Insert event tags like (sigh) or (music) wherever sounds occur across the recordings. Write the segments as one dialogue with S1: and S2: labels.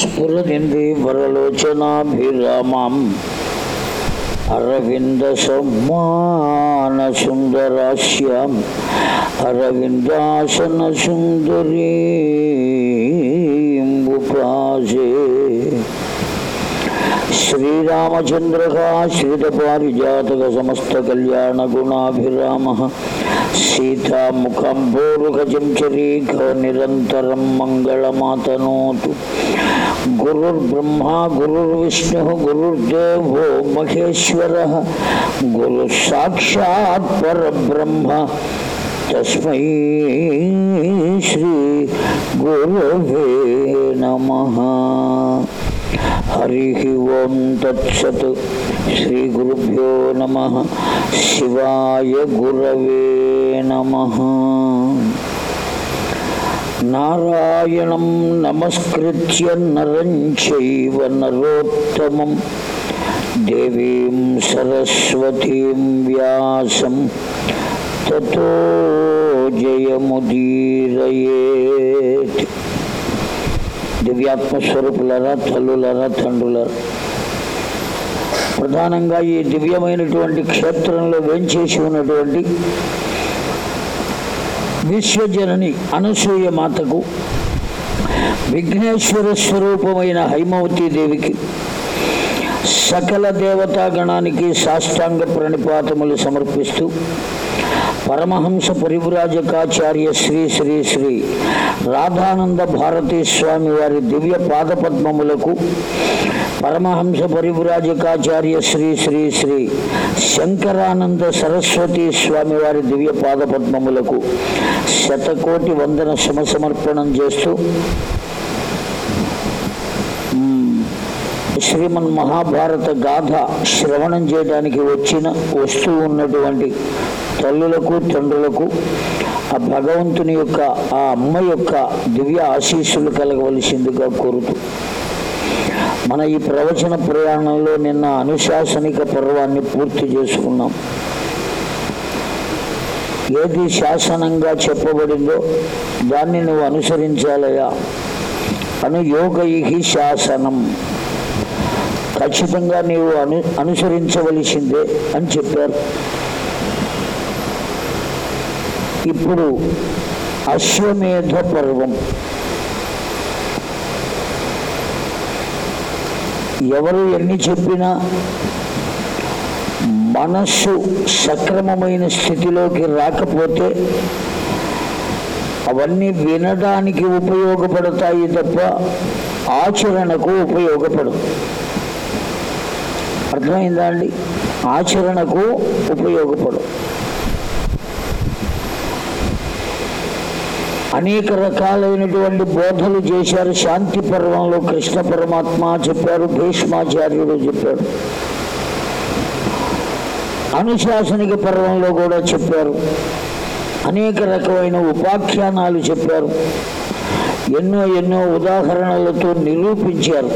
S1: స్ఫురదిందీవరలోచనాభిరామం అరవింద సమ్మాన సుందరాశ్యాం అరవిందాసన సుందరీంబుపాసే శ్రీత పారిజాతక సమస్త కళ్యాణ గుణాభిరామ సీతాముఖంభోరుఖజంచరీఖ నిరంతరం మంగళమాతనోతు గురుర్బ్రహ్మా గురుర్విష్ణు గురుర్దేవో మహేశ్వర గురు సాక్షాత్ పరబ్రహ్మ తస్మై శ్రీ గురువే నమ హరి ఓం తత్సత్ శ్రీ గురుభ్యో నమ శివాయ గురవే నమ నారాయణం నమస్కృత్య నరం చైవ నరోత్తమం దేవీం సరస్వతీం వ్యాసం తతో జయముదీరయేత్ దివ్యాత్మ స్వరూపులరా తల్లులరా తండ్రులరా ప్రధానంగా ఈ దివ్యమైనటువంటి క్షేత్రంలో వేంచేసి ఉన్నటువంటి విశ్వజనని అనసూయ మాతకు విఘ్నేశ్వర స్వరూపమైన హైమవతి దేవికి సకల దేవతాగణానికి సాష్టాంగ ప్రణిపాతములు సమర్పిస్తూ పరమహంస పురివ్రాజకాచార్య శ్రీ శ్రీ శ్రీ రాధానంద భారతీ స్వామి వారి దివ్య పాదపద్మములకు పరమహంస పరివ్రాజకాచార్య శ్రీ శ్రీ శ్రీ శంకరానంద సరస్వతి స్వామి వారి దివ్య పాదపద్మములకు శతకోటి వందన సమసమర్పణం చేస్తూ శ్రీమన్ మహాభారత గాథ శ్రవణం చేయడానికి వచ్చిన వస్తువు ఉన్నటువంటి తల్లులకు తండ్రులకు ఆ భగవంతుని యొక్క ఆ అమ్మ యొక్క దివ్య ఆశీస్సులు కలగవలసిందిగా కోరుతూ మన ఈ ప్రవచన ప్రయాణంలో నిన్న అనుశాసనిక పర్వాన్ని పూర్తి చేసుకున్నాం ఏది శాసనంగా చెప్పబడిందో దాన్ని నువ్వు అనుసరించాలయా అను అనుయోగ శాసనం ఖచ్చితంగా నీవు అను అనుసరించవలసిందే అని చెప్పారు ఇప్పుడు అశ్వమేధ పర్వం ఎవరు ఎన్ని చెప్పినా మనస్సు సక్రమమైన స్థితిలోకి రాకపోతే అవన్నీ వినడానికి ఉపయోగపడతాయి తప్ప ఆచరణకు ఉపయోగపడదు అర్థమైందా అండి ఆచరణకు ఉపయోగపడు అనేక రకాలైనటువంటి బోధలు చేశారు శాంతి పర్వంలో కృష్ణ పరమాత్మ చెప్పారు భీష్మాచార్యుడు చెప్పారు అనుశాసనిక పర్వంలో కూడా చెప్పారు అనేక రకమైన ఉపాఖ్యానాలు చెప్పారు ఎన్నో ఎన్నో ఉదాహరణలతో నిరూపించారు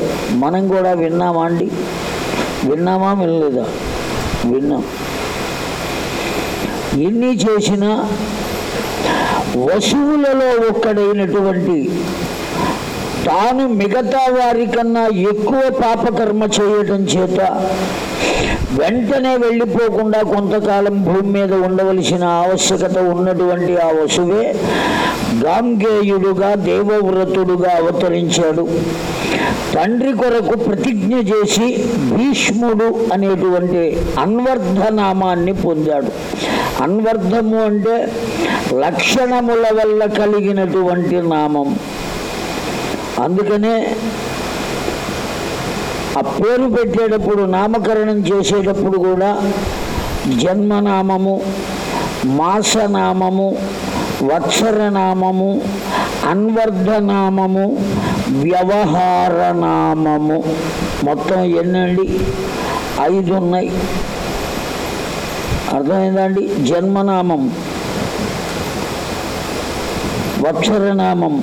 S1: మనం కూడా విన్నామండి విన్నామా వినలేదా విన్నాం ఎన్ని చేసినా వసువులలో ఒక్కడైనటువంటి తాను మిగతా వారికన్నా ఎక్కువ పాపకర్మ చేయటం చేత వెంటనే వెళ్ళిపోకుండా కొంతకాలం భూమి మీద ఉండవలసిన ఆవశ్యకత ఉన్నటువంటి ఆ వసువే గాంగేయుడుగా దేవవ్రతుడుగా అవతరించాడు తండ్రి కొరకు ప్రతిజ్ఞ చేసి భీష్ముడు అనేటువంటి అన్వర్ధ నామాన్ని పొందాడు అన్వర్ధము అంటే లక్షణముల వల్ల కలిగినటువంటి నామం అందుకనే ఆ పేరు పెట్టేటప్పుడు నామకరణం చేసేటప్పుడు కూడా జన్మనామము మాసనామము వత్సరనామము అన్వర్ధనామము వ్యవహారనామము మొత్తం ఎన్నండి ఐదు ఉన్నాయి అర్థమైందండి జన్మనామం వక్షరనామం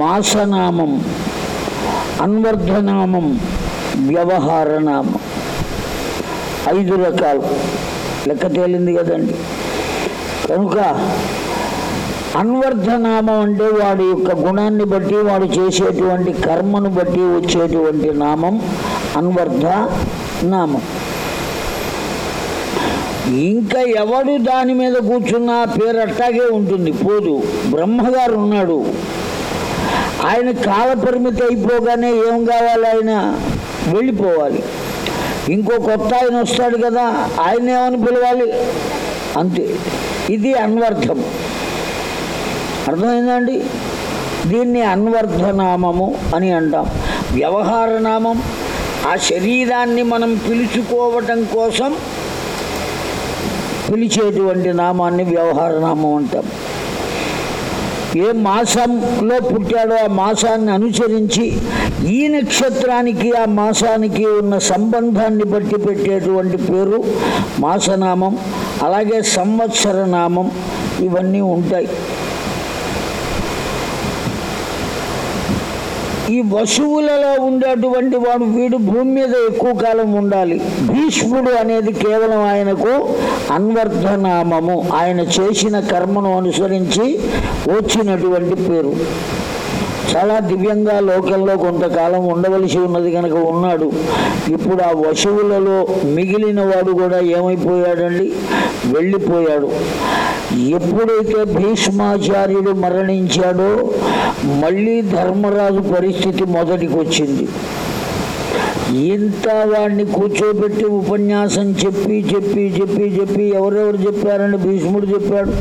S1: మాసనామం అన్వర్ధనామం వ్యవహారనామం ఐదు రకాలు లెక్క తేలింది కదండి కనుక అన్వర్ధనామం అంటే వాడి యొక్క గుణాన్ని బట్టి వాడు చేసేటువంటి కర్మను బట్టి వచ్చేటువంటి నామం అన్వర్ధ నామం ఇంకా ఎవడు దాని మీద కూర్చున్నా పేరు అట్టాగే ఉంటుంది పోదు బ్రహ్మగారు ఉన్నాడు ఆయన కాల పరిమితి అయిపోగానే ఏం కావాలి ఆయన వెళ్ళిపోవాలి ఇంకో కొత్త ఆయన వస్తాడు కదా ఆయన ఏమని పిలవాలి అంతే ఇది అన్వర్థం అర్థమైందండి దీన్ని అన్వర్థనామము అని అంటాం వ్యవహార నామం ఆ శరీరాన్ని మనం పిలుచుకోవటం కోసం పిలిచేటువంటి నామాన్ని వ్యవహార నామం అంటాం ఏ మాసంలో పుట్టాడో ఆ మాసాన్ని అనుసరించి ఈ నక్షత్రానికి ఆ మాసానికి ఉన్న సంబంధాన్ని బట్టి పెట్టేటువంటి పేరు మాసనామం అలాగే సంవత్సర నామం ఇవన్నీ ఉంటాయి ఈ వసువులలో ఉండేటువంటి వాడు వీడు భూమి మీద ఎక్కువ కాలం ఉండాలి భీష్ముడు అనేది కేవలం ఆయనకు అన్వర్ధనామము ఆయన చేసిన కర్మను అనుసరించి వచ్చినటువంటి పేరు చాలా దివ్యంగా లోకంలో కొంతకాలం ఉండవలసి ఉన్నది కనుక ఉన్నాడు ఇప్పుడు ఆ వశువులలో మిగిలిన వాడు కూడా ఏమైపోయాడండి వెళ్ళిపోయాడు ఎప్పుడైతే భీష్మాచార్యుడు మరణించాడో మళ్ళీ ధర్మరాజు పరిస్థితి మొదటికి వచ్చింది ఇంత వాడిని కూర్చోబెట్టి ఉపన్యాసం చెప్పి చెప్పి చెప్పి చెప్పి ఎవరెవరు చెప్పారని భీష్ముడు చెప్పాడు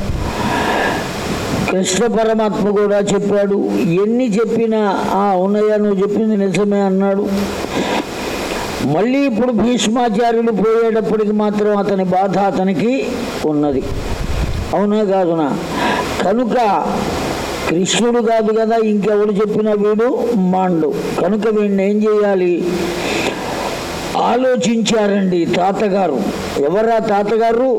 S1: కృష్ణ పరమాత్మ కూడా చెప్పాడు ఎన్ని చెప్పినా ఆ అవునయ్య నువ్వు చెప్పింది నిజమే అన్నాడు మళ్ళీ ఇప్పుడు భీష్మాచార్యులు పోయేటప్పటికి మాత్రం అతని బాధ అతనికి ఉన్నది అవునా కాదునా కనుక కృష్ణుడు కాదు కదా ఇంకెవడు చెప్పినా వీడు మాండు కనుక వీడిని ఏం చేయాలి ఆలోచించారండి తాతగారు ఎవరా తాతగారు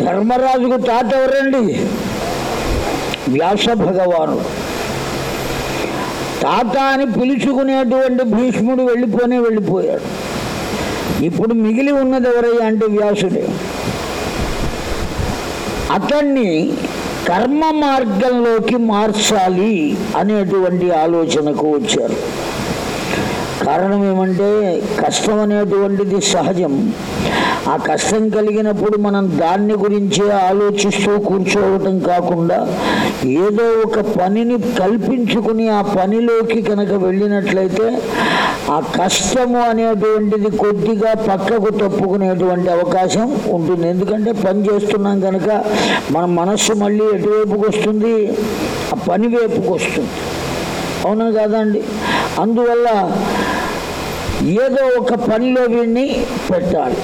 S1: ధర్మరాజుకు తాత ఎవరండి వ్యాస భగవాను తాత అని పిలుచుకునేటువంటి భీష్ముడు వెళ్ళిపోనే వెళ్ళిపోయాడు ఇప్పుడు మిగిలి ఉన్నది ఎవరయ్యా అంటే వ్యాసుడే అతన్ని కర్మ మార్గంలోకి మార్చాలి అనేటువంటి ఆలోచనకు వచ్చారు కారణం ఏమంటే కష్టం అనేటువంటిది సహజం ఆ కష్టం కలిగినప్పుడు మనం దాన్ని గురించి ఆలోచిస్తూ కూర్చోవటం కాకుండా ఏదో ఒక పనిని కల్పించుకుని ఆ పనిలోకి కనుక వెళ్ళినట్లయితే ఆ కష్టము అనేటువంటిది కొద్దిగా పక్కకు తప్పుకునేటువంటి అవకాశం ఉంటుంది ఎందుకంటే పని చేస్తున్నాం కనుక మన మనస్సు మళ్ళీ ఎటువైపుకి వస్తుంది ఆ పని వైపుకి వస్తుంది అవునా కాదండి అందువల్ల ఏదో ఒక పనిలో వీడిని పెట్టాలి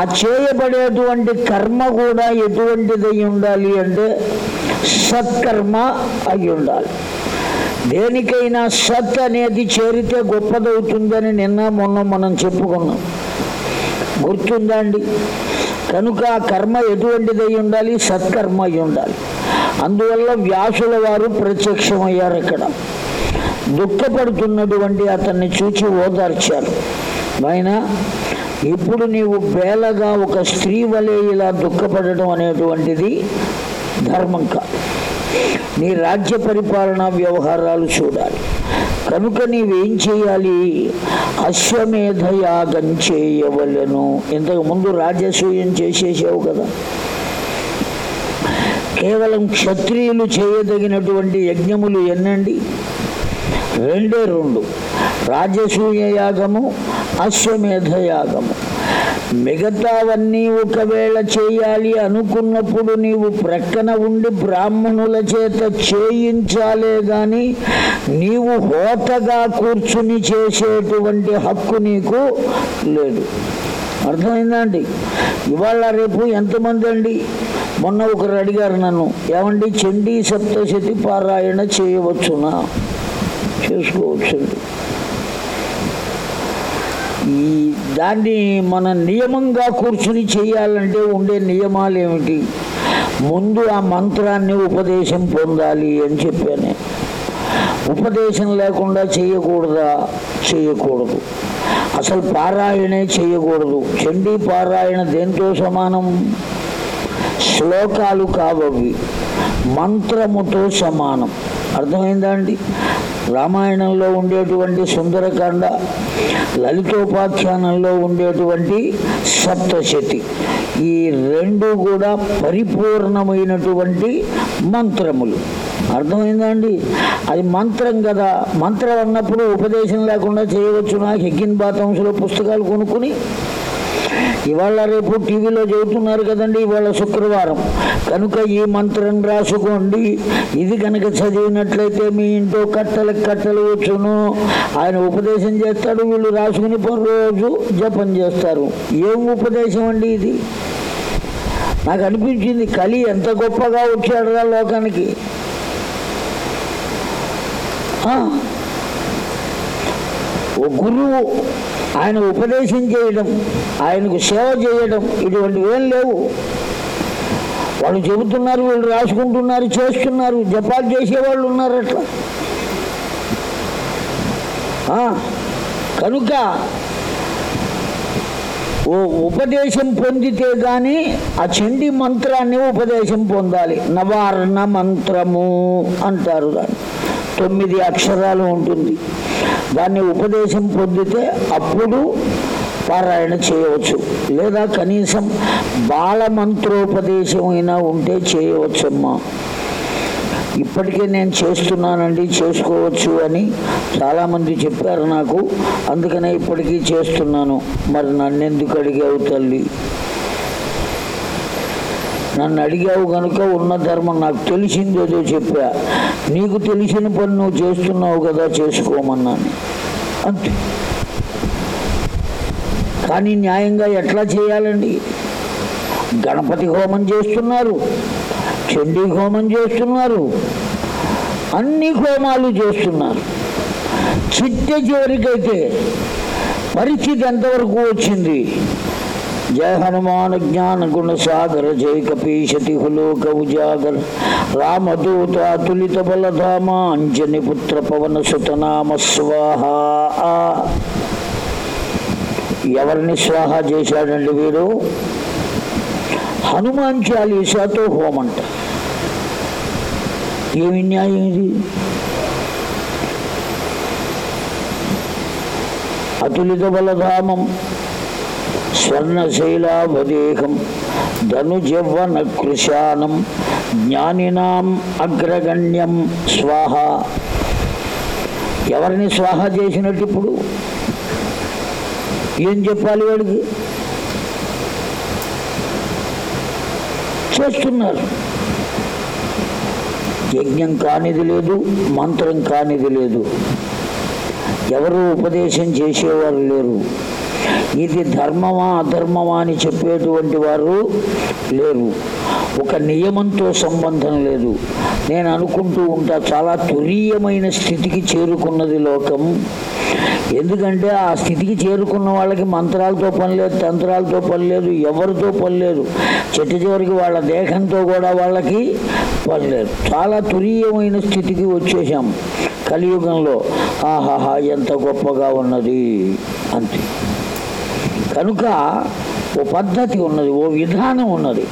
S1: ఆ చేయబడేటువంటి కర్మ కూడా ఎటువంటిది అయి ఉండాలి అంటే సత్కర్మ అయి ఉండాలి దేనికైనా సత్ అనేది చేరితే గొప్పదవుతుందని నిన్న మొన్న మనం చెప్పుకున్నాం గుర్తుందండి కనుక కర్మ ఎటువంటిదై ఉండాలి సత్కర్మ అయి ఉండాలి అందువల్ల వ్యాసుల వారు ప్రత్యక్షమయ్యారు ఇక్కడ దుఃఖపడుతున్నటువంటి అతన్ని చూచి ఓదార్చారు ఆయన ఇప్పుడు నీవు బేలగా ఒక స్త్రీ వలె ఇలా దుఃఖపడటం అనేటువంటిది ధర్మం కాదు నీ రాజ్య పరిపాలన వ్యవహారాలు చూడాలి కనుక నీవేం చేయాలి అశ్వమేధ యాగం చేయవలను ఇంతకు ముందు రాజసూయం చేసేసావు కదా కేవలం క్షత్రియులు చేయదగినటువంటి యజ్ఞములు ఎన్నండి రెండే రెండు రాజసూయ యాగము అశ్వమేధ యాగము మిగతావన్నీ ఒకవేళ చేయాలి అనుకున్నప్పుడు నీవు ప్రక్కన ఉండి బ్రాహ్మణుల చేత చేయించాలే గాని నీవు హోతగా కూర్చుని చేసేటువంటి హక్కు నీకు లేదు అర్థమైందా అండి ఇవాళ రేపు ఎంతమంది అండి మొన్న ఒకరు అడిగారు నన్ను ఏమండి చండీ సప్తశతి పారాయణ చేయవచ్చునా చేసుకోవచ్చండి ఈ దాన్ని మన నియమంగా కూర్చుని చేయాలంటే ఉండే నియమాలు ఏమిటి ముందు ఆ మంత్రాన్ని ఉపదేశం పొందాలి అని చెప్పాను ఉపదేశం లేకుండా చేయకూడదా చేయకూడదు అసలు పారాయణే చేయకూడదు చండీ పారాయణ దేంతో సమానం శ్లోకాలు కావవి మంత్రముతో సమానం అర్థమైందా అండి రామాయణంలో ఉండేటువంటి సుందరకాండ లలితోపాఖ్యానంలో ఉండేటువంటి సప్తశతి ఈ రెండు కూడా పరిపూర్ణమైనటువంటి మంత్రములు అర్థమైందా అండి అది మంత్రం కదా మంత్రం అన్నప్పుడు ఉపదేశం లేకుండా చేయవచ్చునా హెగ్గిన్ బాతంశలో పుస్తకాలు కొనుక్కుని ఇవాళ రేపు టీవీలో చదువుతున్నారు కదండి ఇవాళ శుక్రవారం కనుక ఈ మంత్రం రాసుకోండి ఇది కనుక చదివినట్లయితే మీ ఇంట్లో కట్టలకు కట్టెలు వచ్చును ఆయన ఉపదేశం చేస్తాడు వీళ్ళు రాసుకుని రోజు జపం చేస్తారు ఏం ఉపదేశం అండి ఇది నాకు అనిపించింది కలి ఎంత గొప్పగా వచ్చాడురా లోకానికి ఓ గురువు ఆయన ఉపదేశం చేయడం ఆయనకు సేవ చేయడం ఏం లేవు వాళ్ళు చెబుతున్నారు వీళ్ళు రాసుకుంటున్నారు చేస్తున్నారు జపాలు చేసేవాళ్ళు ఉన్నారు అట్లా కనుక ఓ ఉపదేశం పొందితే కానీ ఆ చండి మంత్రాన్ని ఉపదేశం పొందాలి నవార్ణ మంత్రము అంటారు దాన్ని తొమ్మిది అక్షరాలు ఉంటుంది దాన్ని ఉపదేశం పొందితే అప్పుడు పారాయణ చేయవచ్చు లేదా కనీసం బాలమంత్రోపదేశం అయినా ఉంటే చేయవచ్చమ్మా ఇప్పటికే నేను చేస్తున్నానండి చేసుకోవచ్చు అని చాలామంది చెప్పారు నాకు అందుకనే ఇప్పటికీ చేస్తున్నాను మరి నన్నెందుకు అడిగావు తల్లి నన్ను అడిగావు కనుక ఉన్న ధర్మం నాకు తెలిసింది ఏదో చెప్పా నీకు తెలిసిన పని నువ్వు చేస్తున్నావు కదా చేసుకోమన్నాను అంతే కానీ న్యాయంగా ఎట్లా చేయాలండి గణపతి హోమం చేస్తున్నారు చండీ హోమం చేస్తున్నారు అన్ని హోమాలు చేస్తున్నారు చిట్ట చివరికైతే పరిస్థితి ఎంతవరకు వచ్చింది జయ హనుమాన్ జ్ఞాన గుణ సాగర జయ కపీశతి హులోక అతులిత బలధామాంజని పుత్ర పవన సుతనామ స్వాహా ఎవరిని స్వాహ చేశాడండి వీరు హనుమాన్ చాలీసాతో హోమంట ఏమి న్యాయం ఇది అతులిత బలధామం స్వర్ణశైలాభదేహం ధనుజవ్వన కృశానం జ్ఞానినాం అగ్రగణ్యం స్వాహ ఎవరిని స్వాహ చేసినట్టు ఇప్పుడు ఏం చెప్పాలి వాడికి చేస్తున్నారు యజ్ఞం కానిది లేదు మంత్రం కానిది లేదు ఎవరు ఉపదేశం చేసేవారు లేరు ఇది ధర్మమా అధర్మమా అని చెప్పేటువంటి వారు లేరు ఒక నియమంతో సంబంధం లేదు నేను అనుకుంటూ ఉంటా చాలా తురీయమైన స్థితికి చేరుకున్నది లోకం ఎందుకంటే ఆ స్థితికి చేరుకున్న వాళ్ళకి మంత్రాలతో పని లేదు తంత్రాలతో పని లేదు ఎవరితో పని లేదు చెట్టు చివరికి వాళ్ళ దేహంతో కూడా వాళ్ళకి పని లేదు చాలా తురీయమైన స్థితికి వచ్చేసాం కలియుగంలో ఆహాహా ఎంత గొప్పగా ఉన్నది అంతే కనుక ఓ పద్ధతి ఉన్నది ఓ విధానం ఉన్నది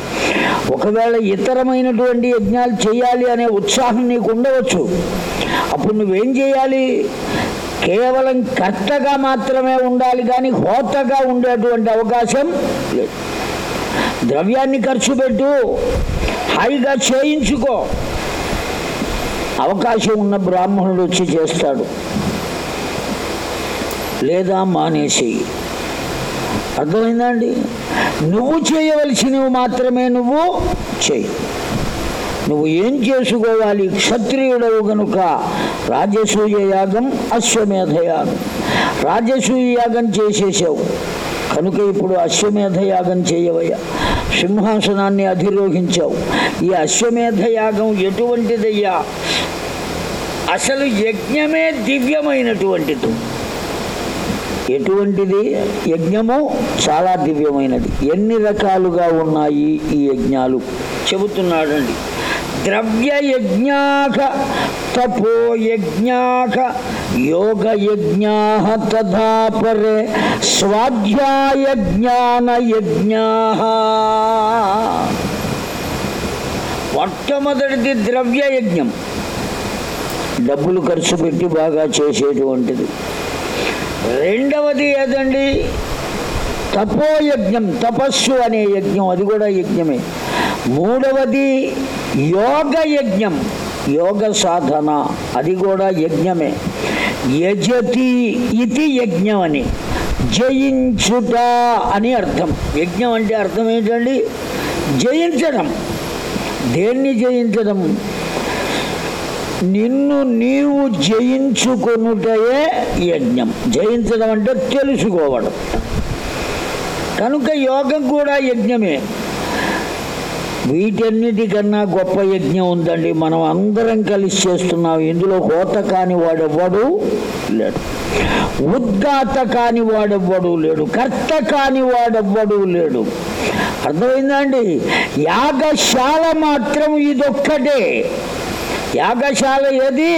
S1: ఒకవేళ ఇతరమైనటువంటి యజ్ఞాలు చేయాలి అనే ఉత్సాహం నీకు ఉండవచ్చు అప్పుడు నువ్వేం చేయాలి కేవలం కర్తగా మాత్రమే ఉండాలి కానీ హోతగా ఉండేటువంటి అవకాశం లేదు ద్రవ్యాన్ని ఖర్చు పెట్టు హాయిగా చేయించుకో అవకాశం ఉన్న బ్రాహ్మణుడు వచ్చి చేస్తాడు లేదా మానేసి అర్థమైందా అండి నువ్వు చేయవలసినవి మాత్రమే నువ్వు చేయి నువ్వు ఏం చేసుకోవాలి క్షత్రియుడవు గనుక రాజసూయ యాగం అశ్వమేధ యాగం రాజసూయ యాగం చేసేసావు కనుక ఇప్పుడు అశ్వమేధ యాగం చేయవయ్యా సింహాసనాన్ని అధిరోహించావు ఈ అశ్వమేధ యాగం ఎటువంటిదయ్యా అసలు యజ్ఞమే దివ్యమైనటువంటిది ఎటువంటిది యజ్ఞము చాలా దివ్యమైనది ఎన్ని రకాలుగా ఉన్నాయి ఈ యజ్ఞాలు చెబుతున్నాడండి ద్రవ్య యజ్ఞాక తపో యజ్ఞాక యోగ యజ్ఞా తధాపరే స్వాధ్యాయ జ్ఞాన యజ్ఞా మొట్టమొదటిది ద్రవ్య యజ్ఞం డబ్బులు ఖర్చు పెట్టి బాగా చేసేటువంటిది రెండవది ఏదండి తపో యజ్ఞం తపస్సు అనే యజ్ఞం అది కూడా యజ్ఞమే మూడవది యోగ యజ్ఞం యోగ సాధన అది కూడా యజ్ఞమే యజతి ఇది యజ్ఞం అని జయించుట అని అర్థం యజ్ఞం అంటే అర్థం ఏంటండి జయించడం దేన్ని జయించడం నిన్ను నీవు జయించుకునుటయే యజ్ఞం జయించడం అంటే తెలుసుకోవడం కనుక యోగం కూడా యజ్ఞమే వీటన్నిటికన్నా గొప్ప యజ్ఞం ఉందండి మనం అందరం కలిసి చేస్తున్నాం ఇందులో కోత కాని వాడెవ్వడు లేడు ఉద్ఘాత కాని వాడెవ్వడు లేడు కర్త కాని వాడెవ్వడు లేడు అర్థమైందండి యాగశాల మాత్రం ఇదొక్కటే యాగశాల ఏది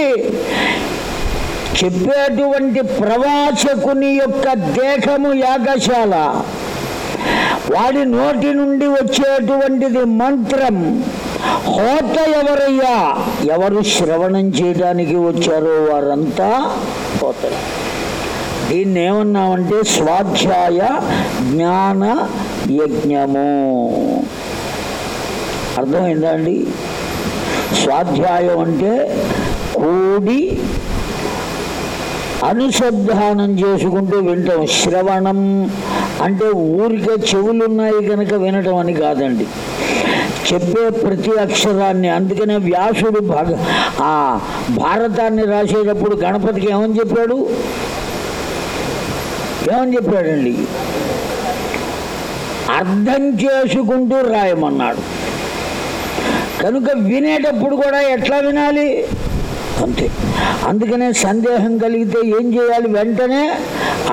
S1: చెప్పేటువంటి ప్రవాచకుని యొక్క దేహము యాగశాల వాడి నోటి నుండి వచ్చేటువంటిది మంత్రం హోత ఎవరయ్యా ఎవరు శ్రవణం చేయడానికి వచ్చారో వారంతా హోత దీన్ని ఏమన్నామంటే స్వాధ్యాయ జ్ఞాన యజ్ఞము అర్థమైందా అండి స్వాధ్యాయం అంటే కూడి అనుసంధానం చేసుకుంటూ వింటాం శ్రవణం అంటే ఊరికే చెవులున్నాయి కనుక వినటం అని కాదండి చెప్పే ప్రతి అక్షరాన్ని అందుకనే వ్యాసుడు భాగ ఆ భారతాన్ని రాసేటప్పుడు గణపతికి ఏమని చెప్పాడు ఏమని చెప్పాడండి అర్థం చేసుకుంటూ రాయమన్నాడు కనుక వినేటప్పుడు కూడా ఎట్లా వినాలి అంతే అందుకనే సందేహం కలిగితే ఏం చేయాలి వెంటనే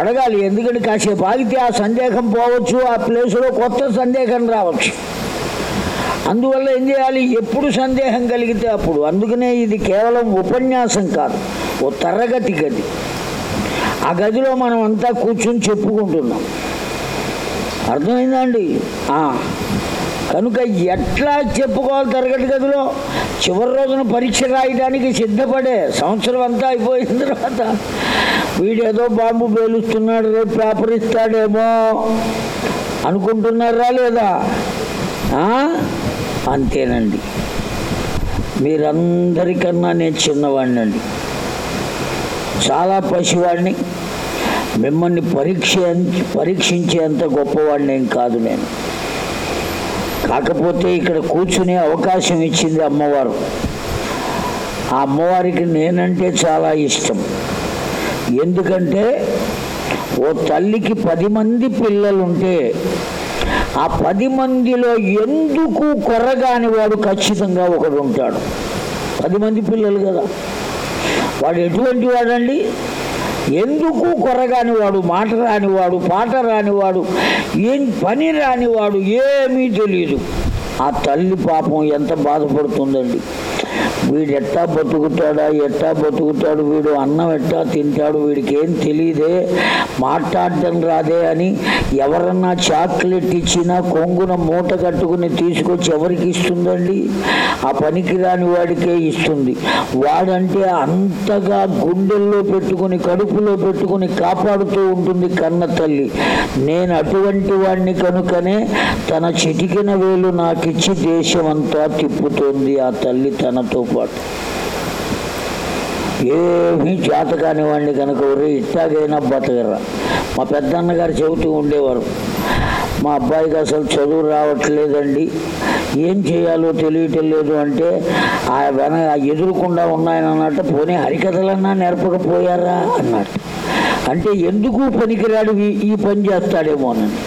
S1: అడగాలి ఎందుకంటే కాసేపు ఆగితే ఆ సందేహం పోవచ్చు ఆ ప్లేస్లో కొత్త సందేహం రావచ్చు అందువల్ల ఏం చేయాలి ఎప్పుడు సందేహం కలిగితే అప్పుడు అందుకనే ఇది కేవలం ఉపన్యాసం కాదు ఓ తరగతి గది ఆ గదిలో మనం అంతా కూర్చొని చెప్పుకుంటున్నాం అర్థమైందా అండి కనుక ఎట్లా చెప్పుకోవాలి తరగతి గదిలో చివరి రోజున పరీక్ష రాయడానికి సిద్ధపడే సంవత్సరం అంతా అయిపోయిన తర్వాత వీడేదో బాంబు పేలుస్తున్నాడు రేపు పేపర్ ఇస్తాడేమో అనుకుంటున్నారా లేదా అంతేనండి మీరందరికన్నా నేను చిన్నవాడినండి చాలా పసివాడిని మిమ్మల్ని పరీక్ష పరీక్షించేంత గొప్పవాడిని ఏం కాదు నేను కాకపోతే ఇక్కడ కూర్చునే అవకాశం ఇచ్చింది అమ్మవారు ఆ అమ్మవారికి నేనంటే చాలా ఇష్టం ఎందుకంటే ఓ తల్లికి పది మంది పిల్లలుంటే ఆ పది మందిలో ఎందుకు కొరగాని వాడు ఖచ్చితంగా ఒకడు ఉంటాడు పది మంది పిల్లలు కదా వాడు ఎటువంటి వాడండి ఎందుకు కొరగానివాడు మాట రానివాడు పాట రానివాడు ఏం పని రానివాడు ఏమీ తెలియదు ఆ తల్లి పాపం ఎంత బాధపడుతుందండి వీడు ఎట్టా బతుకుతాడా ఎట్టా బతుకుతాడు వీడు అన్నం ఎట్టా తింటాడు వీడికి ఏం తెలియదే మాట్లాడడం రాదే అని ఎవరన్నా చాక్లెట్ ఇచ్చినా కొంగున మూట కట్టుకుని తీసుకొచ్చి ఎవరికి ఇస్తుందండి ఆ పనికి రాని వాడికే ఇస్తుంది వాడంటే అంతగా గుండెల్లో పెట్టుకుని కడుపులో పెట్టుకుని కాపాడుతూ ఉంటుంది కన్న తల్లి నేను అటువంటి వాడిని కనుకనే తన చిటికిన వేలు నాకిచ్చి దేశమంతా తిప్పుతోంది ఆ తల్లి తనతో పొరపాటు ఏమీ చేత కానివ్వండి కనుక ఒరే ఇట్టాగైనా బతకరా మా పెద్దన్నగారు చెబుతూ ఉండేవారు మా అబ్బాయికి అసలు చదువు రావట్లేదండి ఏం చేయాలో తెలియటం లేదు అంటే ఆ వెన ఎదురుకుండా ఉన్నాయనన్నట్టు పోనీ హరికథలన్నా నేర్పకపోయారా అన్నట్టు అంటే ఎందుకు పనికిరాడు ఈ పని చేస్తాడేమోనని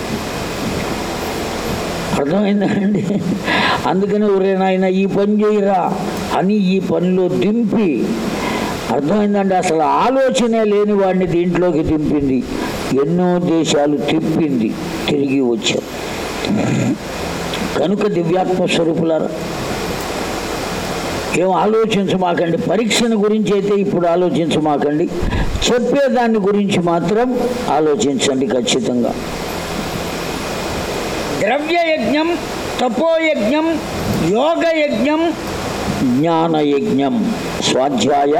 S1: అర్థమైందండి అందుకని ఒరే నాయన ఈ పని చేయరా అని ఈ పనిలో దింపి అర్థమైందండి అసలు ఆలోచనే లేని వాడిని దీంట్లోకి దింపింది ఎన్నో దేశాలు తిప్పింది తిరిగి వచ్చాం కనుక దివ్యాత్మ స్వరూపులారా ఏం ఆలోచించమాకండి పరీక్షను గురించి అయితే ఇప్పుడు ఆలోచించమాకండి చెప్పేదాన్ని గురించి మాత్రం ఆలోచించండి ఖచ్చితంగా ద్రవ్యయజ్ఞం తపోయజ్ఞం యోగయజ్ఞం జ్ఞానయజ్ఞం స్వాధ్యాయ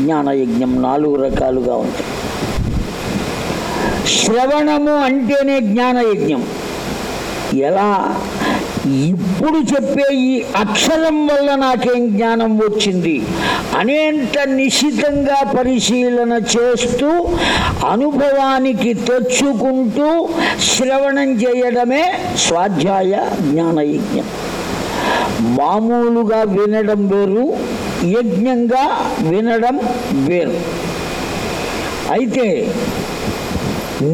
S1: జ్ఞానయజ్ఞం నాలుగు రకాలుగా ఉంటాయి శ్రవణము అంటేనే జ్ఞానయజ్ఞం ఎలా ఇప్పుడు చెప్పే ఈ అక్షరం వల్ల నాకేం జ్ఞానం వచ్చింది అనేంత నిశితంగా పరిశీలన చేస్తూ అనుభవానికి తెచ్చుకుంటూ శ్రవణం చేయడమే స్వాధ్యాయ యజ్ఞం మామూలుగా వినడం వేరు యజ్ఞంగా వినడం వేరు అయితే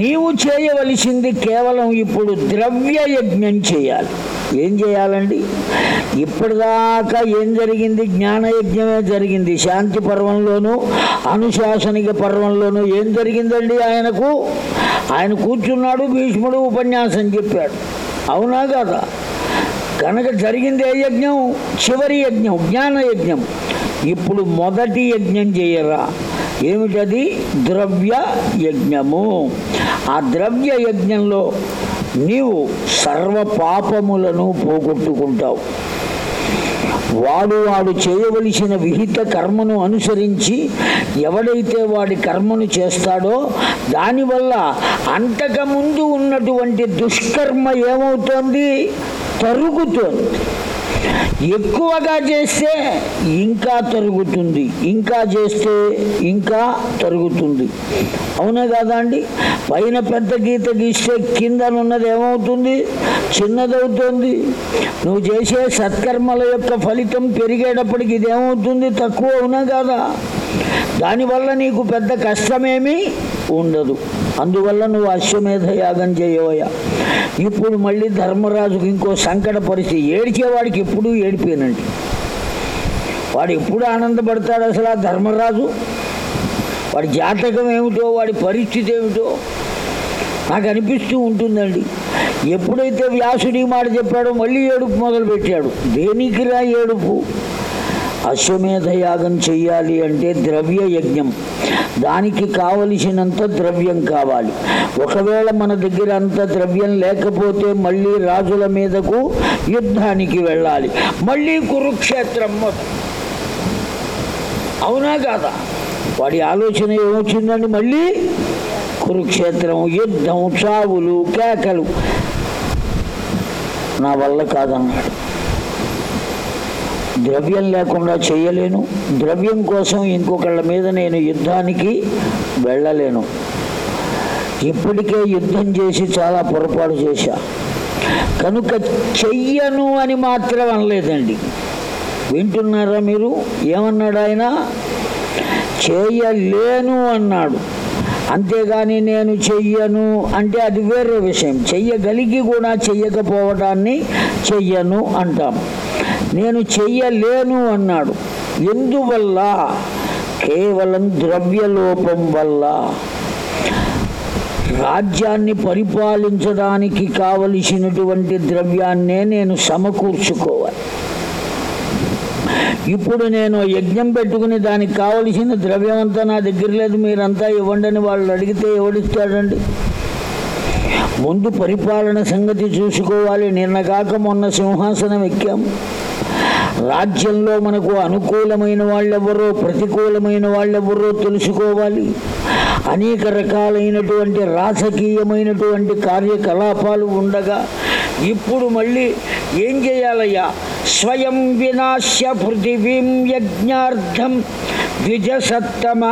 S1: నీవు చేయవలసింది కేవలం ఇప్పుడు ద్రవ్య యజ్ఞం చేయాలి ఏం చేయాలండి ఇప్పటిదాకా ఏం జరిగింది జ్ఞానయజ్ఞమే జరిగింది శాంతి పర్వంలోనూ అనుశాసనిక పర్వంలోనూ ఏం జరిగిందండి ఆయనకు ఆయన కూర్చున్నాడు భీష్ముడు ఉపన్యాసం చెప్పాడు అవునా కదా కనుక జరిగింది ఏ యజ్ఞం చివరి యజ్ఞం జ్ఞాన యజ్ఞం ఇప్పుడు మొదటి యజ్ఞం చేయరా ఏమిటది ద్రవ్య యజ్ఞము ఆ ద్రవ్య యజ్ఞంలో నీవు సర్వ పాపములను పోగొట్టుకుంటావు వాడు వాడు చేయవలసిన విహిత కర్మను అనుసరించి ఎవడైతే వాడి కర్మను చేస్తాడో దానివల్ల అంతకముందు ఉన్నటువంటి దుష్కర్మ ఏమవుతోంది తరుగుతోంది ఎక్కువగా చేస్తే ఇంకా తరుగుతుంది ఇంకా చేస్తే ఇంకా తరుగుతుంది అవునా కదా అండి పైన పెద్ద గీత గీస్తే కిందనున్నది ఏమవుతుంది చిన్నదవుతుంది నువ్వు చేసే సత్కర్మల యొక్క ఫలితం పెరిగేటప్పటికి ఇదేమవుతుంది తక్కువ అవునా కదా దానివల్ల నీకు పెద్ద కష్టమేమీ ఉండదు అందువల్ల నువ్వు అశ్వమేధ యాగం చేయవయ్యా ఇప్పుడు మళ్ళీ ధర్మరాజుకి ఇంకో సంకట పరిస్థితి ఏడిచేవాడికి ఎప్పుడు ఏడిపోయానండి వాడు ఎప్పుడు ఆనందపడతాడు అసలు ఆ ధర్మరాజు వాడి జాతకం ఏమిటో వాడి పరిస్థితి ఏమిటో నాకు అనిపిస్తూ ఉంటుందండి ఎప్పుడైతే వ్యాసుడి మాట చెప్పాడో మళ్ళీ ఏడుపు మొదలుపెట్టాడు దేనికిరా ఏడుపు అశ్వమేధ యాగం చెయ్యాలి అంటే ద్రవ్య యజ్ఞం దానికి కావలసినంత ద్రవ్యం కావాలి ఒకవేళ మన దగ్గర అంత ద్రవ్యం లేకపోతే మళ్ళీ రాజుల మీదకు యుద్ధానికి వెళ్ళాలి మళ్ళీ కురుక్షేత్రం అవునా కాదా వాడి ఆలోచన ఏమొచ్చిందండి మళ్ళీ కురుక్షేత్రం యుద్ధం చావులు కేకలు నా వల్ల కాదన్నాడు ద్రవ్యం లేకుండా చేయలేను ద్రవ్యం కోసం ఇంకొకళ్ళ మీద నేను యుద్ధానికి వెళ్ళలేను ఇప్పటికే యుద్ధం చేసి చాలా పొరపాటు చేశా కనుక చెయ్యను అని మాత్రం అనలేదండి వింటున్నారా మీరు ఏమన్నాడు ఆయన చేయలేను అన్నాడు అంతేగాని నేను చెయ్యను అంటే అది వేరే విషయం చెయ్యగలిగి కూడా చెయ్యకపోవటాన్ని చెయ్యను అంటాము నేను చెయ్యలేను అన్నాడు ఎందువల్ల కేవలం ద్రవ్యలోపం వల్ల రాజ్యాన్ని పరిపాలించడానికి కావలసినటువంటి ద్రవ్యాన్నే నేను సమకూర్చుకోవాలి ఇప్పుడు నేను యజ్ఞం పెట్టుకుని దానికి కావలసిన ద్రవ్యం అంతా నా దగ్గర లేదు మీరంతా ఇవ్వండి అని వాళ్ళు అడిగితే ఎవడిస్తాడండి ముందు పరిపాలన సంగతి చూసుకోవాలి కాక మొన్న సింహాసనం ఎక్కాం రాజ్యంలో మనకు అనుకూలమైన వాళ్ళెవరో ప్రతికూలమైన వాళ్ళెవరో తెలుసుకోవాలి అనేక రకాలైనటువంటి రాజకీయమైనటువంటి కార్యకలాపాలు ఉండగా ఇప్పుడు మళ్ళీ ఏం చేయాలయ్యా స్వయం వినాశ్య పృథివీం యజ్ఞార్థం ద్విజసత్తమ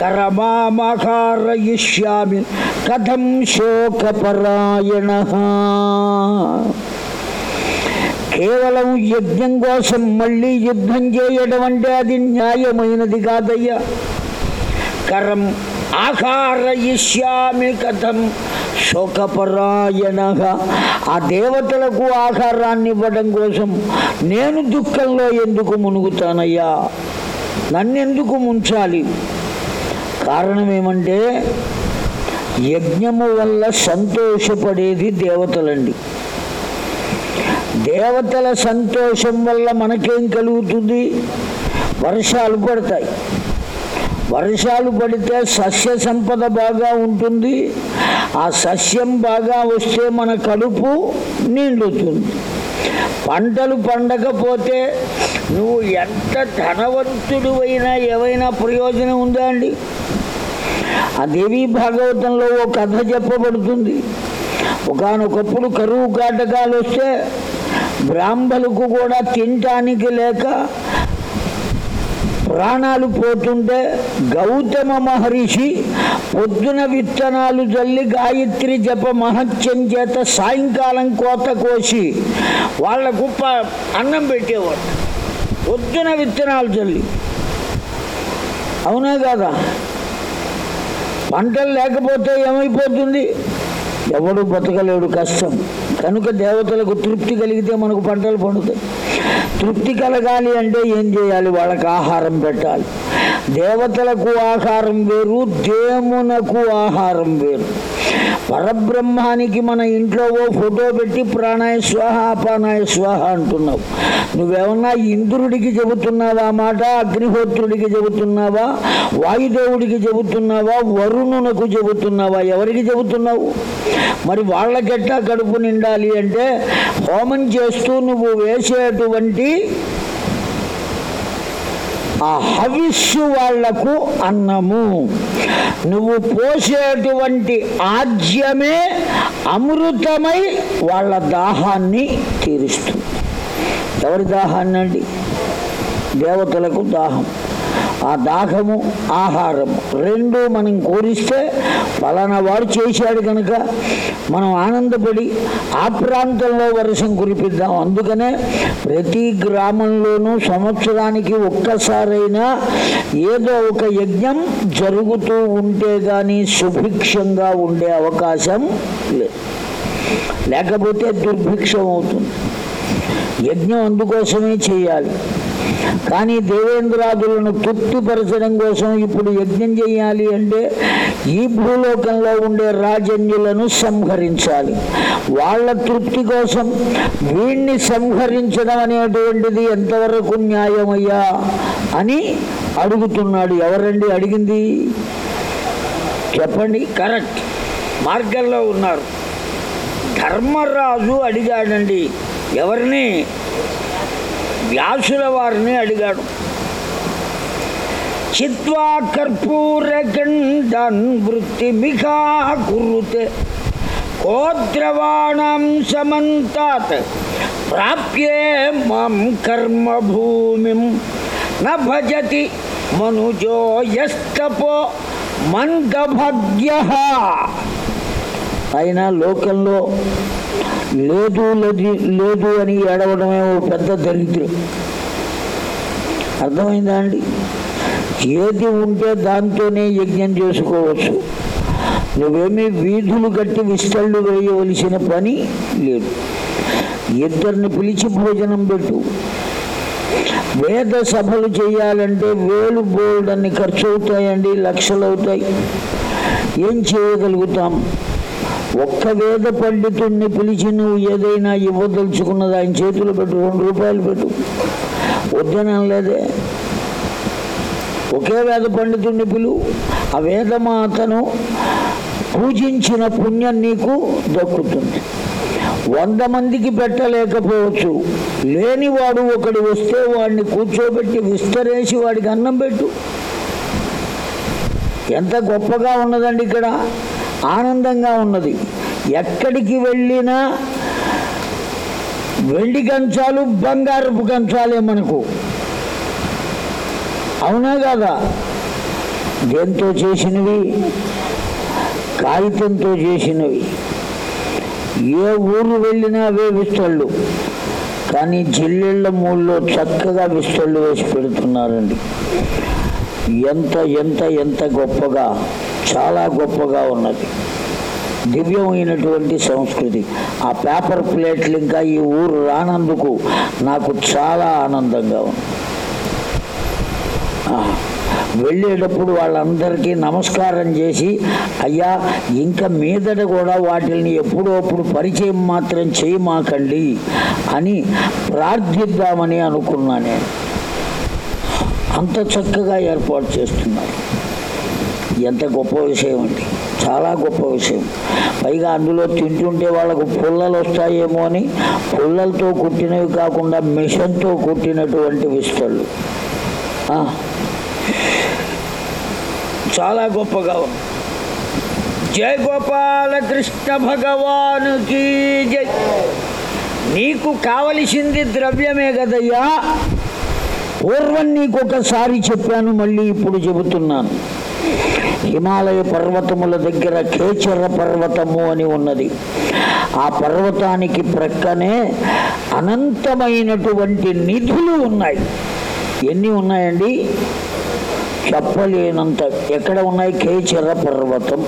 S1: కరమామకారయిష్యామి కథం శోకపరాయణ కేవలం యజ్ఞం కోసం మళ్ళీ యుద్ధం చేయడం అంటే అది న్యాయమైనది కాదయ్యా కరం ఆకారయిష్యామి కథం శోకపరాయణ ఆ దేవతలకు ఆహారాన్ని ఇవ్వడం కోసం నేను దుఃఖంలో ఎందుకు మునుగుతానయ్యా నన్నెందుకు ముంచాలి కారణం ఏమంటే యజ్ఞము వల్ల సంతోషపడేది దేవతలండి దేవతల సంతోషం వల్ల మనకేం కలుగుతుంది వర్షాలు పడతాయి వర్షాలు పడితే సస్య సంపద బాగా ఉంటుంది ఆ సస్యం బాగా వస్తే మన కడుపు నిండుతుంది పంటలు పండకపోతే నువ్వు ఎంత అయినా ఏవైనా ప్రయోజనం ఉందా అండి ఆ దేవీ భాగవతంలో ఓ కథ చెప్పబడుతుంది ఒకనొకప్పుడు కరువు కాటకాలు వస్తే బ్రాహ్మలకు కూడా తినటానికి లేక ప్రాణాలు పోతుంటే గౌతమ మహర్షి పొద్దున విత్తనాలు జల్లి గాయత్రి జప మహత్యం చేత సాయంకాలం కోత కోసి వాళ్ళ కుప్ప అన్నం పెట్టేవాడు పొద్దున విత్తనాలు జల్లి అవునా కదా పంటలు లేకపోతే ఏమైపోతుంది ఎవడు బతకలేడు కష్టం కనుక దేవతలకు తృప్తి కలిగితే మనకు పంటలు పండుతాయి తృప్తి కలగాలి అంటే ఏం చేయాలి వాళ్ళకి ఆహారం పెట్టాలి దేవతలకు ఆహారం వేరు దేమునకు ఆహారం వేరు పరబ్రహ్మానికి మన ఇంట్లో ఓ ఫోటో పెట్టి ప్రాణాయ స్వాహ అపానాయ స్వాహ అంటున్నావు నువ్వేమన్నా ఇంద్రుడికి చెబుతున్నావా మాట అగ్నిహోత్రుడికి చెబుతున్నావా వాయుదేవుడికి చెబుతున్నావా వరుణునకు చెబుతున్నావా ఎవరికి చెబుతున్నావు మరి వాళ్ళకెట్టా కడుపు నిండా ఉండాలి అంటే హోమం చేస్తూ నువ్వు వేసేటువంటి ఆ హవిష్యు వాళ్లకు అన్నము నువ్వు పోసేటువంటి ఆజ్యమే అమృతమై వాళ్ళ దాహాన్ని తీరుస్తుంది ఎవరి దాహాన్ని అండి దేవతలకు దాహం ఆ దాహము ఆహారము రెండు మనం కోరిస్తే పలానా వాడు చేశాడు కనుక మనం ఆనందపడి ఆ ప్రాంతంలో వర్షం కురిపిద్దాం అందుకనే ప్రతి గ్రామంలోనూ సంవత్సరానికి ఒక్కసారైనా ఏదో ఒక యజ్ఞం జరుగుతూ ఉంటే కానీ సుభిక్షంగా ఉండే అవకాశం లేదు లేకపోతే దుర్భిక్షం అవుతుంది యజ్ఞం అందుకోసమే చేయాలి కానీ దేవేంద్రాదులను తృప్తిపరచడం కోసం ఇప్పుడు యజ్ఞం చేయాలి అంటే ఈ భూలోకంలో ఉండే రాజన్యులను సంహరించాలి వాళ్ళ తృప్తి కోసం వీణ్ణి సంహరించడం అనేటువంటిది ఎంతవరకు న్యాయమయ్యా అని అడుగుతున్నాడు ఎవరండి అడిగింది చెప్పండి కరెక్ట్ మార్గంలో ఉన్నారు ధర్మరాజు అడిగాడండి ఎవరిని వ్యాసుల వారిని అడిగాడు చిత్వా కర్పూర గండన్ వృత్తి మిఖా కురుతే కోద్రవాణం సమంతాత్ ప్రాప్యే మం కర్మభూమిం నజతి మనుజో యస్తపో మందభగ్య అయినా లోకంలో లేదు లేదు అని ఏడవడమే ఓ పెద్ద దరిద్రం అర్థమైందా అండి ఏది ఉంటే దాంతోనే యజ్ఞం చేసుకోవచ్చు నువ్వేమీ వీధులు కట్టి విస్తళ్ళు వేయవలసిన పని లేదు ఇద్దరిని పిలిచి భోజనం పెట్టు వేద సభలు చేయాలంటే వేలు బోల్డన్ని ఖర్చు అవుతాయండి లక్షలు అవుతాయి ఏం చేయగలుగుతాం ఒక్క వేద పండితుడిని పిలిచి నువ్వు ఏదైనా ఇవ్వదలుచుకున్నది ఆయన చేతులు పెట్టు రెండు రూపాయలు పెట్టు వద్దనం లేదే ఒకే వేద పండితుడిని పిలు ఆ వేదమాతను పూజించిన పుణ్యం నీకు దక్కుతుంది వంద మందికి పెట్టలేకపోవచ్చు లేనివాడు ఒకడు వస్తే వాడిని కూర్చోబెట్టి విస్తరేసి వాడికి అన్నం పెట్టు ఎంత గొప్పగా ఉన్నదండి ఇక్కడ ఆనందంగా ఉన్నది ఎక్కడికి వెళ్ళినా వెండి కంచాలు బంగారపు కంచాలే మనకు అవునా కాదా దేంతో చేసినవి కాగితంతో చేసినవి ఏ ఊరు వెళ్ళినా అవే విస్తళ్ళు కానీ జిల్లెళ్ళ మూళ్ళో చక్కగా విస్తళ్ళు వేసి పెడుతున్నారండి ఎంత ఎంత ఎంత గొప్పగా చాలా గొప్పగా ఉన్నది దివ్యమైనటువంటి సంస్కృతి ఆ పేపర్ ప్లేట్లు ఇంకా ఈ ఊరు రానందుకు నాకు చాలా ఆనందంగా ఉంది వెళ్ళేటప్పుడు వాళ్ళందరికీ నమస్కారం చేసి అయ్యా ఇంకా మీదట కూడా వాటిని ఎప్పుడప్పుడు పరిచయం మాత్రం చేయమాకండి అని ప్రార్థిద్దామని అనుకున్నా నేను అంత చక్కగా ఏర్పాటు చేస్తున్నారు ఎంత గొప్ప విషయం అండి చాలా గొప్ప విషయం పైగా అందులో తింటుంటే వాళ్ళకు పుల్లలు వస్తాయేమో అని పుల్లలతో కుట్టినవి కాకుండా మిషన్తో కుట్టినటువంటి విస్తళ్ళు చాలా గొప్పగా ఉంది జయ గోపాలకృష్ణ భగవానుకి జయ నీకు కావలసింది ద్రవ్యమే కదయ్యా పూర్వం నీకొకసారి చెప్పాను మళ్ళీ ఇప్పుడు చెబుతున్నాను హిమాలయ పర్వతముల దగ్గర కేచర పర్వతము అని ఉన్నది ఆ పర్వతానికి ప్రక్కనే అనంతమైనటువంటి నిధులు ఉన్నాయి ఎన్ని ఉన్నాయండి చెప్పలేనంత ఎక్కడ ఉన్నాయి కేచర పర్వతం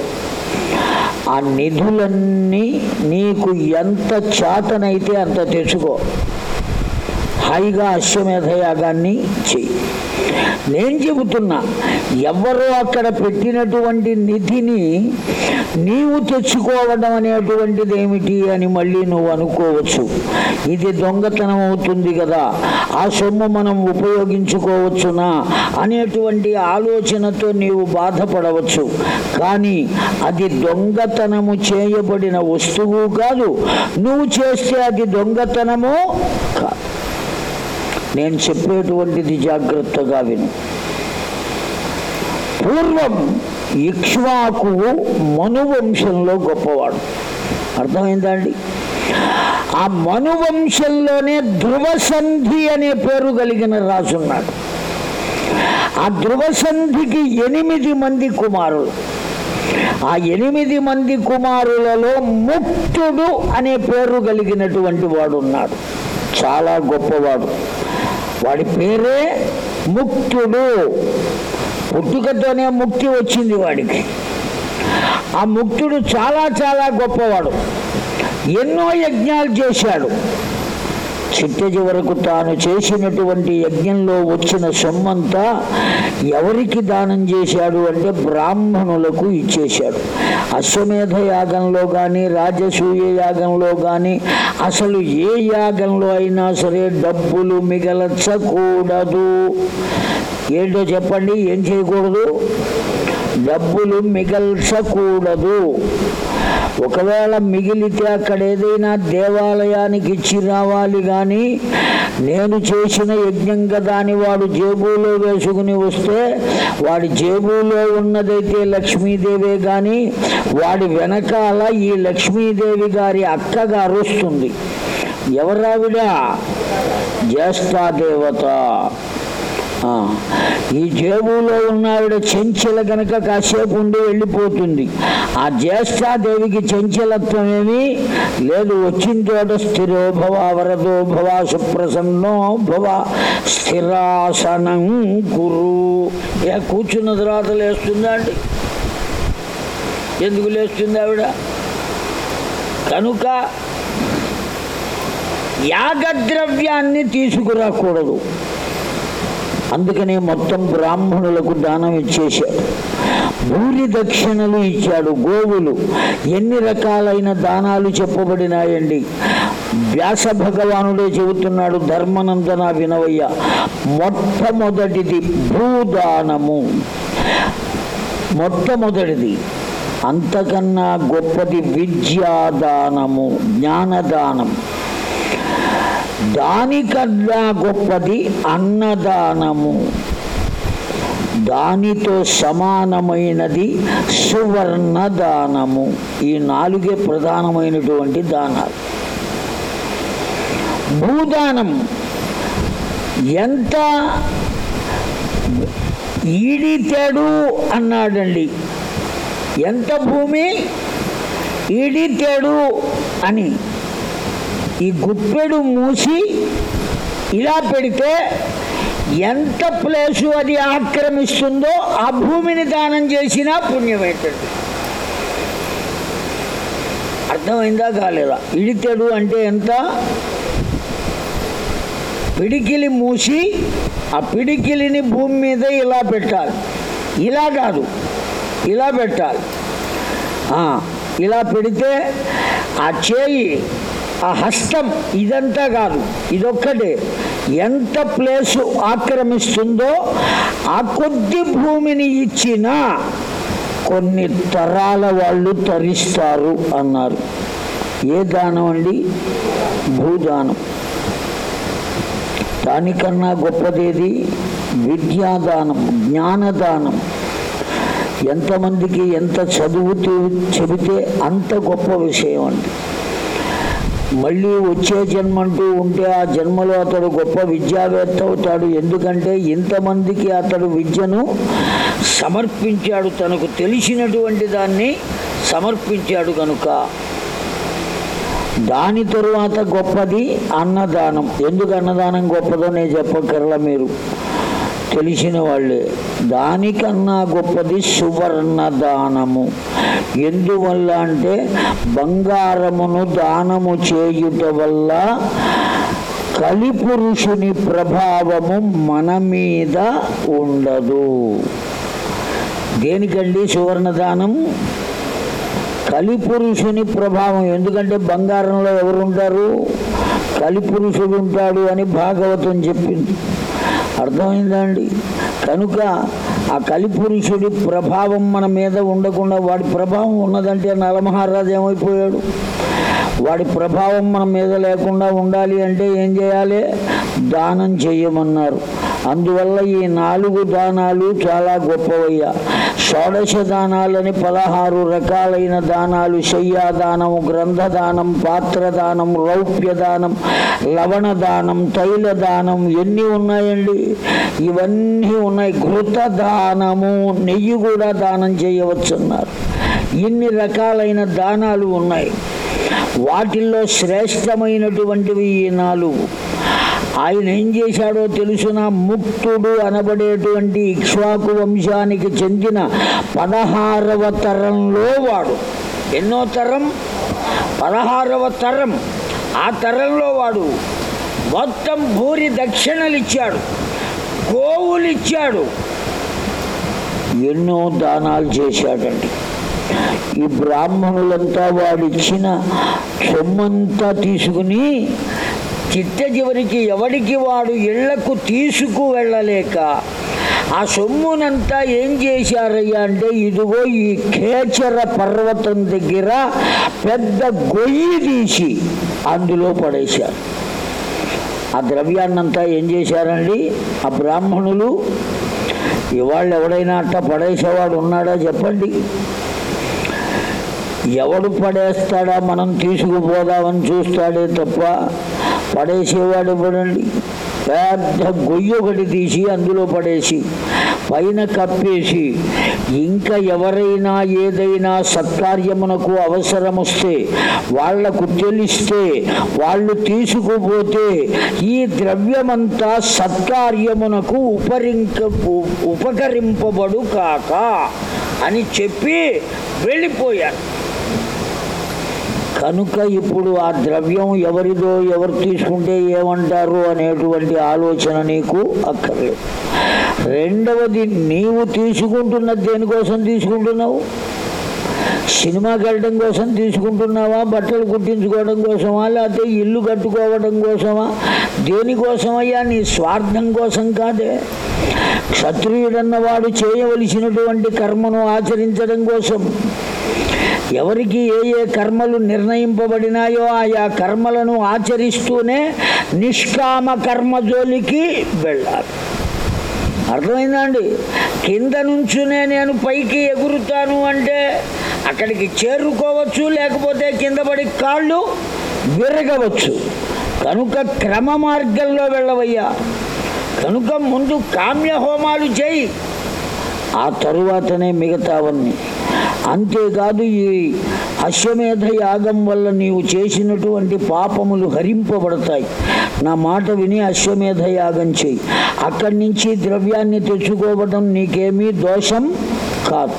S1: ఆ నిధులన్నీ నీకు ఎంత చాతనైతే అంత తెచ్చుకో హాయిగా అశ్వమేధ చెయ్యి నేను చెబుతున్నా ఎవరు అక్కడ పెట్టినటువంటి నిధిని నీవు తెచ్చుకోవడం అనేటువంటిది ఏమిటి అని మళ్ళీ నువ్వు అనుకోవచ్చు ఇది దొంగతనం అవుతుంది కదా ఆ సొమ్ము మనం ఉపయోగించుకోవచ్చునా అనేటువంటి ఆలోచనతో నీవు బాధపడవచ్చు కానీ అది దొంగతనము చేయబడిన వస్తువు కాదు నువ్వు చేస్తే అది దొంగతనము కాదు నేను చెప్పేటువంటిది జాగ్రత్తగా విను పూర్వం ఇక్ష్వాకు మనువంశంలో గొప్పవాడు అర్థమైందా అండి ఆ మనువంశంలోనే ధ్రువసంధి అనే పేరు కలిగిన రాజున్నాడు ఆ ధ్రువసంధికి ఎనిమిది మంది కుమారులు ఆ ఎనిమిది మంది కుమారులలో ముక్తుడు అనే పేరు కలిగినటువంటి వాడున్నాడు చాలా గొప్పవాడు వాడి పేరే ముక్తుడు పుట్టుకతోనే ముక్తి వచ్చింది వాడికి ఆ ముక్తుడు చాలా చాలా గొప్పవాడు ఎన్నో యజ్ఞాలు చేశాడు చిట్టజి వరకు తాను చేసినటువంటి యజ్ఞంలో వచ్చిన సొమ్మంతా ఎవరికి దానం చేశాడు అంటే బ్రాహ్మణులకు ఇచ్చేశాడు అశ్వమేధ యాగంలో కానీ రాజసూయ యాగంలో కానీ అసలు ఏ యాగంలో అయినా సరే డబ్బులు మిగలచ్చకూడదు ఏంటో చెప్పండి ఏం చేయకూడదు డబ్బులు మిగల్చకూడదు ఒకవేళ మిగిలితే అక్కడ ఏదైనా దేవాలయానికి ఇచ్చి రావాలి కానీ నేను చేసిన యజ్ఞం కదా అని వాడు జేబులో వేసుకుని వస్తే వాడి జేబులో ఉన్నదైతే లక్ష్మీదేవే కానీ వాడి వెనకాల ఈ లక్ష్మీదేవి గారి అక్కగా అరుస్తుంది ఎవరావిడ దేవత ఈ జేబులో ఉన్నావిడ చెంచల కనుక కాసేపు ఉండి వెళ్ళిపోతుంది ఆ జ్యేష్ఠాదేవికి చెంచలత్వం ఏమి లేదు వచ్చిన చోట స్థిరో భవ వరదో భవ సుప్రసన్నో భవ స్థిరాసనం కురు ఏ కూర్చున్న తర్వాత లేస్తుందా అండి ఎందుకు లేస్తుంది ఆవిడ కనుక యాగద్రవ్యాన్ని తీసుకురాకూడదు అందుకనే మొత్తం బ్రాహ్మణులకు దానం ఇచ్చేశాడు భూరి దక్షిణలు ఇచ్చాడు గోవులు ఎన్ని రకాలైన దానాలు చెప్పబడినాయండి వ్యాస భగవానుడే చెబుతున్నాడు ధర్మనందన వినవయ్య మొట్టమొదటిది భూదానము మొట్టమొదటిది అంతకన్నా గొప్పది విద్యాదానము జ్ఞానదానం దానికన్నా గొప్పది అన్నదానము దానితో సమానమైనది సువర్ణ దానము ఈ నాలుగే ప్రధానమైనటువంటి దానాలు భూదానం ఎంత ఈడితేడు అన్నాడండి ఎంత భూమి ఈడితేడు అని ఈ గుప్పెడు మూసి ఇలా పెడితే ఎంత ప్లేసు అది ఆక్రమిస్తుందో ఆ భూమిని దానం చేసినా పుణ్యమైతుంది అర్థమైందా కాలేదా ఇడితెడు అంటే ఎంత పిడికిలి మూసి ఆ పిడికిలిని భూమి మీద ఇలా పెట్టాలి ఇలా కాదు ఇలా పెట్టాలి ఇలా పెడితే ఆ చేయి ఆ హస్తం ఇదంతా కాదు ఇదొక్కటే ఎంత ప్లేసు ఆక్రమిస్తుందో ఆ కొద్ది భూమిని ఇచ్చిన కొన్ని తరాల వాళ్ళు తరిస్తారు అన్నారు ఏ దానం అండి భూదానం దానికన్నా గొప్పదేది విద్యాదానం జ్ఞానదానం ఎంతమందికి ఎంత చదువు చెబితే అంత గొప్ప విషయం అండి మళ్ళీ వచ్చే జన్మ అంటూ ఉంటే ఆ జన్మలో అతడు గొప్ప విద్యావేత్త అవుతాడు ఎందుకంటే ఇంతమందికి అతడు విద్యను సమర్పించాడు తనకు తెలిసినటువంటి దాన్ని సమర్పించాడు కనుక దాని తరువాత గొప్పది అన్నదానం ఎందుకు అన్నదానం గొప్పదో నేను చెప్పకర్ల మీరు తెలిసిన వాళ్ళే దానికన్నా గొప్పది సువర్ణ దానము ఎందువల్ల అంటే బంగారమును దానము చేయుట వల్ల కలిపురుషుని ప్రభావము మన మీద ఉండదు దేనికండి సువర్ణ దానం కలిపురుషుని ప్రభావం ఎందుకంటే బంగారంలో ఎవరుంటారు కలిపురుషుడు ఉంటాడు అని భాగవతం చెప్పింది అర్థమైందా అండి కనుక ఆ కలిపురుషుడి ప్రభావం మన మీద ఉండకుండా వాడి ప్రభావం ఉన్నదంటే నలమహారాజు ఏమైపోయాడు వాడి ప్రభావం మన మీద లేకుండా ఉండాలి అంటే ఏం చేయాలి దానం చేయమన్నారు అందువల్ల ఈ నాలుగు దానాలు చాలా గొప్పవయ్యా షోడశ దానాలని పదహారు రకాలైన దానాలు శయ్యాదానం గ్రంథదానం పాత్రదానం రౌప్యదానం లవణదానం తైలదానం ఎన్ని ఉన్నాయండి ఇవన్నీ ఉన్నాయి ఘృత దానము నెయ్యి కూడా దానం చేయవచ్చు అన్నారు ఇన్ని రకాలైన దానాలు ఉన్నాయి వాటిల్లో శ్రేష్టమైనటువంటివి ఈ నాలుగు ఆయన ఏం చేశాడో తెలిసిన ముక్తుడు అనబడేటువంటి ఇక్ష్వాకు వంశానికి చెందిన పదహారవ తరంలో వాడు ఎన్నో తరం పదహారవ తరం ఆ తరంలో వాడు మొత్తం భూరి దక్షిణలిచ్చాడు ఇచ్చాడు ఎన్నో దానాలు చేశాడండి ఈ బ్రాహ్మణులంతా వాడిచ్చిన సొమ్మంతా తీసుకుని చిట్ట చివరికి ఎవడికి వాడు ఇళ్లకు తీసుకు వెళ్ళలేక ఆ సొమ్మునంతా ఏం చేశారయ్యా అంటే ఇదిగో ఈ కేచర పర్వతం దగ్గర పెద్ద గొయ్యి తీసి అందులో పడేశారు ఆ ద్రవ్యాన్నంతా ఏం చేశారండి ఆ బ్రాహ్మణులు ఇవాళ్ళు ఎవడైనా అట్ట పడేసేవాడు ఉన్నాడా చెప్పండి ఎవడు పడేస్తాడా మనం తీసుకుపోదామని చూస్తాడే తప్ప పడేసేవాడు ఇవ్వడండి పెద్ద గొయ్యి ఒకటి తీసి అందులో పడేసి పైన కప్పేసి ఇంకా ఎవరైనా ఏదైనా సత్కార్యమునకు అవసరం వస్తే వాళ్లకు తెలిస్తే వాళ్ళు తీసుకుపోతే ఈ ద్రవ్యమంతా సత్కార్యమునకు ఉపరింక ఉపకరింపబడు కాక అని చెప్పి వెళ్ళిపోయారు కనుక ఇప్పుడు ఆ ద్రవ్యం ఎవరిదో ఎవరు తీసుకుంటే ఏమంటారు అనేటువంటి ఆలోచన నీకు అక్కర్లేదు రెండవది నీవు తీసుకుంటున్న దేనికోసం తీసుకుంటున్నావు సినిమాకి వెళ్ళడం కోసం తీసుకుంటున్నావా బట్టలు కుట్టించుకోవడం కోసమా లేకపోతే ఇల్లు కట్టుకోవడం కోసమా దేనికోసమయ్యా నీ స్వార్థం కోసం కాదే క్షత్రియుడన్నవాడు చేయవలసినటువంటి కర్మను ఆచరించడం కోసం ఎవరికి ఏ ఏ కర్మలు నిర్ణయింపబడినాయో ఆయా కర్మలను ఆచరిస్తూనే నిష్కామ కర్మ జోలికి వెళ్ళాలి అర్థమైందండి కింద నుంచునే నేను పైకి ఎగురుతాను అంటే అక్కడికి చేరుకోవచ్చు లేకపోతే కింద పడి కాళ్ళు విరగవచ్చు కనుక క్రమ మార్గంలో వెళ్ళవయ్యా కనుక ముందు కామ్య హోమాలు చేయి ఆ తరువాతనే మిగతావన్నీ అంతేకాదు ఈ అశ్వమేధ యాగం వల్ల నీవు చేసినటువంటి పాపములు హరింపబడతాయి నా మాట విని అశ్వమేధ యాగం చేయి అక్కడి నుంచి ద్రవ్యాన్ని తెచ్చుకోవడం నీకేమీ దోషం కాదు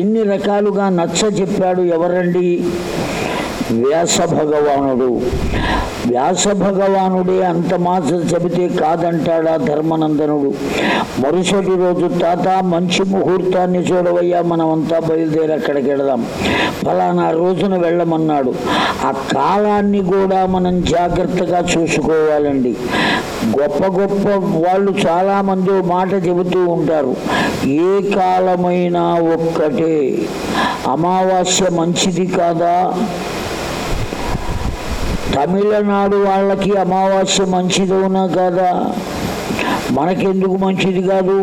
S1: ఎన్ని రకాలుగా నచ్చ చెప్పాడు ఎవరండి వ్యాస భగవానుడు వ్యాస భగవానుడే అంత మాస చెబితే కాదంటాడా ధర్మనందనుడు మరుసటి రోజు తాత మంచి ముహూర్తాన్ని చూడవయ్యా మనమంతా బయలుదేరి అక్కడికి వెళదాం ఫలానా రోజున వెళ్ళమన్నాడు ఆ కాలాన్ని కూడా మనం జాగ్రత్తగా చూసుకోవాలండి గొప్ప గొప్ప వాళ్ళు చాలామంది మాట చెబుతూ ఉంటారు ఏ కాలమైనా ఒక్కటే అమావాస్య మంచిది కాదా తమిళనాడు వాళ్ళకి అమావాస్య మంచిదవునా కాదా మనకెందుకు మంచిది కాదు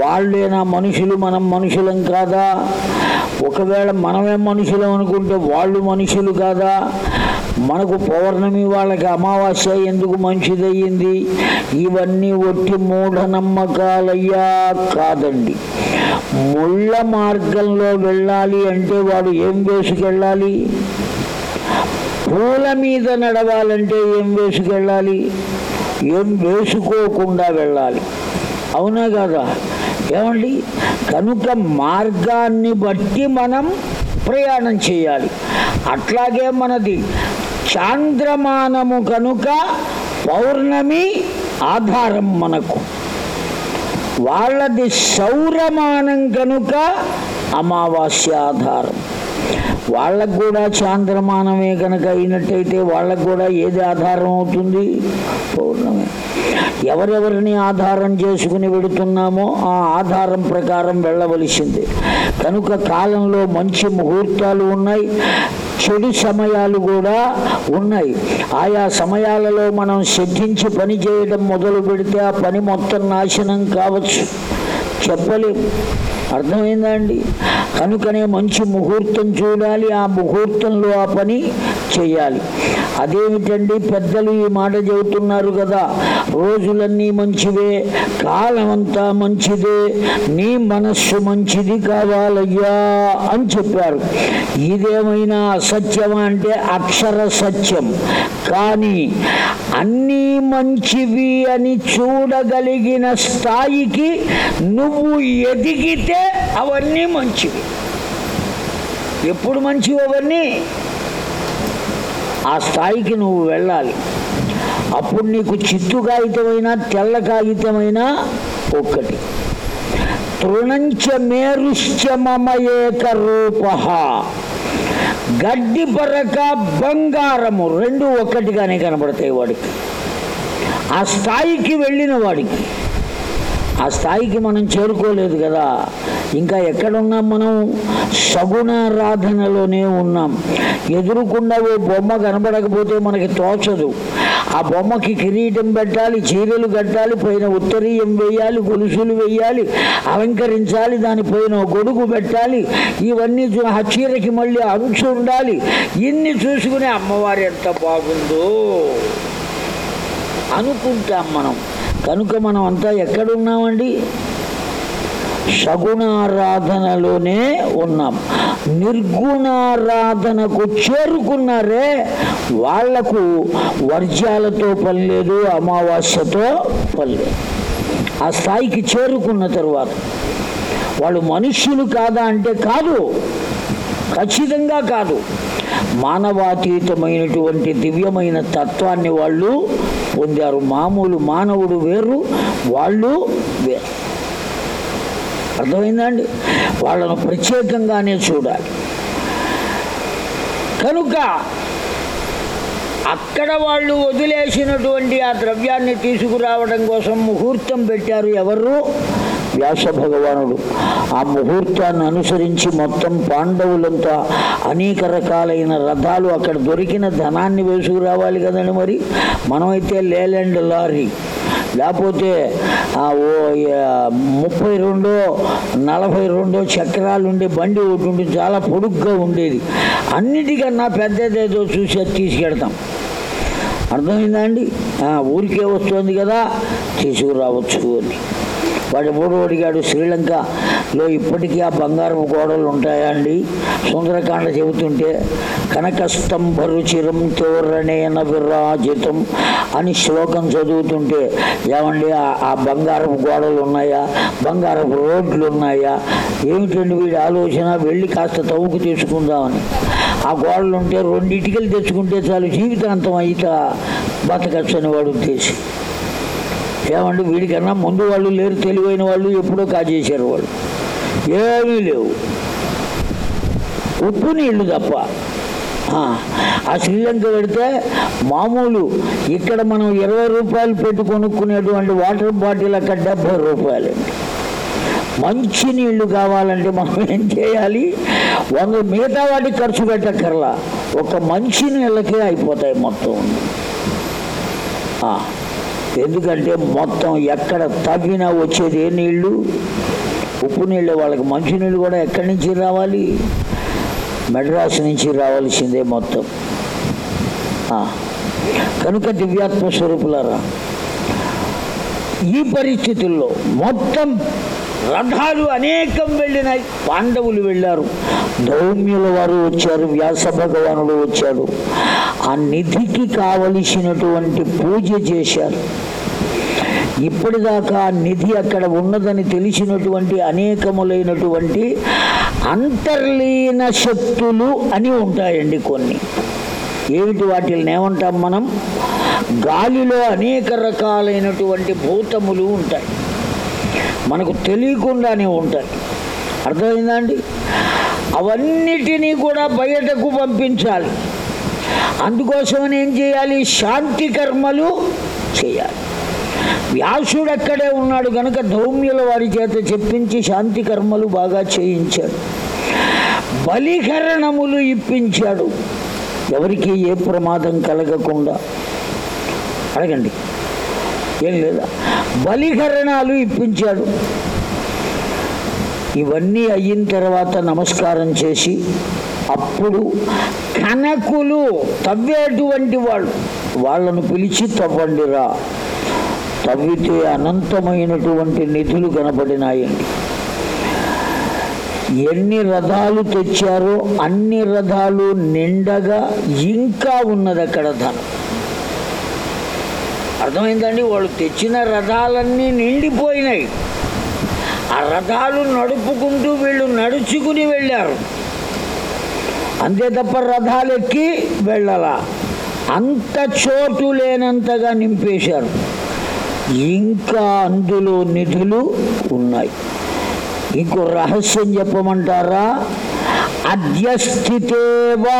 S1: వాళ్ళేనా మనుషులు మనం మనుషులం కాదా ఒకవేళ మనమే మనుషులం అనుకుంటే వాళ్ళు మనుషులు కాదా మనకు పౌర్ణమి వాళ్ళకి అమావాస్య ఎందుకు మంచిదయ్యింది ఇవన్నీ ఒట్టి మూఢనమ్మకాలయ్యా కాదండి ముళ్ళ మార్గంలో వెళ్ళాలి అంటే వాడు ఏం వేసుకెళ్ళాలి పూల మీద నడవాలంటే ఏం వేసుకెళ్ళాలి ఏం వేసుకోకుండా వెళ్ళాలి అవునా కదా ఏమండి కనుక మార్గాన్ని బట్టి మనం ప్రయాణం చేయాలి అట్లాగే మనది చాంద్రమానము కనుక పౌర్ణమి ఆధారం మనకు వాళ్ళది సౌరమానం కనుక అమావాస్య ఆధారం వాళ్ళకు కూడా చాంద్రమానమే కనుక అయినట్టయితే వాళ్ళకు కూడా ఏది ఆధారం అవుతుంది పౌర్ణమే ఎవరెవరిని ఆధారం చేసుకుని వెడుతున్నామో ఆ ఆధారం ప్రకారం వెళ్ళవలసింది కనుక కాలంలో మంచి ముహూర్తాలు ఉన్నాయి చెడు సమయాలు కూడా ఉన్నాయి ఆయా సమయాలలో మనం సిద్ధించి పని చేయడం మొదలు పెడితే ఆ పని మొత్తం నాశనం కావచ్చు చెప్పలేము అర్థమైందా అండి కనుకనే మంచి ముహూర్తం చూడాలి ఆ ముహూర్తంలో ఆ పని చేయాలి అదేమిటండి పెద్దలు ఈ మాట చెబుతున్నారు కదా రోజులన్నీ మంచివే కాలం అంతా మంచిదే నీ మనస్సు మంచిది కావాలయ్యా అని చెప్పారు ఇదేమైనా అసత్యమా అంటే అక్షర సత్యం కానీ అన్నీ మంచివి అని చూడగలిగిన స్థాయికి నువ్వు ఎదిగితే ఉంటే అవన్నీ మంచివి ఎప్పుడు మంచివి అవన్నీ ఆ స్థాయికి నువ్వు వెళ్ళాలి అప్పుడు నీకు చిత్తు కాగితమైనా తెల్ల కాగితమైనా ఒక్కటి తృణంచ మేరుశ్చమేక రూప గడ్డి పరక బంగారము రెండు ఒక్కటిగానే కనబడతాయి వాడికి ఆ స్థాయికి వెళ్ళిన వాడికి ఆ స్థాయికి మనం చేరుకోలేదు కదా ఇంకా ఎక్కడున్నాం మనం సగుణారాధనలోనే ఉన్నాం ఎదురుకుండా ఓ బొమ్మ కనబడకపోతే మనకి తోచదు ఆ బొమ్మకి కిరీటం పెట్టాలి చీరలు కట్టాలి పైన ఉత్తరీయం వేయాలి గొలుసులు వేయాలి అలంకరించాలి దానిపైన గొడుగు పెట్టాలి ఇవన్నీ ఆ చీరకి మళ్ళీ అంచు ఉండాలి ఇన్ని చూసుకునే అమ్మవారు ఎంత బాగుందో అనుకుంటాం మనం కనుక మనం అంతా ఎక్కడున్నామండి సగుణారాధనలోనే ఉన్నాం నిర్గుణారాధనకు చేరుకున్నారే వాళ్లకు వర్జాలతో పని లేదు అమావాస్యతో పని ఆ స్థాయికి చేరుకున్న తర్వాత వాళ్ళు మనుష్యులు కాదా అంటే కాదు ఖచ్చితంగా కాదు మానవాతీతమైనటువంటి దివ్యమైన తత్వాన్ని వాళ్ళు పొందారు మామూలు మానవుడు వేరు వాళ్ళు వేరు అర్థమైందండి వాళ్ళను ప్రత్యేకంగానే చూడాలి కనుక అక్కడ వాళ్ళు వదిలేసినటువంటి ఆ ద్రవ్యాన్ని తీసుకురావడం కోసం ముహూర్తం పెట్టారు ఎవరు వ్యాస భగవానుడు ఆ ముహూర్తాన్ని అనుసరించి మొత్తం పాండవులంతా అనేక రకాలైన రథాలు అక్కడ దొరికిన ధనాన్ని వేసుకురావాలి కదండి మరి మనమైతే లేలండ్ లారీ లేకపోతే ముప్పై రెండు నలభై రెండు చక్రాలు ఉండే బండి ఒకటి చాలా పొడుగ్గా ఉండేది అన్నిటికన్నా పెద్దదేదో చూసి అది తీసుకెడతాం అర్థమైందా అండి ఊరికే వస్తుంది కదా తీసుకురావచ్చు అని వాడు మూడు అడిగాడు శ్రీలంకలో ఇప్పటికీ ఆ బంగారం గోడలు ఉంటాయా అండి సుందరకాండ చెబుతుంటే కనకస్తంభరుచిరం తోరణేన విరాజితం అని శ్లోకం చదువుతుంటే ఏమండి ఆ బంగారం గోడలు ఉన్నాయా బంగారపు రోడ్లు ఉన్నాయా ఏమిటండి వీడి ఆలోచన వెళ్ళి కాస్త తవ్వుకు తీసుకుందామని ఆ గోడలు ఉంటే రెండు ఇటుకలు తెచ్చుకుంటే చాలు జీవితాంతం అయితే బతకచ్చని వాడు ఉద్దేశం ఏమంటే వీడికన్నా ముందు వాళ్ళు లేరు తెలివైన వాళ్ళు ఎప్పుడో కాజేశారు వాళ్ళు ఏమీ లేవు ఉప్పు నీళ్ళు తప్ప ఆ శ్రీలంక పెడితే మామూలు ఇక్కడ మనం ఇరవై రూపాయలు పెట్టి కొనుక్కునేటువంటి వాటర్ బాటిల్ అక్కడ డెబ్బై అండి మంచి నీళ్లు కావాలంటే మనం ఏం చేయాలి వంద మిగతా వాటికి ఖర్చు పెట్టక్కర్లా ఒక మంచి నీళ్ళకే అయిపోతాయి మొత్తం ఎందుకంటే మొత్తం ఎక్కడ తగ్గినా వచ్చేది ఏ నీళ్లు ఉప్పు నీళ్ళు వాళ్ళకి మంచినీళ్ళు కూడా ఎక్కడి నుంచి రావాలి మెడ్రాస్ నుంచి రావాల్సిందే మొత్తం కనుక దివ్యాత్మ స్వరూపులారా ఈ పరిస్థితుల్లో మొత్తం రథాలు అనేకం వెళ్ళినాయి పాండవులు వెళ్ళారు దౌమ్యుల వారు వచ్చారు వ్యాస భగవానుడు వచ్చారు ఆ నిధికి కావలసినటువంటి పూజ చేశారు ఇప్పటిదాకా నిధి అక్కడ ఉన్నదని తెలిసినటువంటి అనేకములైనటువంటి అంతర్లీన శక్తులు అని ఉంటాయండి కొన్ని ఏమిటి వాటిని ఏమంటాం మనం గాలిలో అనేక రకాలైనటువంటి భూతములు ఉంటాయి మనకు తెలియకుండానే ఉంటాయి అర్థమైందండి అవన్నిటినీ కూడా బయటకు పంపించాలి అందుకోసమని ఏం చేయాలి శాంతి కర్మలు చేయాలి వ్యాసుడు ఉన్నాడు గనక ధౌమ్యుల వారి చేత చెప్పించి శాంతి కర్మలు బాగా చేయించాడు బలికరణములు ఇప్పించాడు ఎవరికి ఏ ప్రమాదం కలగకుండా అడగండి ఏం లేదా బలికరణాలు ఇప్పించాడు ఇవన్నీ అయిన తర్వాత నమస్కారం చేసి అప్పుడు కనకులు తవ్వేటువంటి వాళ్ళు వాళ్ళను పిలిచి తవ్వండిరా తవ్వితే అనంతమైనటువంటి నిధులు కనపడినాయి ఎన్ని రథాలు తెచ్చారో అన్ని రథాలు నిండగా ఇంకా ఉన్నది అక్కడ ధనం అర్థమైందండి వాళ్ళు తెచ్చిన రథాలన్నీ నిండిపోయినాయి ఆ రథాలు నడుపుకుంటూ వీళ్ళు నడుచుకుని వెళ్ళారు అంతే తప్ప రథాలెక్కి వెళ్ళాల అంత చోటు లేనంతగా నింపేశారు ఇంకా అందులో నిధులు ఉన్నాయి ఇంకో రహస్యం చెప్పమంటారా అధ్యస్థితేవా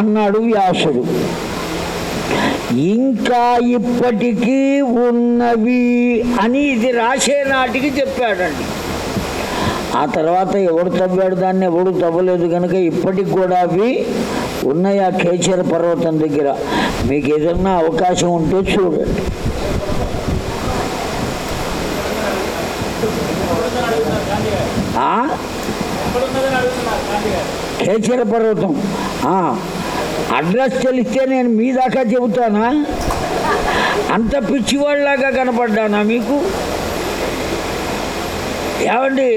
S1: అన్నాడు వ్యాసుడు ఇంకా ఇప్పటికీ ఉన్నవి అని ఇది రాసే నాటికి చెప్పాడండి ఆ తర్వాత ఎవడు తవ్వాడు దాన్ని ఎవడు తవ్వలేదు కనుక ఇప్పటికి కూడా అవి ఉన్నాయి ఆ కేచర పర్వతం దగ్గర మీకు ఏదన్నా అవకాశం ఉంటే చూడండి కేసీఆర్ పర్వతం అడ్రస్ తెలిస్తే నేను మీ దాకా చెబుతానా అంత పిచ్చివాళ్ళలాగా కనపడ్డానా మీకు ఏమండి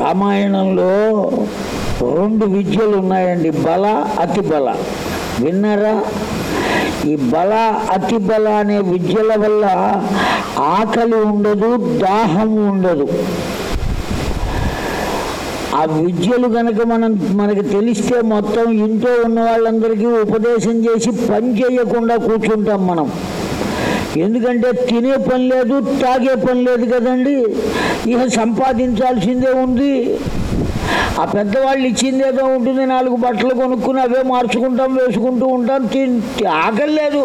S1: రామాయణంలో రెండు విద్యలు ఉన్నాయండి బల అతి బల విన్నారా ఈ బల అతి బల అనే విద్యల వల్ల ఆకలి ఉండదు దాహం ఉండదు ఆ విద్యలు కనుక మనం మనకి తెలిస్తే మొత్తం ఇంట్లో ఉన్న వాళ్ళందరికీ ఉపదేశం చేసి పని చేయకుండా కూర్చుంటాం మనం ఎందుకంటే తినే పని లేదు తాగే పని లేదు కదండి ఇక సంపాదించాల్సిందే ఉంది ఆ పెద్దవాళ్ళు ఇచ్చింది ఏదో ఉంటుంది నాలుగు బట్టలు కొనుక్కుని అవే మార్చుకుంటాం వేసుకుంటూ ఉంటాం తింటే ఆకలి లేదు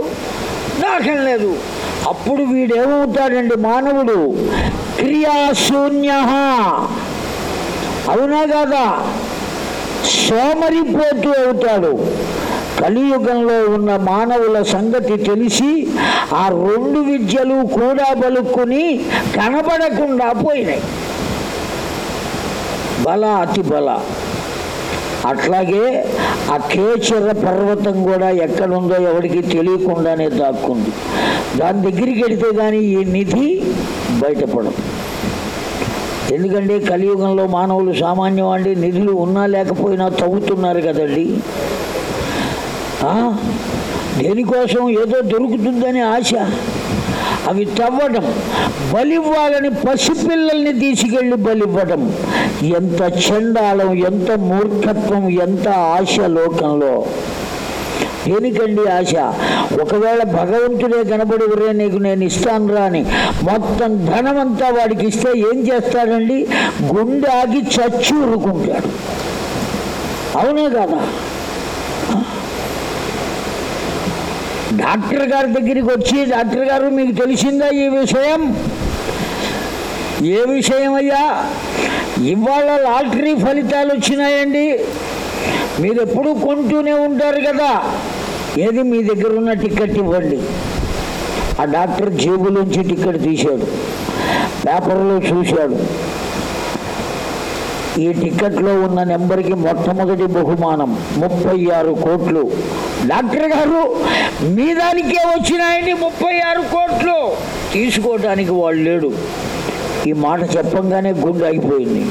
S1: దాఖం లేదు అప్పుడు వీడేమవుతాడండి మానవుడు క్రియాశూన్య అవునా కాదా సోమరిపోతూ అవుతాడు కలియుగంలో ఉన్న మానవుల సంగతి తెలిసి ఆ రెండు విద్యలు కూడా బలుక్కుని కనబడకుండా పోయినాయి బల అతి బల అట్లాగే అఖేచర పర్వతం కూడా ఎక్కడుందో ఎవరికి తెలియకుండానే దాక్కుంది దాని దగ్గరికి వెళితే కానీ ఈ నిధి బయటపడదు ఎందుకంటే కలియుగంలో మానవులు సామాన్యం అండి నిధులు ఉన్నా లేకపోయినా తవ్వుతున్నారు కదండి దేనికోసం ఏదో దొరుకుతుందని ఆశ అవి తవ్వడం బలివ్వాలని పసిపిల్లల్ని తీసుకెళ్ళి బలివ్వడం ఎంత చండాలం ఎంత మూర్ఖత్వం ఎంత ఆశ లోకంలో దేనికండి ఆశ ఒకవేళ భగవంతుడే కనబడివరే నీకు నేను ఇస్తాను రాని మొత్తం ధనమంతా వాడికి ఇస్తే ఏం చేస్తాడండి గుండె ఆగి చచ్చి ఊరుకుంటాడు అవునే కదా డాక్టర్ గారి దగ్గరికి వచ్చి డాక్టర్ గారు మీకు తెలిసిందా ఈ విషయం ఏ విషయమయ్యా ఇవాళ లాటరీ ఫలితాలు వచ్చినాయండి మీరు ఎప్పుడు కొంటూనే ఉంటారు కదా ఏది మీ దగ్గర ఉన్న టికెట్ ఇవ్వండి ఆ డాక్టర్ జేబులోంచి టికెట్ తీశాడు పేపర్లో చూశాడు ఈ టిక్కెట్లో ఉన్న నెంబర్కి మొట్టమొదటి బహుమానం ముప్పై ఆరు కోట్లు డాక్టర్ గారు మీ దానికే వచ్చినాయండి ముప్పై ఆరు కోట్లు తీసుకోవడానికి వాళ్ళు లేడు ఈ మాట చెప్పంగానే గుండె అయిపోయింది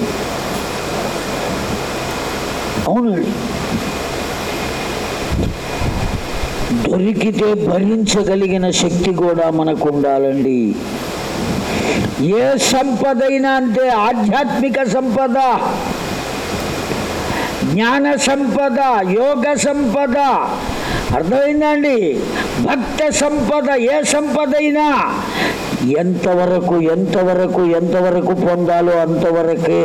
S1: అవునండి దొరికితే భరించగలిగిన శక్తి కూడా మనకు ఉండాలండి ఏ సంపదైనా అంటే ఆధ్యాత్మిక సంపద జ్ఞాన సంపద యోగ సంపద అర్థమైందండి భక్త సంపద ఏ సంపదైనా ఎంతవరకు ఎంతవరకు ఎంతవరకు పొందాలో అంతవరకే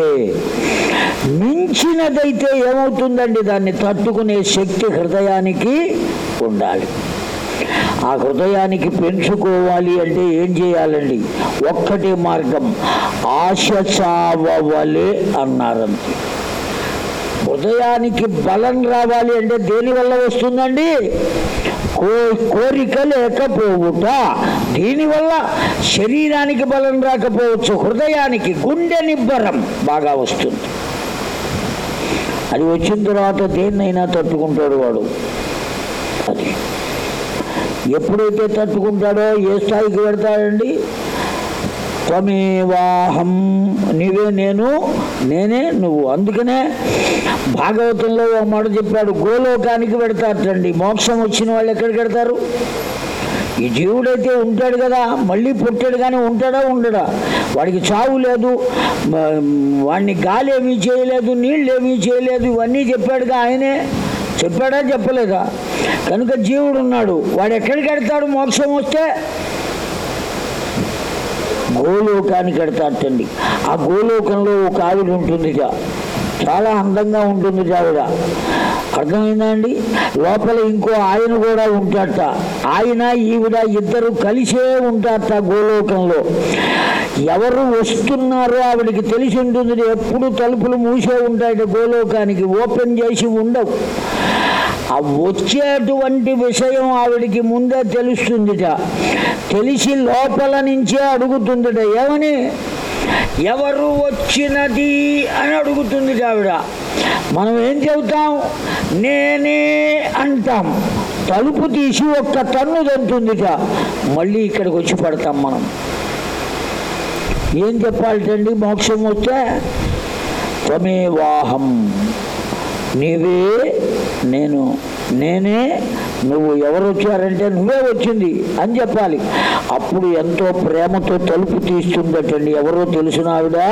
S1: మించినదైతే ఏమవుతుందండి దాన్ని తట్టుకునే శక్తి హృదయానికి ఉండాలి ఆ హృదయానికి పెంచుకోవాలి అంటే ఏం చేయాలండి ఒక్కటే మార్గం ఆశ చావలే అన్నారంతే హృదయానికి బలం రావాలి అంటే దేని వల్ల వస్తుందండి కో కోరిక లేకపోవుట దీనివల్ల శరీరానికి బలం రాకపోవచ్చు హృదయానికి గుండె నిబ్బరం బాగా వస్తుంది అది వచ్చిన తర్వాత దేన్నైనా తట్టుకుంటాడు వాడు అది ఎప్పుడైతే తట్టుకుంటాడో ఏ స్థాయికి పెడతాడండి త్వమేవాహం నీవే నేను నేనే నువ్వు అందుకనే భాగవతంలో ఓ మాట చెప్పాడు గోలోకానికి పెడతాడండి మోక్షం వచ్చిన వాళ్ళు ఎక్కడికి పెడతారు ఈ జీవుడైతే ఉంటాడు కదా మళ్ళీ పుట్టాడు కానీ ఉంటాడా ఉండడా వాడికి చావు లేదు వాడిని గాలి ఏమీ చేయలేదు నీళ్ళు ఏమీ చేయలేదు ఇవన్నీ చెప్పాడుగా ఆయనే చెప్పాడా చెప్పలేదా కనుక జీవుడు ఉన్నాడు వాడు ఎక్కడికి వెడతాడు మోక్షం వస్తే గోలోకానికి తండ్రి ఆ గోలోకంలో ఒక ఆవిడ ఉంటుందిగా చాలా అందంగా ఉంటుంది ఆవిడ అర్థమైందా అండి లోపల ఇంకో ఆయన కూడా ఉంటాడట ఆయన ఈవిడ ఇద్దరు కలిసే ఉంటాడట గోలోకంలో ఎవరు వస్తున్నారో ఆవిడకి తెలిసి ఉంటుంది ఎప్పుడు తలుపులు మూసే ఉంటాయట గోలోకానికి ఓపెన్ చేసి ఉండవు ఆ వచ్చేటువంటి విషయం ఆవిడికి ముందే తెలుస్తుందిట తెలిసి లోపల నుంచే అడుగుతుందిట ఏమని ఎవరు వచ్చినది అని అడుగుతుంది ఆవిడ మనం ఏం చెబుతాం నేనే అంటాం తలుపు తీసి ఒక్క తన్ను తంతుందిట మళ్ళీ ఇక్కడికి వచ్చి పడతాం మనం ఏం చెప్పాలటండి మోక్షం వస్తే వాహం నీవే నేను నేనే నువ్వు ఎవరు వచ్చారంటే నువ్వే వచ్చింది అని చెప్పాలి అప్పుడు ఎంతో ప్రేమతో తలుపు తీస్తుందటండి ఎవరో తెలిసినావిడా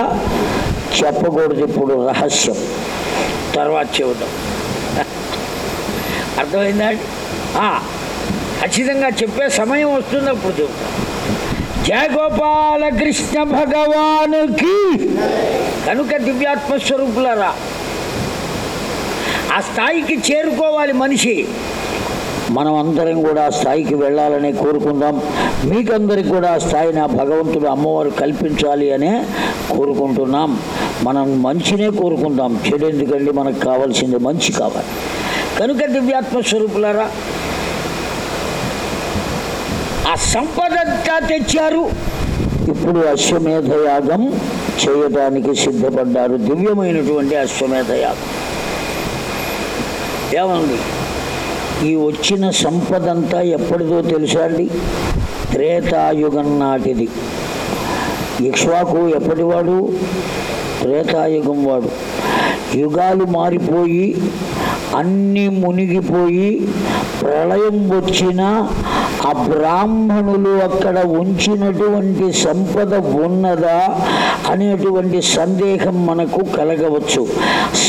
S1: చెప్పకూడదు ఇప్పుడు రహస్యం తర్వాత చెబుతాం (laughs) అర్థమైందా ఖచ్చితంగా చెప్పే సమయం వస్తుంది అప్పుడు చెబుతాం జయగోపాలకృష్ణ భగవానుకి కనుక దివ్యాత్మస్వరూపులరా ఆ స్థాయికి చేరుకోవాలి మనిషి మనం అందరం కూడా ఆ స్థాయికి వెళ్ళాలని కోరుకుందాం మీకందరికి కూడా ఆ స్థాయిని ఆ భగవంతుడు అమ్మవారు కల్పించాలి అనే కోరుకుంటున్నాం మనం మంచినే కోరుకుందాం చెడు ఎందుకండి మనకు కావాల్సింది మంచి కావాలి కనుక దివ్యాత్మ స్వరూపులారా ఆ సంపదంతా తెచ్చారు ఇప్పుడు అశ్వమేధయాగం చేయటానికి చేయడానికి సిద్ధపడ్డారు దివ్యమైనటువంటి అశ్వమేధయాగం ఏమండి ఈ వచ్చిన సంపదంతా ఎప్పటిదో తెలుసా అండి త్రేతాయుగం నాటిది ఇక్ష్వాకు ఎప్పటివాడు త్రేతాయుగం వాడు యుగాలు మారిపోయి అన్నీ మునిగిపోయి ప్రళయం వచ్చినా ఆ బ్రాహ్మణులు అక్కడ ఉంచినటువంటి సంపద ఉన్నదా అనేటువంటి సందేహం మనకు కలగవచ్చు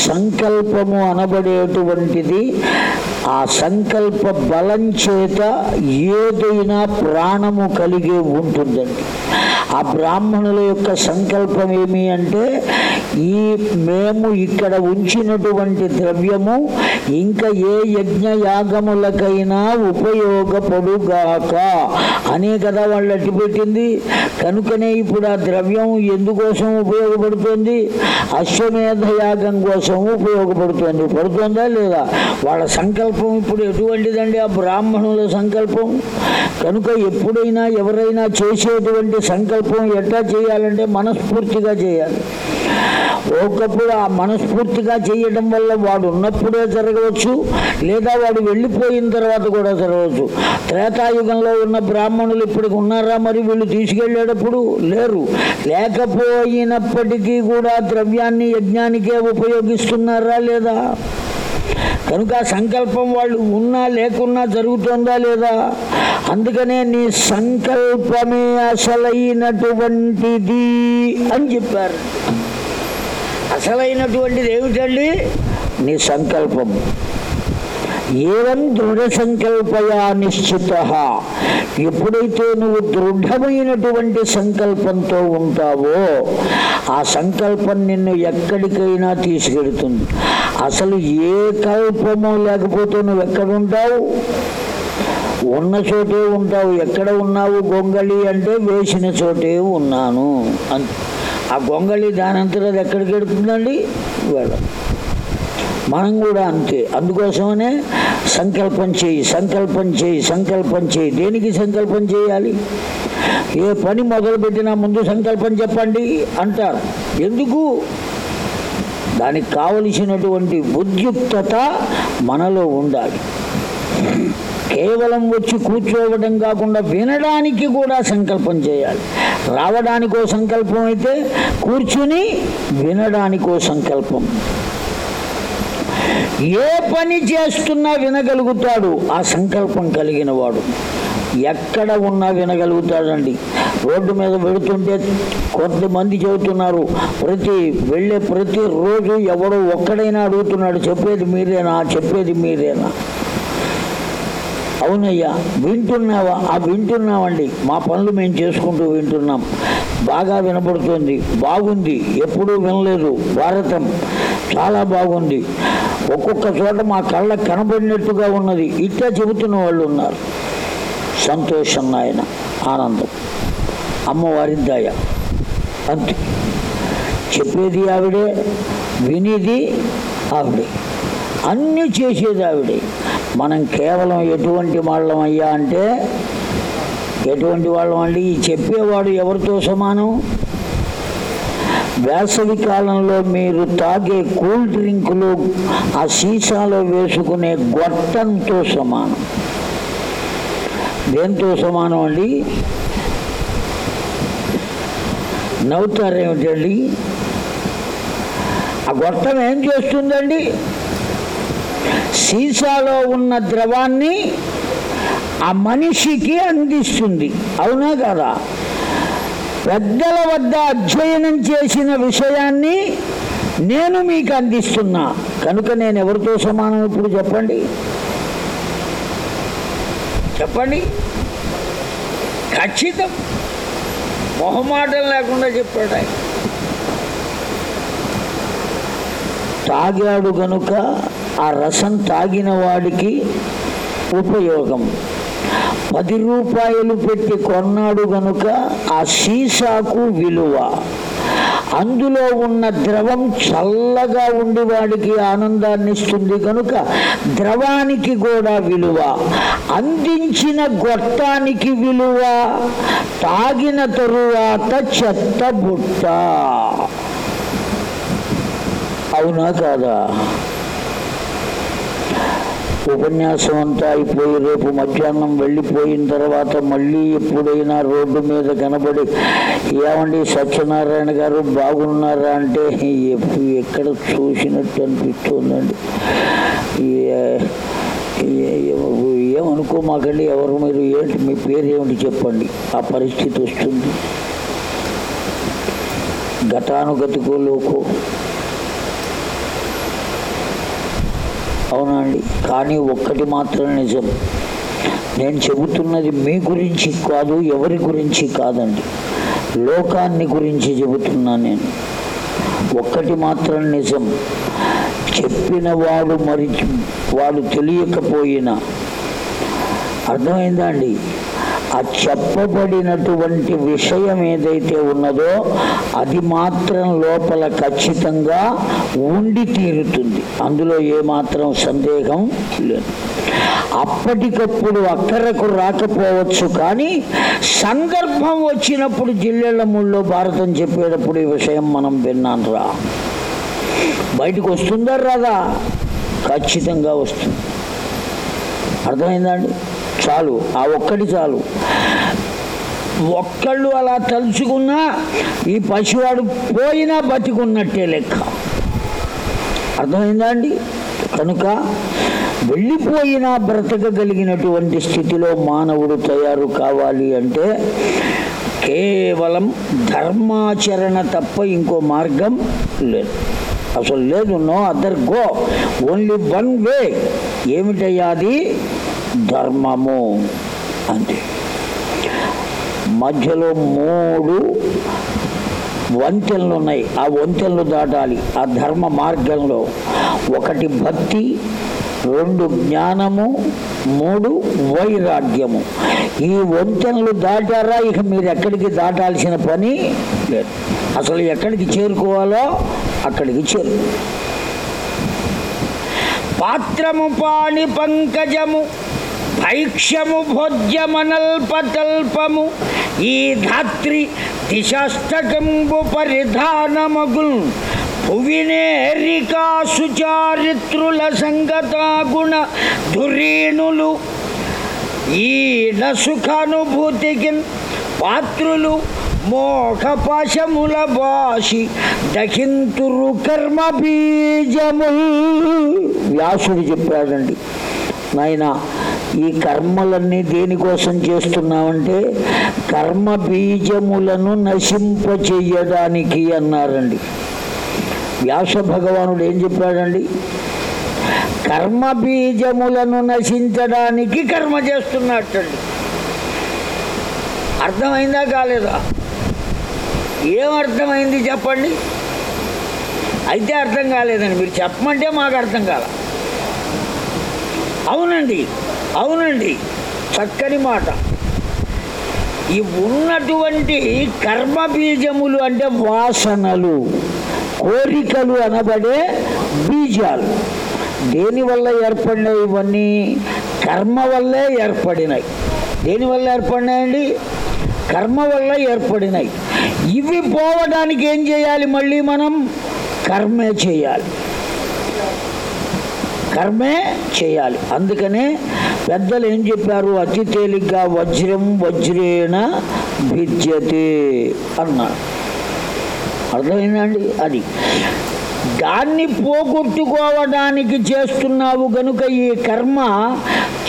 S1: సంకల్పము అనబడేటువంటిది ఆ సంకల్ప బలం చేత ఏదైనా ప్రాణము కలిగి ఉంటుందండి ఆ బ్రాహ్మణుల యొక్క సంకల్పం ఏమి అంటే ఈ మేము ఇక్కడ ఉంచినటువంటి ద్రవ్యము ఇంకా ఏ యజ్ఞ యాగములకైనా ఉపయోగపడుగాక అనే కదా వాళ్ళు అట్టి పెట్టింది కనుకనే ఇప్పుడు ఆ ద్రవ్యం ఎందుకోసం ఉపయోగపడుతుంది అశ్వమేధ యాగం కోసం ఉపయోగపడుతుంది పడుతుందా లేదా వాళ్ళ సంకల్పం ఇప్పుడు ఎటువంటిదండి ఆ బ్రాహ్మణుల సంకల్పం కనుక ఎప్పుడైనా ఎవరైనా చేసేటువంటి సంకల్పం ఎట్లా చేయాలంటే మనస్ఫూర్తిగా చేయాలి ఒకప్పుడు ఆ మనస్ఫూర్తిగా చేయడం వల్ల వాడు ఉన్నప్పుడే జరగవచ్చు లేదా వాడు వెళ్ళిపోయిన తర్వాత కూడా జరగవచ్చు త్రేతాయుగంలో ఉన్న బ్రాహ్మణులు ఇప్పటికి ఉన్నారా మరి వీళ్ళు తీసుకెళ్ళేటప్పుడు లేరు లేకపోయినప్పటికీ కూడా ద్రవ్యాన్ని యజ్ఞానికే ఉపయోగిస్తున్నారా లేదా కనుక సంకల్పం వాళ్ళు ఉన్నా లేకున్నా జరుగుతుందా లేదా అందుకనే నీ సంకల్పమే అసలైనటువంటిది అని చెప్పారు అసలైనటువంటిది ఏమిటండి నీ సంకల్పం ఏవం దృఢ సంకల్పయా నిశ్చిత ఎప్పుడైతే నువ్వు దృఢమైనటువంటి సంకల్పంతో ఉంటావో ఆ సంకల్పం నిన్ను ఎక్కడికైనా తీసుకెడుతుంది అసలు ఏ కల్పమో లేకపోతే నువ్వు ఎక్కడుంటావు ఉన్న చోటే ఉంటావు ఎక్కడ ఉన్నావు గొంగళి అంటే వేసిన చోటే ఉన్నాను ఆ గొంగళి దానంతరం అది ఎక్కడికి వెళ్తుందండి వెళ్ళదు మనం కూడా అంతే అందుకోసమనే సంకల్పం చేయి సంకల్పం చేయి సంకల్పం చేయి దేనికి సంకల్పం చేయాలి ఏ పని మొదలుపెట్టినా ముందు సంకల్పం చెప్పండి అంటారు ఎందుకు దానికి కావలసినటువంటి ఉద్యుక్తత మనలో ఉండాలి కేవలం వచ్చి కూర్చోవడం కాకుండా వినడానికి కూడా సంకల్పం చేయాలి రావడానికో సంకల్పం అయితే కూర్చుని వినడానికో సంకల్పం ఏ పని చేస్తున్నా వినగలుగుతాడు ఆ సంకల్పం కలిగిన వాడు ఎక్కడ ఉన్నా వినగలుగుతాడండి రోడ్డు మీద వెళుతుంటే కొంతమంది చెబుతున్నారు ప్రతి వెళ్ళే ప్రతిరోజు ఎవడో ఒక్కడైనా అడుగుతున్నాడు చెప్పేది మీరేనా చెప్పేది మీరేనా అవునయ్యా వింటున్నావా ఆ వింటున్నామండి మా పనులు మేము చేసుకుంటూ వింటున్నాం బాగా వినపడుతుంది బాగుంది ఎప్పుడూ వినలేదు భారతం చాలా బాగుంది ఒక్కొక్క చోట మా కళ్ళ కనబడినట్టుగా ఉన్నది ఇట్లా చెబుతున్న వాళ్ళు ఉన్నారు సంతోషం నాయన ఆనందం అమ్మవారి దయ అంతే చెప్పేది ఆవిడే వినేది ఆవిడే అన్నీ చేసేది ఆవిడే మనం కేవలం ఎటువంటి వాళ్ళం అయ్యా అంటే ఎటువంటి వాళ్ళం అండి ఈ చెప్పేవాడు ఎవరితో సమానం వేసవి కాలంలో మీరు తాగే కూల్ డ్రింకులు ఆ సీసాలో వేసుకునే గొట్టంతో సమానం దేంతో సమానం అండి నవ్వుతారేమిటండి ఆ గొట్టం ఏం చేస్తుందండి సీసాలో ఉన్న ద్రవాన్ని ఆ మనిషికి అందిస్తుంది అవునా కదా పెద్దల వద్ద అధ్యయనం చేసిన విషయాన్ని నేను మీకు అందిస్తున్నా కనుక నేను ఎవరితో సమానం ఇప్పుడు చెప్పండి చెప్పండి ఖచ్చితం మొహమాటం లేకుండా చెప్పాడు ఆయన తాగాడు కనుక ఆ రసం తాగిన వాడికి ఉపయోగం పది రూపాయలు పెట్టి కొన్నాడు గనుక ఆ సీసాకు విలువ అందులో ఉన్న ద్రవం చల్లగా ఉండి వాడికి ఆనందాన్ని ఇస్తుంది కనుక ద్రవానికి కూడా విలువ అందించిన గొట్టానికి విలువ తాగిన తరువాత చెత్త బుట్ట అవునా కాదా ఉపన్యాసం అంతా అయిపోయి రేపు మధ్యాహ్నం వెళ్ళిపోయిన తర్వాత మళ్ళీ ఎప్పుడైనా రోడ్డు మీద కనబడి ఏమండి సత్యనారాయణ గారు బాగున్నారా అంటే ఎక్కడ చూసినట్టు అనిపిస్తుందండి మాకండి ఎవరు మీరు ఏంటి మీ పేరు ఏమిటి చెప్పండి ఆ పరిస్థితి వస్తుంది గతానుగతికో లోకో అవునా అండి కానీ ఒక్కటి మాత్రం నిజం నేను చెబుతున్నది మీ గురించి కాదు ఎవరి గురించి కాదండి లోకాన్ని గురించి చెబుతున్నా నేను ఒక్కటి మాత్రం నిజం చెప్పిన వాడు మరి వాడు తెలియకపోయినా అర్థమైందా అండి ఆ చెప్పబడినటువంటి విషయం ఏదైతే ఉన్నదో అది మాత్రం లోపల ఖచ్చితంగా ఉండి తీరుతుంది అందులో ఏమాత్రం సందేహం లేదు అప్పటికప్పుడు అక్కరకు రాకపోవచ్చు కానీ సందర్భం వచ్చినప్పుడు జిల్లెళ్ళ ముళ్ళో భారతం చెప్పేటప్పుడు ఈ విషయం మనం విన్నాం రా బయటకు వస్తుందా రాదా ఖచ్చితంగా వస్తుంది అర్థమైందండి చాలు ఆ ఒక్కటి చాలు ఒక్కళ్ళు అలా తలుచుకున్నా ఈ పసివాడు పోయినా బతికున్నట్టే లెక్క అర్థమైందా అండి కనుక వెళ్ళిపోయినా బ్రతకగలిగినటువంటి స్థితిలో మానవుడు తయారు కావాలి అంటే కేవలం ధర్మాచరణ తప్ప ఇంకో మార్గం లేదు అసలు లేదు no other go only one way ఏమిటయ్యాది ధర్మము అంటే మధ్యలో మూడు వంతెనలు ఉన్నాయి ఆ వంతెనలు దాటాలి ఆ ధర్మ మార్గంలో ఒకటి భక్తి రెండు జ్ఞానము మూడు వైరాగ్యము ఈ వంతెనలు దాటారా ఇక మీరు ఎక్కడికి దాటాల్సిన పని లేదు అసలు ఎక్కడికి చేరుకోవాలో అక్కడికి చేరు పాత్రము పాణి పంకజము ఐక్ష్యము భోజ్యమనల్పతల్పము ఈ ధాత్రి దిశాష్టకంబు పరిధానమగుల్ భువినేరికా సుచారిత్రుల సంగతాగుణ ధురీణులు ఈ నసుఖానుభూతికి పాత్రులు మోహపాశముల భాషి దహింతురు కర్మ బీజము వ్యాసుడు చెప్పాడండి నాయన ఈ కర్మలన్నీ దేనికోసం చేస్తున్నామంటే కర్మ బీజములను నశింపచేయడానికి అన్నారండి వ్యాస భగవానుడు ఏం చెప్పాడండి కర్మ బీజములను నశించడానికి కర్మ చేస్తున్నట్టండి అర్థమైందా కాలేదా ఏం అర్థమైంది చెప్పండి అయితే అర్థం కాలేదండి మీరు చెప్పమంటే మాకు అర్థం కాలేదు అవునండి అవునండి చక్కని మాట ఈ ఉన్నటువంటి కర్మ బీజములు అంటే వాసనలు కోరికలు అనబడే బీజాలు దేనివల్ల ఏర్పడినాయి ఇవన్నీ కర్మ వల్లే ఏర్పడినాయి దేనివల్ల ఏర్పడినాయండి కర్మ వల్ల ఏర్పడినాయి ఇవి పోవడానికి ఏం చేయాలి మళ్ళీ మనం కర్మే చేయాలి కర్మే చేయాలి అందుకనే పెద్దలు ఏం చెప్పారు అతి తేలిగ్గా వజ్రం వజ్రేణ భిద్యతే అన్నాడు అర్థమైందండి అది దాన్ని పోగొట్టుకోవడానికి చేస్తున్నావు గనుక ఈ కర్మ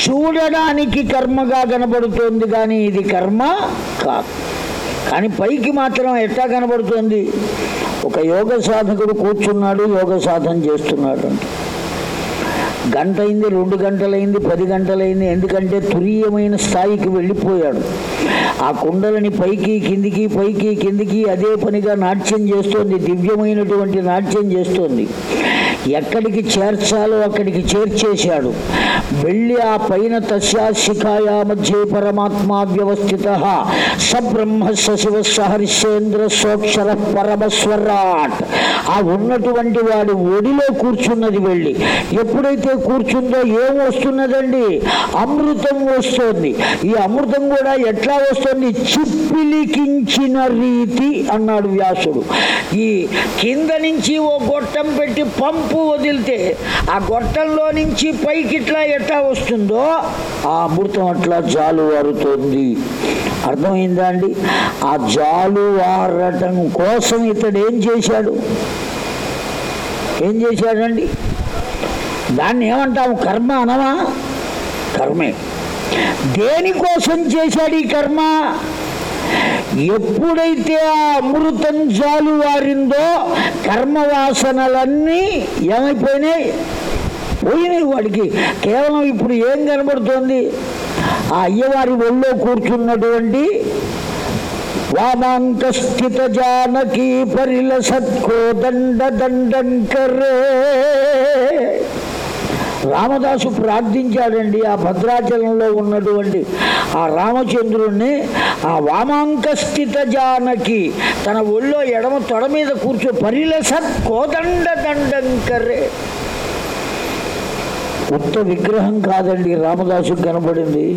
S1: చూడడానికి కర్మగా కనబడుతోంది కానీ ఇది కర్మ కాదు కానీ పైకి మాత్రం ఎట్లా కనబడుతోంది ఒక యోగ సాధకుడు కూర్చున్నాడు యోగ సాధన చేస్తున్నాడు అంటే గంట అయింది రెండు గంటలైంది పది గంటలైంది ఎందుకంటే తురీయమైన స్థాయికి వెళ్ళిపోయాడు ఆ కుండలని పైకి కిందికి పైకి కిందికి అదే పనిగా నాట్యం చేస్తోంది దివ్యమైనటువంటి నాట్యం చేస్తోంది ఎక్కడికి చేర్చాలో అక్కడికి చేర్చేశాడు వెళ్ళి ఆ పైన తస్యాశిఖాయా మధ్య పరమాత్మ వ్యవస్థిత సబ్రహ్మ సశివ సహర్షేంద్ర సోక్షర పరమస్వరాట్ ఆ ఉన్నటువంటి వాడి ఒడిలో కూర్చున్నది వెళ్ళి ఎప్పుడైతే కూర్చుందో ఏం వస్తున్నదండి అమృతం వస్తోంది ఈ అమృతం కూడా ఎట్లా వస్తుంది చిప్పిలికించిన రీతి అన్నాడు వ్యాసుడు ఈ కింద నుంచి ఓ గొట్టం పెట్టి పంప్ తప్పు వదిలితే ఆ గొట్టంలో నుంచి పైకి ఇట్లా ఎట్లా వస్తుందో ఆ అమృతం అట్లా జాలు అర్థమైందా అండి ఆ వారటం కోసం ఇతడు ఏం చేశాడు ఏం చేశాడండి దాన్ని ఏమంటాము కర్మ అనవా కర్మే దేనికోసం చేశాడు ఈ కర్మ ఎప్పుడైతే ఆ అమృతం జాలు వారిందో కర్మవాసనలన్నీ ఏమైపోయినాయి పోయినాయి వాడికి కేవలం ఇప్పుడు ఏం కనబడుతోంది ఆ అయ్యవారి ఒళ్ళో కూర్చున్నటువంటి వామాంకస్థిత జానకీ పరిల సత్కో దండ దండంకరే రామదాసు ప్రార్థించాడండి ఆ భద్రాచలంలో ఉన్నటువంటి ఆ రామచంద్రుణ్ణి ఆ వామాంక స్థిత జానకి తన ఒళ్ళో ఎడమ తొడ మీద కూర్చో పరిలస కోదండ దండం ఉత్త విగ్రహం కాదండి రామదాసు కనబడింది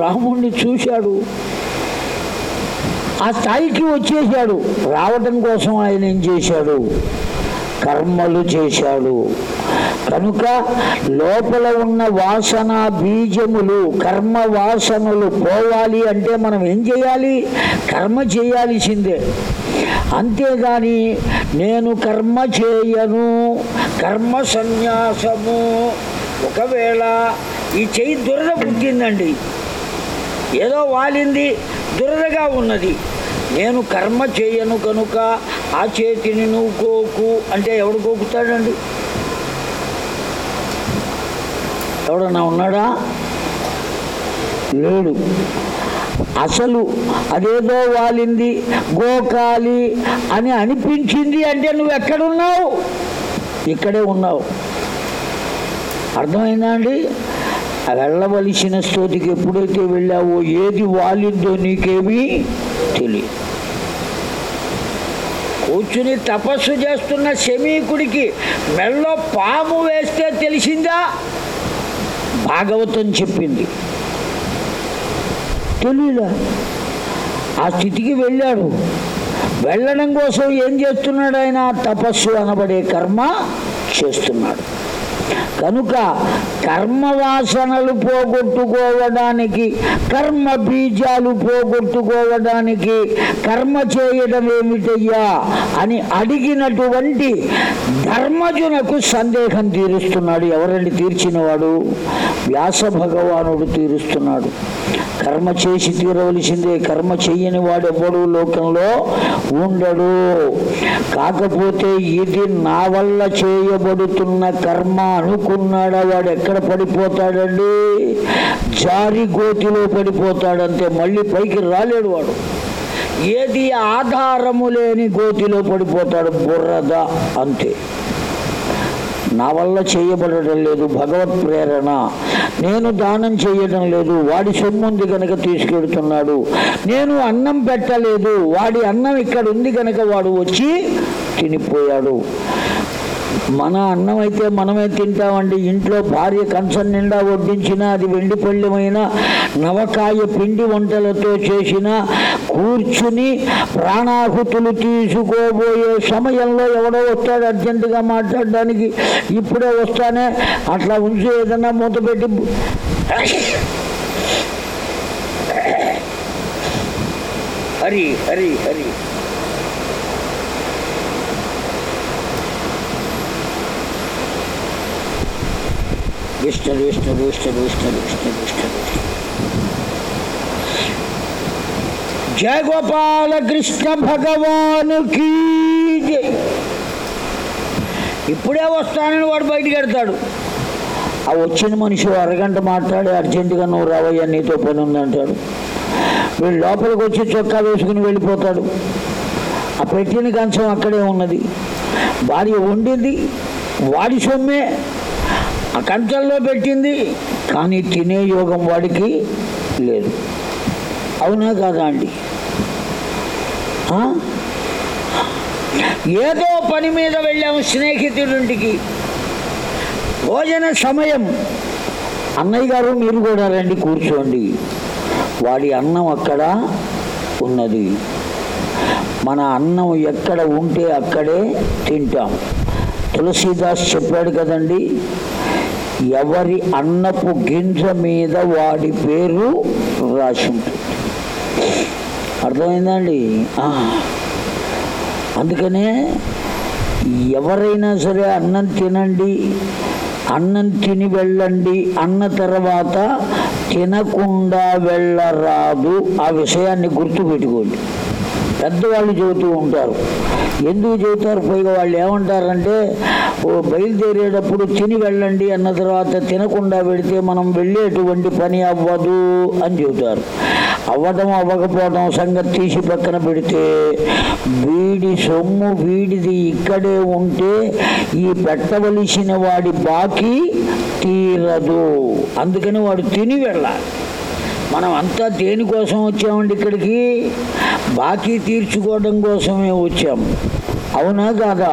S1: రాముణ్ణి చూశాడు ఆ స్థాయికి వచ్చేశాడు రావటం కోసం ఆయన ఏం చేశాడు కర్మలు చేశాడు కనుక లోపల ఉన్న వాసన బీజములు కర్మ వాసనలు పోవాలి అంటే మనం ఏం చేయాలి కర్మ చేయాల్సిందే అంతేగాని నేను కర్మ చేయను కర్మ సన్యాసము ఒకవేళ ఈ చెయ్యి దురద పుట్టిందండి ఏదో వాలింది దురదగా ఉన్నది నేను కర్మ చేయను కనుక ఆ చేతిని నువ్వు కోకు అంటే ఎవడు కోకుతాడండి ఎవడన్నా ఉన్నాడా లేడు అసలు అదేదో వాలింది గోకాలి అని అనిపించింది అంటే నువ్వు ఎక్కడున్నావు ఇక్కడే ఉన్నావు అర్థమైందా అండి వెళ్ళవలసిన స్థోతికి ఎప్పుడైతే వెళ్ళావో ఏది వాలిందో నీకేమీ తెలియదు కూర్చుని తపస్సు చేస్తున్న శమీకుడికి మెల్లో పాము వేస్తే తెలిసిందా భాగవతం చెప్పింది తెలియదా ఆ స్థితికి వెళ్ళాడు వెళ్ళడం కోసం ఏం చేస్తున్నాడు ఆయన తపస్సు అనబడే కర్మ చేస్తున్నాడు కనుక కర్మవాసనలు పోగొట్టుకోవడానికి కర్మ బీజాలు పోగొట్టుకోవడానికి కర్మ చేయడం ఏమిటయ్యా అని అడిగినటువంటి ధర్మజునకు సందేహం తీరుస్తున్నాడు ఎవరండి తీర్చినవాడు వ్యాస భగవానుడు తీరుస్తున్నాడు కర్మ చేసి తీరవలసిందే కర్మ చెయ్యని ఎవడు లోకంలో ఉండడు కాకపోతే ఇది నా వల్ల చేయబడుతున్న కర్మ అనుకున్నాడా వాడు ఎక్కడ పడిపోతాడండి జారి గోతిలో పడిపోతాడంతే మళ్ళీ పైకి రాలేడు వాడు ఏది ఆధారము లేని గోతిలో పడిపోతాడు బుర్రద అంతే నా వల్ల చేయబడటం లేదు భగవత్ ప్రేరణ నేను దానం చేయడం లేదు వాడి సొమ్ముంది కనుక తీసుకెడుతున్నాడు నేను అన్నం పెట్టలేదు వాడి అన్నం ఇక్కడ ఉంది కనుక వాడు వచ్చి తినిపోయాడు మన అన్నం అయితే మనమే తింటామండి ఇంట్లో భార్య కంచం నిండా వడ్డించినా అది వెండి పళ్ళెమైన నవకాయ పిండి వంటలతో చేసిన కూర్చుని ప్రాణాహుతులు తీసుకోబోయే సమయంలో ఎవడో వస్తాడు అర్జెంటుగా మాట్లాడడానికి ఇప్పుడే వస్తానే అట్లా ఉంచి ఏదన్నా మూత పెట్టి హరి హరి హరి విష్ణు విష్ణు విష్ణు విష్ణు విష్ణు విష్ణు ఇప్పుడే వస్తానని వాడు బయటికి వెడతాడు ఆ వచ్చిన మనిషి అరగంట మాట్లాడి అర్జెంటుగా నువ్వు రావయ్యా నీతో పని ఉందంటాడు వీళ్ళు లోపలికి వచ్చి చొక్కా వేసుకుని వెళ్ళిపోతాడు ఆ పెట్టిన కంచం అక్కడే ఉన్నది భార్య ఉండింది వాడి సొమ్మే కంచంలో పెట్టింది కానీ తినే యోగం వాడికి లేదు అవునా కాదా అండి ఏదో పని మీద వెళ్ళాము స్నేహితుడింటికి భోజన సమయం అన్నయ్య గారు మీరు కూడా రండి కూర్చోండి వాడి అన్నం అక్కడ ఉన్నది మన అన్నం ఎక్కడ ఉంటే అక్కడే తింటాం తులసీదాస్ చెప్పాడు కదండి ఎవరి అన్నపు గింజ మీద వాడి పేరు రాసి అర్థమైందండి అందుకనే ఎవరైనా సరే అన్నం తినండి అన్నం తిని వెళ్ళండి అన్న తర్వాత తినకుండా వెళ్ళరాదు ఆ విషయాన్ని గుర్తుపెట్టుకోండి పెద్దవాళ్ళు చెబుతూ ఉంటారు ఎందుకు చెబుతారు పైగా వాళ్ళు ఏమంటారంటే బయలుదేరేటప్పుడు తిని వెళ్ళండి అన్న తర్వాత తినకుండా పెడితే మనం వెళ్ళేటువంటి పని అవ్వదు అని చెబుతారు అవ్వడం అవ్వకపోవడం సంగతి తీసి పక్కన పెడితే వీడి సొమ్ము వీడిది ఇక్కడే ఉంటే ఈ పెట్టవలసిన వాడి బాకీ తీరదు అందుకని వాడు తిని వెళ్ళాలి మనం అంతా దేనికోసం వచ్చామండి ఇక్కడికి బాకీ తీర్చుకోవడం కోసమే వచ్చాం అవునా కాదా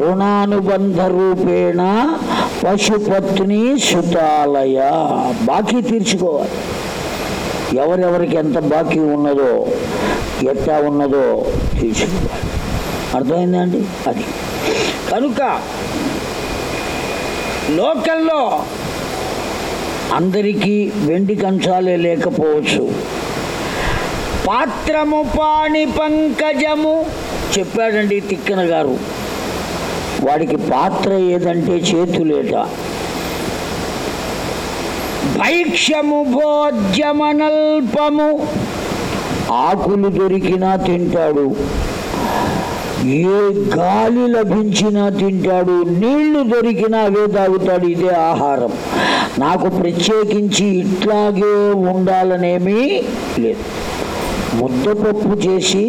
S1: రుణానుబంధ రూపేణ పశుపత్ని సుతాలయ బాకీ తీర్చుకోవాలి ఎవరెవరికి ఎంత బాకీ ఉన్నదో ఎట్లా ఉన్నదో తీర్చుకోవాలి అర్థమైందండి అది కనుక లోకల్లో అందరికీ వెండి కంచాలే లేకపోవచ్చు పాత్రము పాణి పంకజము చెప్పాడండి తిక్కన గారు వాడికి పాత్ర ఏదంటే చేతులేట భైక్షము భోజ్యమనల్పము ఆకులు దొరికినా తింటాడు ఏ గాలి లభించినా తింటాడు నీళ్లు దొరికినా అవే తాగుతాడు ఇదే ఆహారం నాకు ప్రత్యేకించి ఇట్లాగే ఉండాలనేమీ లేదు ముద్దపప్పు చేసి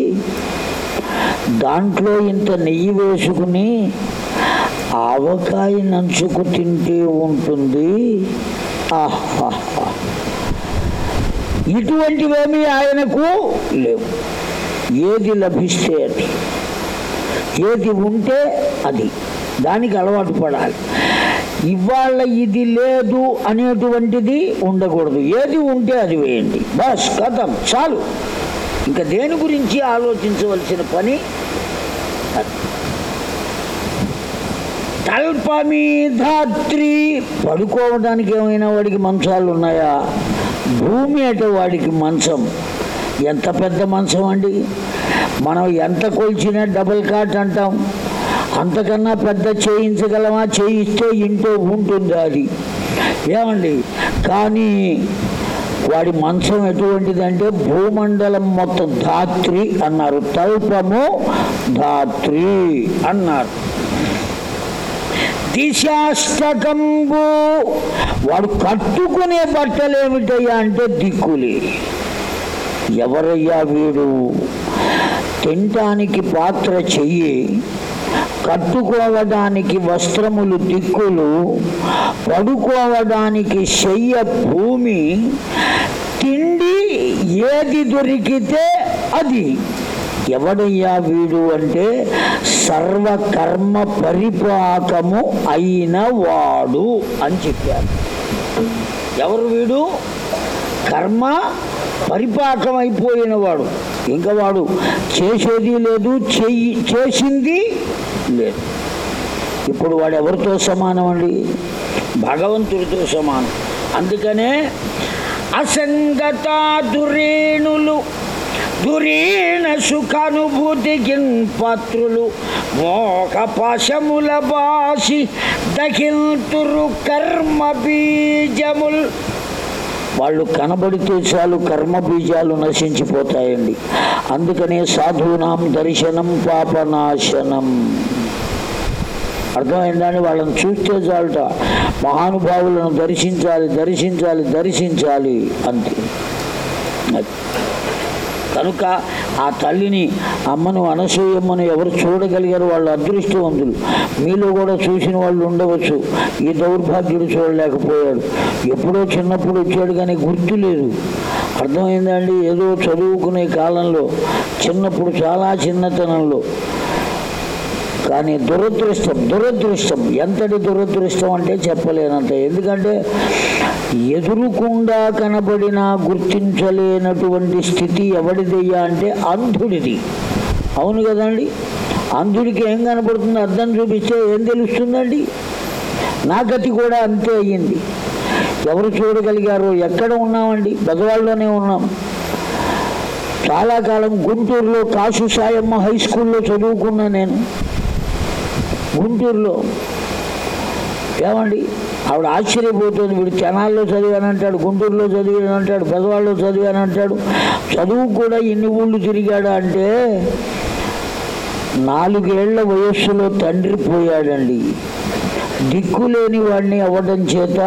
S1: దాంట్లో ఇంత నెయ్యి వేసుకుని ఆవకాయ నంచుకు తింటే ఉంటుంది ఇటువంటివేమీ ఆయనకు లేవు ఏది లభిస్తే అది ఏది ఉంటే అది దానికి అలవాటు పడాలి ఇవాళ ఇది లేదు అనేటువంటిది ఉండకూడదు ఏది ఉంటే అది వేయండి బస్ కథం చాలు ఇంకా దేని గురించి ఆలోచించవలసిన పని తల్ప ధాత్రి పడుకోవడానికి ఏమైనా వాడికి మంచాలు ఉన్నాయా భూమి అంటే వాడికి మంచం ఎంత పెద్ద మంచం అండి మనం ఎంత కొలిచినా డబుల్ కాట్ అంటాం అంతకన్నా పెద్ద చేయించగలమా చేయిస్తే ఇంటో ఉంటుందా అది ఏమండి కానీ వాడి మంచం ఎటువంటిదంటే భూమండలం మొత్తం ధాత్రి అన్నారు తల్పము ధాత్రి అన్నారు దిశాస్తకంబు వాడు కట్టుకునే ఏమిటయ్యా అంటే దిక్కులే ఎవరయ్యా వీడు తినటానికి పాత్ర చెయ్యి కట్టుకోవడానికి వస్త్రములు దిక్కులు పడుకోవడానికి శయ్య భూమి తిండి ఏది దొరికితే అది ఎవడయ్యా వీడు అంటే సర్వకర్మ పరిపాకము అయిన వాడు అని చెప్పారు ఎవరు వీడు కర్మ అయిపోయిన వాడు ఇంకా వాడు చేసేది లేదు చెయ్యి చేసింది లేదు ఇప్పుడు వాడు ఎవరితో సమానం అండి భగవంతుడితో సమానం అందుకనే అసంగత దురేణులు దురీణ సుఖానుభూతి పత్రులు మోక పాశముల బాసి దఖిల్తురు కర్మ బీజముల్ వాళ్ళు కనబడితే చాలు కర్మ బీజాలు నశించిపోతాయండి అందుకనే సాధునాం దర్శనం పాపనాశనం అర్థమైందని వాళ్ళని చూస్తే చాలుట మహానుభావులను దర్శించాలి దర్శించాలి దర్శించాలి అంతే కనుక ఆ తల్లిని అమ్మను అనసూయమ్మను ఎవరు చూడగలిగారు వాళ్ళు అదృష్టవంతులు మీలో కూడా చూసిన వాళ్ళు ఉండవచ్చు ఈ దౌర్భాగ్యుడు చూడలేకపోయాడు ఎప్పుడో చిన్నప్పుడు వచ్చాడు కానీ గుర్తు లేదు అర్థమైందండి ఏదో చదువుకునే కాలంలో చిన్నప్పుడు చాలా చిన్నతనంలో కానీ దురదృష్టం దురదృష్టం ఎంతటి దురదృష్టం అంటే చెప్పలేనంత ఎందుకంటే ఎదురుకుండా కనబడినా గుర్తించలేనటువంటి స్థితి ఎవడిదయ్యా అంటే అంధుడిది అవును కదండి అంధుడికి ఏం కనపడుతుందో అర్థం చూపిస్తే ఏం తెలుస్తుందండి నా గతి కూడా అంతే అయ్యింది ఎవరు చూడగలిగారు ఎక్కడ ఉన్నామండి బెదవాళ్ళలోనే ఉన్నాం చాలా కాలం గుంటూరులో కాశీ సాయమ్మ హై స్కూల్లో చదువుకున్నా నేను గుంటూరులో ఏమండి ఆవిడ ఆశ్చర్యపోతుంది వీడు తెనాల్లో చదివానంటాడు గుంటూరులో చదివానంటాడు పెదవాళ్ళు చదివానంటాడు చదువు కూడా ఇన్ని ఊళ్ళు తిరిగాడు అంటే నాలుగేళ్ల వయస్సులో తండ్రి పోయాడండి దిక్కులేని వాడిని అవ్వడం చేత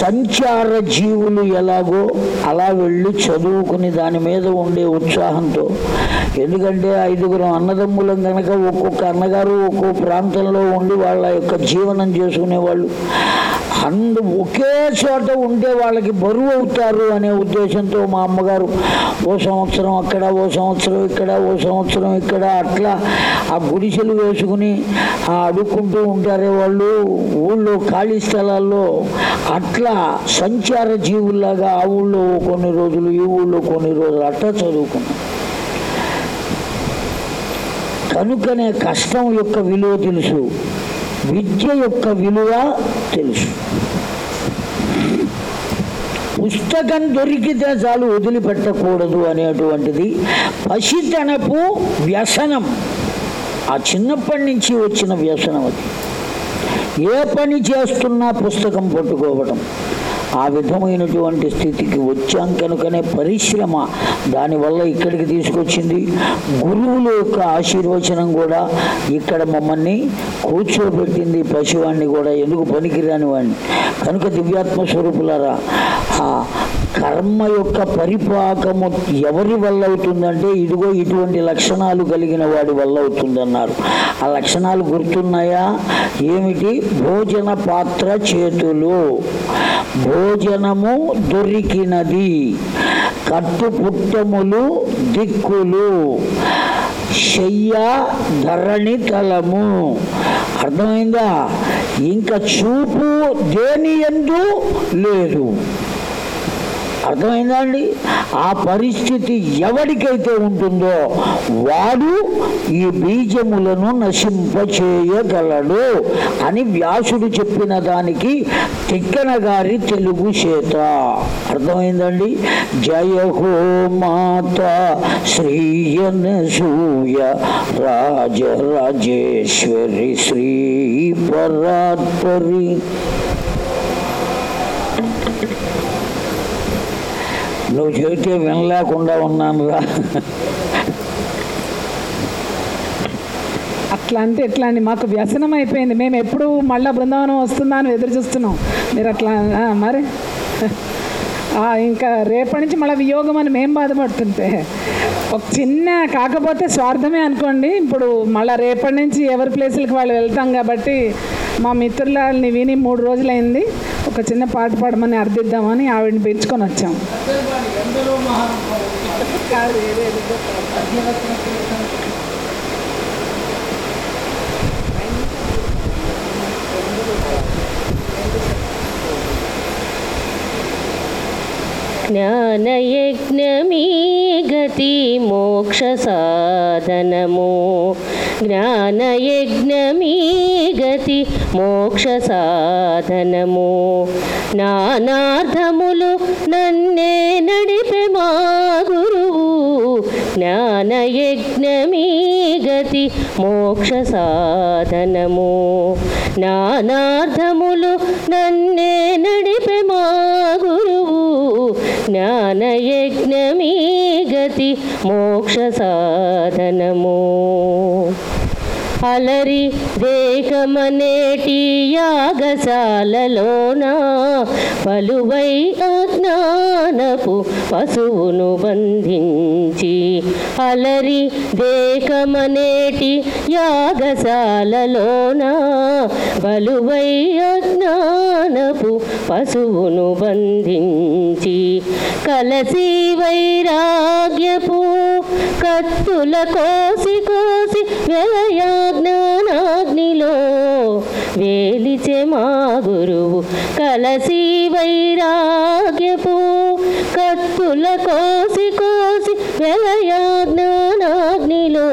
S1: సంచార జీవులు ఎలాగో అలా వెళ్ళి చదువుకుని దాని మీద ఉండే ఉత్సాహంతో ఎందుకంటే ఐదుగురం అన్నదమ్ములం కనుక ఒక్కొక్క అన్నగారు ఒక్కొక్క ప్రాంతంలో ఉండి వాళ్ళ యొక్క జీవనం చేసుకునేవాళ్ళు అందు ఒకే చోట ఉంటే వాళ్ళకి బరువు అవుతారు అనే ఉద్దేశంతో మా అమ్మగారు ఓ సంవత్సరం అక్కడ ఓ సంవత్సరం ఇక్కడ ఓ సంవత్సరం ఇక్కడ అట్లా ఆ గుడిసెలు వేసుకుని అడుక్కుంటూ ఉంటారే వాళ్ళు ఊళ్ళో ఖాళీ స్థలాల్లో అట్లా సంచార జీవుల్లాగా ఆ ఊళ్ళో కొన్ని రోజులు ఈ ఊళ్ళో కొన్ని రోజులు అట్లా చదువుకున్నాం కనుకనే కష్టం యొక్క విలువ తెలుసు విద్య యొక్క విలువ తెలుసు పుస్తకం దొరికితే చాలు వదిలిపెట్టకూడదు అనేటువంటిది పసితనపు వ్యసనం ఆ చిన్నప్పటి నుంచి వచ్చిన వ్యసనం అది ఏ పని చేస్తున్నా పుస్తకం పట్టుకోవడం ఆ విధమైనటువంటి స్థితికి వచ్చాం కనుకనే పరిశ్రమ దానివల్ల ఇక్కడికి తీసుకొచ్చింది గురువుల యొక్క ఆశీర్వచనం కూడా ఇక్కడ మమ్మల్ని కూర్చోబెట్టింది పశువాన్ని కూడా ఎందుకు పనికిరాని వాడిని కనుక దివ్యాత్మ స్వరూపులరా ఆ కర్మ యొక్క పరిపాకము ఎవరి వల్ల అవుతుందంటే ఇదిగో ఇటువంటి లక్షణాలు కలిగిన వాడి వల్ల అవుతుందన్నారు ఆ లక్షణాలు గుర్తున్నాయా ఏమిటి భోజన పాత్ర చేతులు భో భోజనము దొరికినది కట్టుపుట్టములు దిక్కులు శయ్య ధరణి తలము అర్థమైందా ఇంకా చూపు దేని ఎందు లేదు అర్థమైందా అండి ఆ పరిస్థితి ఎవరికైతే ఉంటుందో వాడు ఈ బీజములను నశింపచేయగలడు అని వ్యాసుడు చెప్పిన దానికి తిక్కన గారి తెలుగు చేత అర్థమైందండి జయ హో మాత రాజ రాజేశ్వరి శ్రీ పరాత్పరి నువ్వు చెబితే వినలేకుండా ఉన్నాను రా అట్లా అంటే ఎట్లా అండి మాకు వ్యసనం అయిపోయింది మేము ఎప్పుడు మళ్ళీ బృందావనం వస్తుందా అని ఎదురు చూస్తున్నాం మీరు అట్లా మరి ఇంకా రేపటి నుంచి మళ్ళీ వియోగం అని మేం బాధపడుతుంటే ఒక చిన్న కాకపోతే స్వార్థమే అనుకోండి ఇప్పుడు మళ్ళీ రేపటి నుంచి ఎవరి ప్లేసులకు వాళ్ళు వెళ్తాం కాబట్టి మా మిత్రులని విని మూడు రోజులైంది ఒక చిన్న పాట పాడమని
S2: అర్థిద్దామని ఆవిడని పెంచుకొని వచ్చాము జ్ఞానయజ్ఞమీ గతి మోక్ష సాధనము జ్ఞానయజ్ఞమీ గతి మోక్ష సాధనము నానార్థములు నన్నే నడిపే మా గురువు జ్ఞానయజ్ఞమీ గతి మోక్ష సాధనము నానార్థములు నన్నే నడిపే మా గురువు జ్ఞానయజ్ఞమీ గతి మోక్ష సాధనము అలరి దేహమనేటి యాగశాలలోన పలువై అజ్ఞానపు పశువును బంధించి అలరి దేహమనేటి యాగశాలలోన పలువై అజ్ఞానపు పశువును బంధించి కలసి వైరాగ్యపు కత్తుల కోసి కోసి వెలయా జ్ఞానాగ్నిలో వేలిచే మా గురువు కలసి వైరాగ్యపు కత్తుల కోసి కోసి వెలయా జ్ఞానాగ్నిలో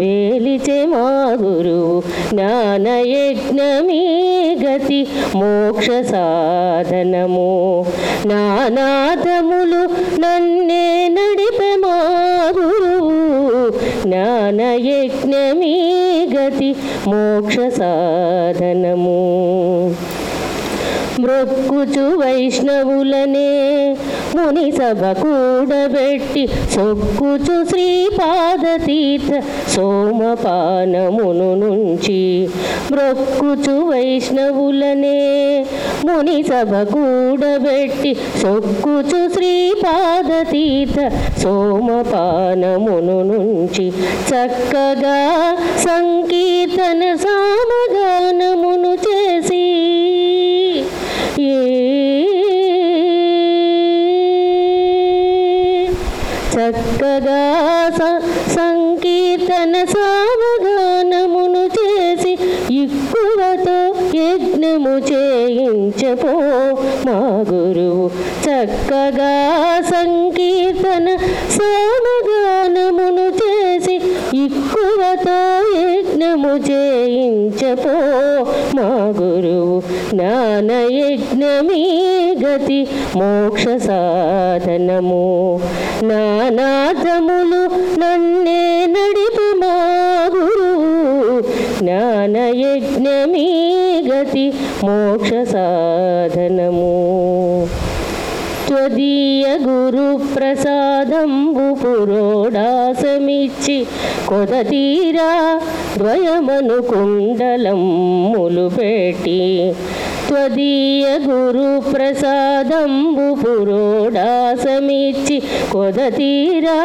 S2: వేలిచే మా గురువు యజ్ఞమీ గతి మోక్ష సాధనము నానాథములు నన్నే నడిపే మా గురువు జ్ఞాన జ్ఞానయజ్ఞమీ గతి మోక్ష సాధనము మృక్కుచు వైష్ణవులనే ముని సభ కూడబెట్టి సొక్కుచు తీర్థ సోమపానమును నుంచి మొక్కుచు వైష్ణవులనే ముని సభ కూడబెట్టి సొక్కుచు తీర్థ సోమపానమును నుంచి చక్కగా సంకీర్తన సామగానమును చేసి చక్కగా సంకీర్తన సావధానమును చేసి ఎక్కువతో యజ్ఞము చేయించపో మా గురువు చక్కగా సంకీర్తన మనము జయించపో మా గురువు జ్ఞాన జ్ఞానయజ్ఞమీ గతి మోక్ష సాధనము నానాథములు నన్నే నడిపు మా గురువు జ్ఞాన జ్ఞానయజ్ఞమీ గతి మోక్ష సాధనము గురు ప్రసాదంబు పురోడాసమిచ్చి కొదతీరా ద్వయమను కుండలం ములుపెట్టి త్వదీయ గురు ప్రసాదంబు సమీచి కొదతీరా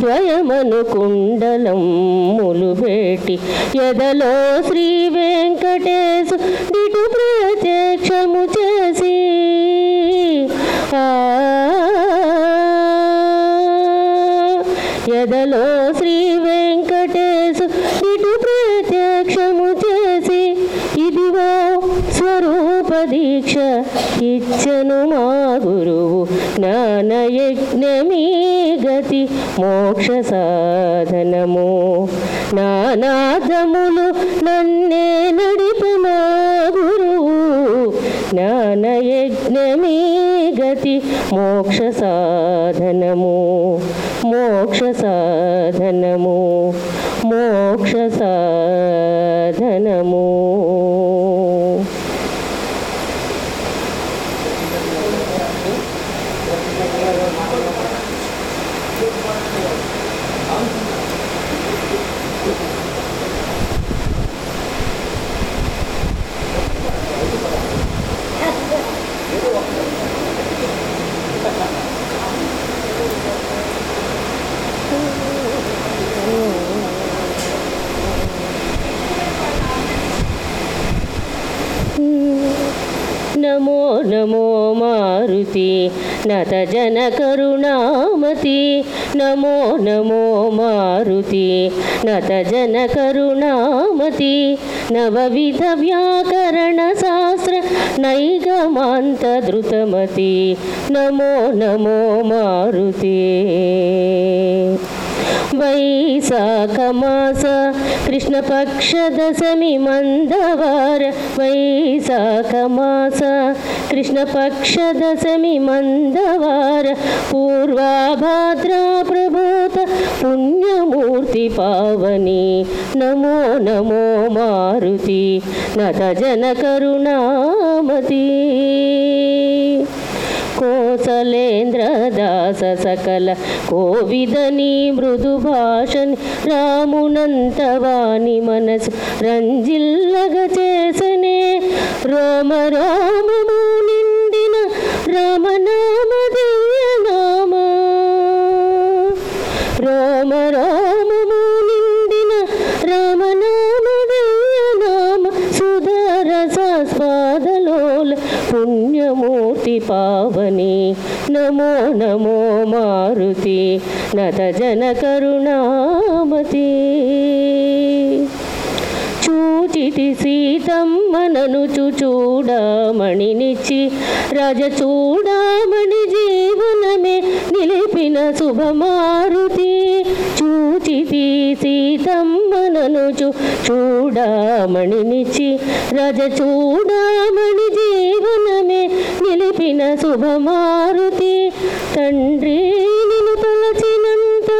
S2: ద్వయమను కుండలం ములుబేటి ఎదలో శ్రీ వెంకటేశు దిటు ప్రత్యక్షము చేసి ఎదలో ఇచ్చను మా గురువు జ్ఞానయజ్ఞమీ గతి మోక్ష సాధనము నానాదములు నన్నే నడిపు మా గురువు జ్ఞానయజ్ఞమీ గతి మోక్ష సాధనము మోక్ష సాధనము మోక్ష సాధనము నమో మారుతి నత జన కరుణామతి నమో నమో మారుతి నత జన కరుణామతి నవవిధ వ్యాకరణ శాస్త్ర నైగమాంతధృతమతి నమో నమో మారుతి వైశాఖమాస కృష్ణపక్ష దశమి మందవార వైశాఖమాస కృష్ణపక్ష దశమి మందవార పూర్వాభాద్రా ప్రభూత పుణ్యమూర్తి పవని నమో నమో మారుతి నత జన కరుణామతి దాస సకల కోవిదని మృదు భాషని రామునంత వాణి మనసు రంజిల్లగ చేసనే రామ రామము నిండిన రామనామదే నమో నమో మారుతి నత జన కరుణామతి చూచితి సీతమ్మననుచు నిచ్చి రజ చూడామణి మే నిలిపిన శుభమారుతి చూచి చూచితి సీతమ్మననుచు చూడమణినిచి రజ చూడమణి జీవనమే నిలిపిన శుభమారుతి తండ్రి నిలు తలచినంత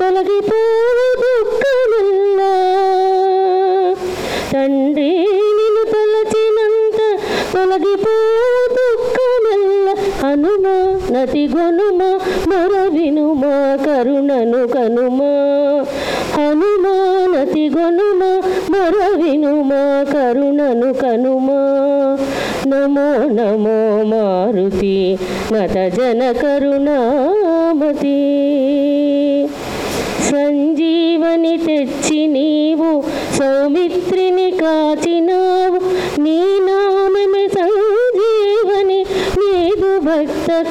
S2: తొలగిపో దుఃఖమల్లా తండ్రి గతిగొనుమా మొర వినుమా కరుణను కనుమా హనుమానతి గొనుమా మొర కరుణను కనుమా నమో నమో మారుతి మత జన కరుణామతి సంజీవని తెచ్చి నీవు సౌమిత్రిని కాచినావు నీ నామే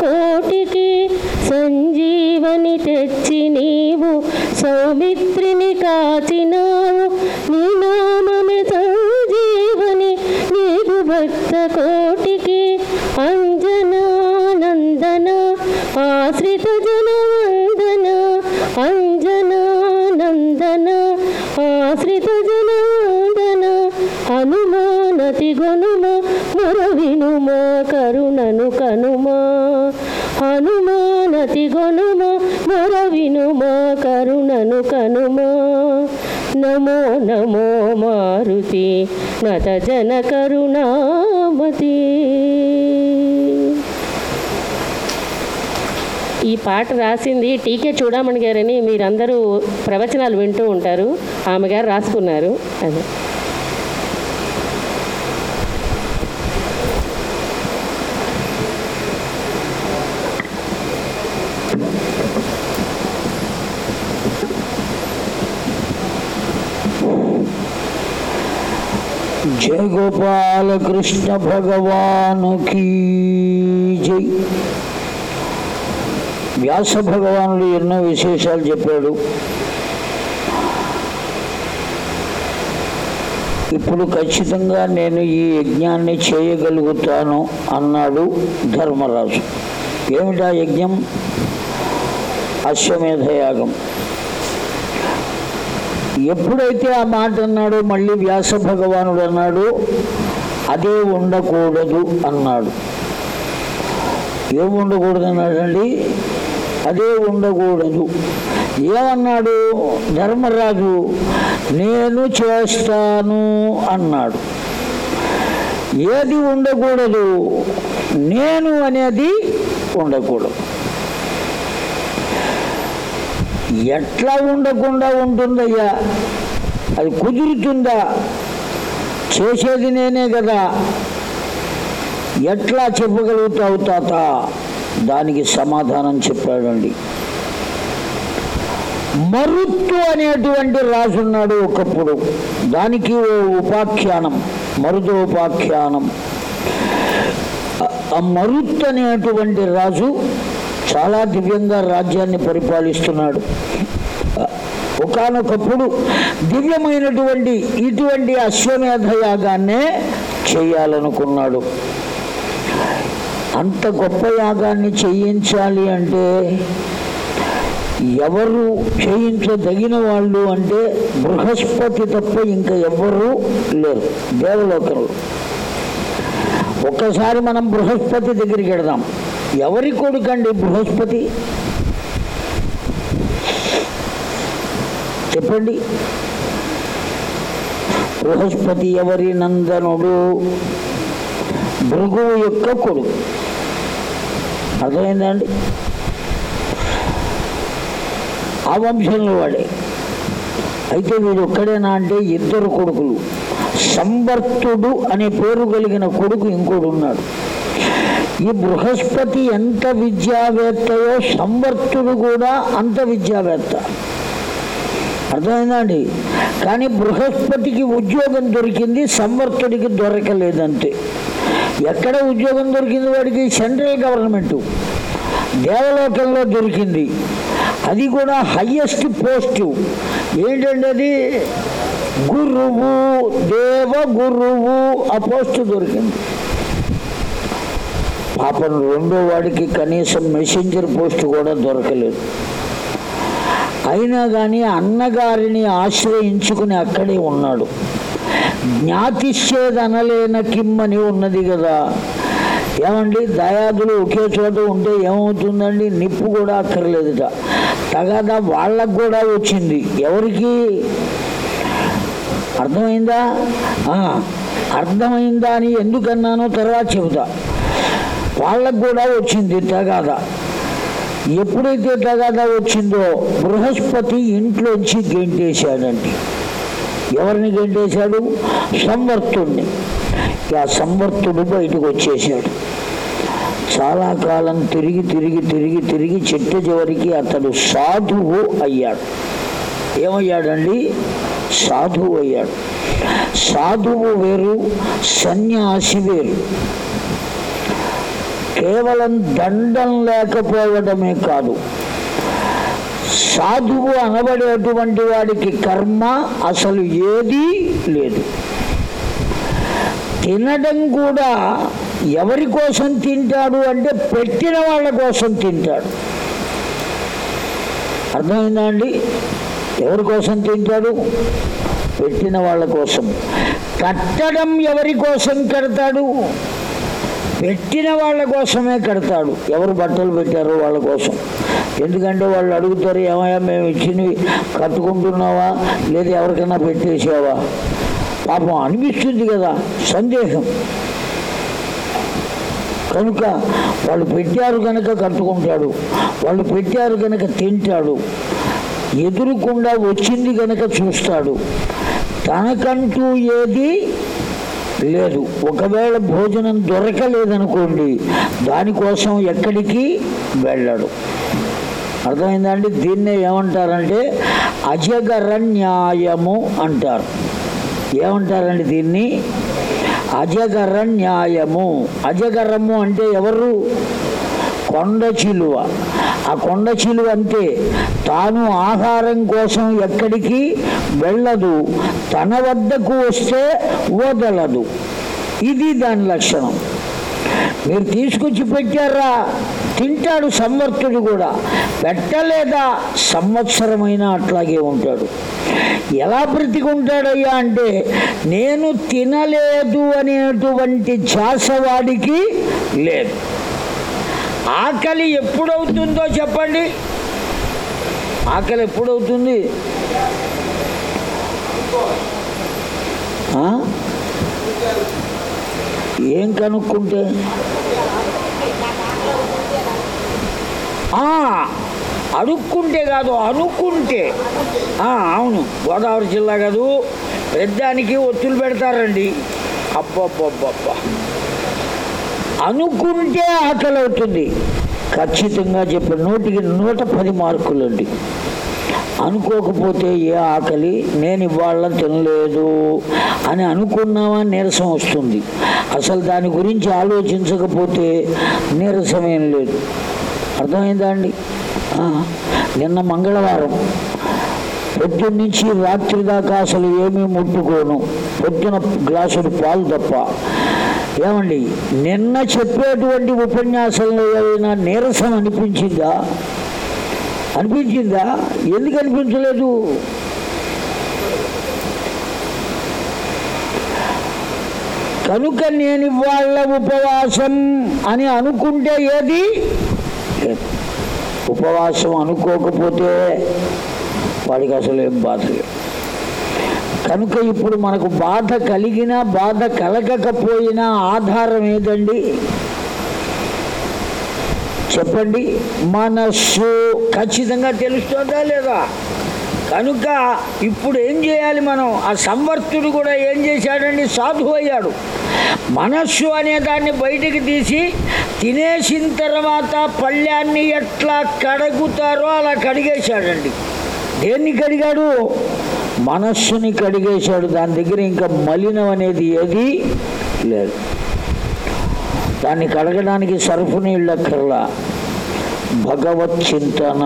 S2: కోటికి సంజీవని తెచ్చి నీవు సౌమిత్రిని కాచినావు మత జన కరుణామతి ఈ పాట రాసింది టీకే చూడమని గారని మీరందరూ ప్రవచనాలు వింటూ ఉంటారు ఆమె గారు రాసుకున్నారు అదే
S1: జయ గోపాలకృష్ణ భగవానుకి జై వ్యాస భగవానుడు ఎన్నో విశేషాలు చెప్పాడు ఇప్పుడు ఖచ్చితంగా నేను ఈ యజ్ఞాన్ని చేయగలుగుతాను అన్నాడు ధర్మరాజు ఏమిటా యజ్ఞం అశ్వమేధయాగం ఎప్పుడైతే ఆ మాట అన్నాడో మళ్ళీ వ్యాస భగవానుడు అన్నాడు అదే ఉండకూడదు అన్నాడు ఏం ఉండకూడదు అన్నాడండి అదే ఉండకూడదు ఏమన్నాడు ధర్మరాజు నేను చేస్తాను అన్నాడు ఏది ఉండకూడదు నేను అనేది ఉండకూడదు ఎట్లా ఉండకుండా ఉంటుందయ్యా అది కుదురుతుందా చేసేది నేనే కదా ఎట్లా చెప్పగలుగుతావు తాత దానికి సమాధానం చెప్పాడండి మరుత్తు అనేటువంటి రాసున్నాడు ఒకప్పుడు దానికి ఓ ఉపాఖ్యానం మరుదు ఉపాఖ్యానం ఆ మరుత్ అనేటువంటి రాజు చాలా దివ్యంగా రాజ్యాన్ని పరిపాలిస్తున్నాడు ఒకనొకప్పుడు దివ్యమైనటువంటి ఇటువంటి అశ్వమేధ యాగాన్నే చేయాలనుకున్నాడు అంత గొప్ప యాగాన్ని చేయించాలి అంటే ఎవరు చేయించదగిన వాళ్ళు అంటే బృహస్పతి తప్ప ఇంకా ఎవరు లేరు దేవలోకంలో ఒక్కసారి మనం బృహస్పతి దగ్గరికి వెడదాం ఎవరి కొడుకండి బృహస్పతి చెప్పండి బృహస్పతి ఎవరి నందనుడు భృగువు యొక్క కొడుకు అర్థమైందండి ఆ వంశంలో వాడే అయితే వీడు ఒక్కడేనా అంటే ఇద్దరు కొడుకులు సంబర్తుడు అనే పేరు కలిగిన కొడుకు ఇంకోడు ఉన్నాడు ఈ బృహస్పతి ఎంత విద్యావేత్తయో సంవర్తుడు కూడా అంత విద్యావేత్త అర్థమైనా అండి కానీ బృహస్పతికి ఉద్యోగం దొరికింది సంవర్తుడికి దొరకలేదంతే ఎక్కడ ఉద్యోగం దొరికింది వాడికి సెంట్రల్ గవర్నమెంటు దేవలోకంలో దొరికింది అది కూడా హయ్యెస్ట్ పోస్టు ఏంటంటే అది గురువు దేవ గురువు ఆ పోస్టు దొరికింది పాపం రెండో వాడికి కనీసం మెసెంజర్ పోస్ట్ కూడా దొరకలేదు అయినా కానీ అన్నగారిని ఆశ్రయించుకుని అక్కడే ఉన్నాడు జ్ఞాతిశ్చేదనలేన కిమ్మని ఉన్నది కదా ఏమండి దయాదులు ఒకే చోట ఉంటే ఏమవుతుందండి నిప్పు కూడా అక్కర్లేదుట తగాదా వాళ్ళకు కూడా వచ్చింది ఎవరికి అర్థమైందా అర్థమైందా అని ఎందుకన్నానో తర్వాత చెబుతా వాళ్ళకు కూడా వచ్చింది తగాద ఎప్పుడైతే తగాద వచ్చిందో బృహస్పతి ఇంట్లోంచి గెంటేశాడండి ఎవరిని గెంటేశాడు సంవర్తుణ్ణి ఆ సంవర్తుడు బయటకు వచ్చేశాడు చాలా కాలం తిరిగి తిరిగి తిరిగి తిరిగి చెట్టు చివరికి అతడు సాధువు అయ్యాడు ఏమయ్యాడండి సాధువు అయ్యాడు సాధువు వేరు సన్యాసి వేరు కేవలం దండం లేకపోవడమే కాదు సాధువు అనబడేటువంటి వాడికి కర్మ అసలు ఏదీ లేదు తినడం కూడా ఎవరి కోసం తింటాడు అంటే పెట్టిన వాళ్ళ కోసం తింటాడు అర్థమైందా అండి ఎవరి కోసం తింటాడు పెట్టిన వాళ్ళ కోసం కట్టడం ఎవరి కోసం కడతాడు పెట్టిన వాళ్ళ కోసమే కడతాడు ఎవరు బట్టలు పెట్టారో వాళ్ళ కోసం ఎందుకంటే వాళ్ళు అడుగుతారు ఏమయ్యా మేము ఇచ్చినవి కట్టుకుంటున్నావా లేదా ఎవరికైనా పెట్టేసావా పాపం అనిపిస్తుంది కదా సందేహం కనుక వాళ్ళు పెట్టారు కనుక కట్టుకుంటాడు వాళ్ళు పెట్టారు కనుక తింటాడు ఎదురుకుండా వచ్చింది కనుక చూస్తాడు తనకంటూ ఏది లేదు ఒకవేళ భోజనం దొరకలేదనుకోండి దానికోసం ఎక్కడికి వెళ్ళడు అర్థమైందండి దీన్నే ఏమంటారంటే న్యాయము అంటారు ఏమంటారండి దీన్ని అజగర న్యాయము అజగరము అంటే ఎవరు కొండ చిలువ ఆ కొండ చిలువ అంటే తాను ఆహారం కోసం ఎక్కడికి వెళ్ళదు తన వద్దకు వస్తే వదలదు ఇది దాని లక్షణం మీరు తీసుకొచ్చి పెట్టారా తింటాడు సంవర్తుడు కూడా పెట్టలేదా సంవత్సరమైన అట్లాగే ఉంటాడు ఎలా బ్రతికుంటాడయ్యా అంటే నేను తినలేదు అనేటువంటి చాసవాడికి లేదు ఆకలి ఎప్పుడవుతుందో చెప్పండి ఆకలి ఎప్పుడవుతుంది ఏం కనుక్కుంటే అడుక్కుంటే కాదు అనుకుంటే అవును గోదావరి జిల్లా కాదు పెద్దానికి ఒత్తులు పెడతారండి అబ్బబ్బబ్బబ్బా అనుకుంటే ఆకలి అవుతుంది ఖచ్చితంగా చెప్పి నూటికి నూట పది మార్కులు అండి అనుకోకపోతే ఏ ఆకలి నేను ఇవాళ తినలేదు అని అనుకున్నామా నీరసం వస్తుంది అసలు దాని గురించి ఆలోచించకపోతే నీరసం ఏం లేదు అర్థమైందా అండి నిన్న మంగళవారం పొద్దున్న నుంచి రాత్రి దాకా అసలు ఏమీ ముట్టుకోను పొద్దున గ్లాసుడు పాలు తప్ప ఏమండి నిన్న చెప్పేటువంటి ఉపన్యాసంలో ఏదైనా నీరసం అనిపించిందా అనిపించిందా ఎందుకు అనిపించలేదు కనుక నేను ఇవాళ ఉపవాసం అని అనుకుంటే ఏది ఉపవాసం అనుకోకపోతే వాడికి అసలు ఏం బాధ లేదు కనుక ఇప్పుడు మనకు బాధ కలిగినా బాధ కలగకపోయినా ఆధారం ఏదండి చెప్పండి మనస్సు ఖచ్చితంగా తెలుస్తుందా లేదా కనుక ఇప్పుడు ఏం చేయాలి మనం ఆ సంవర్తుడు కూడా ఏం చేశాడండి సాధు అయ్యాడు మనస్సు అనే దాన్ని బయటికి తీసి తినేసిన తర్వాత పళ్ళ్యాన్ని ఎట్లా కడుగుతారో అలా కడిగేశాడండి దేన్ని కడిగాడు మనస్సుని కడిగేశాడు దాని దగ్గర ఇంకా మలినం అనేది ఏది లేదు దాన్ని కడగడానికి సరఫు నీళ్ళ అక్కర్లా భగవత్ చింతన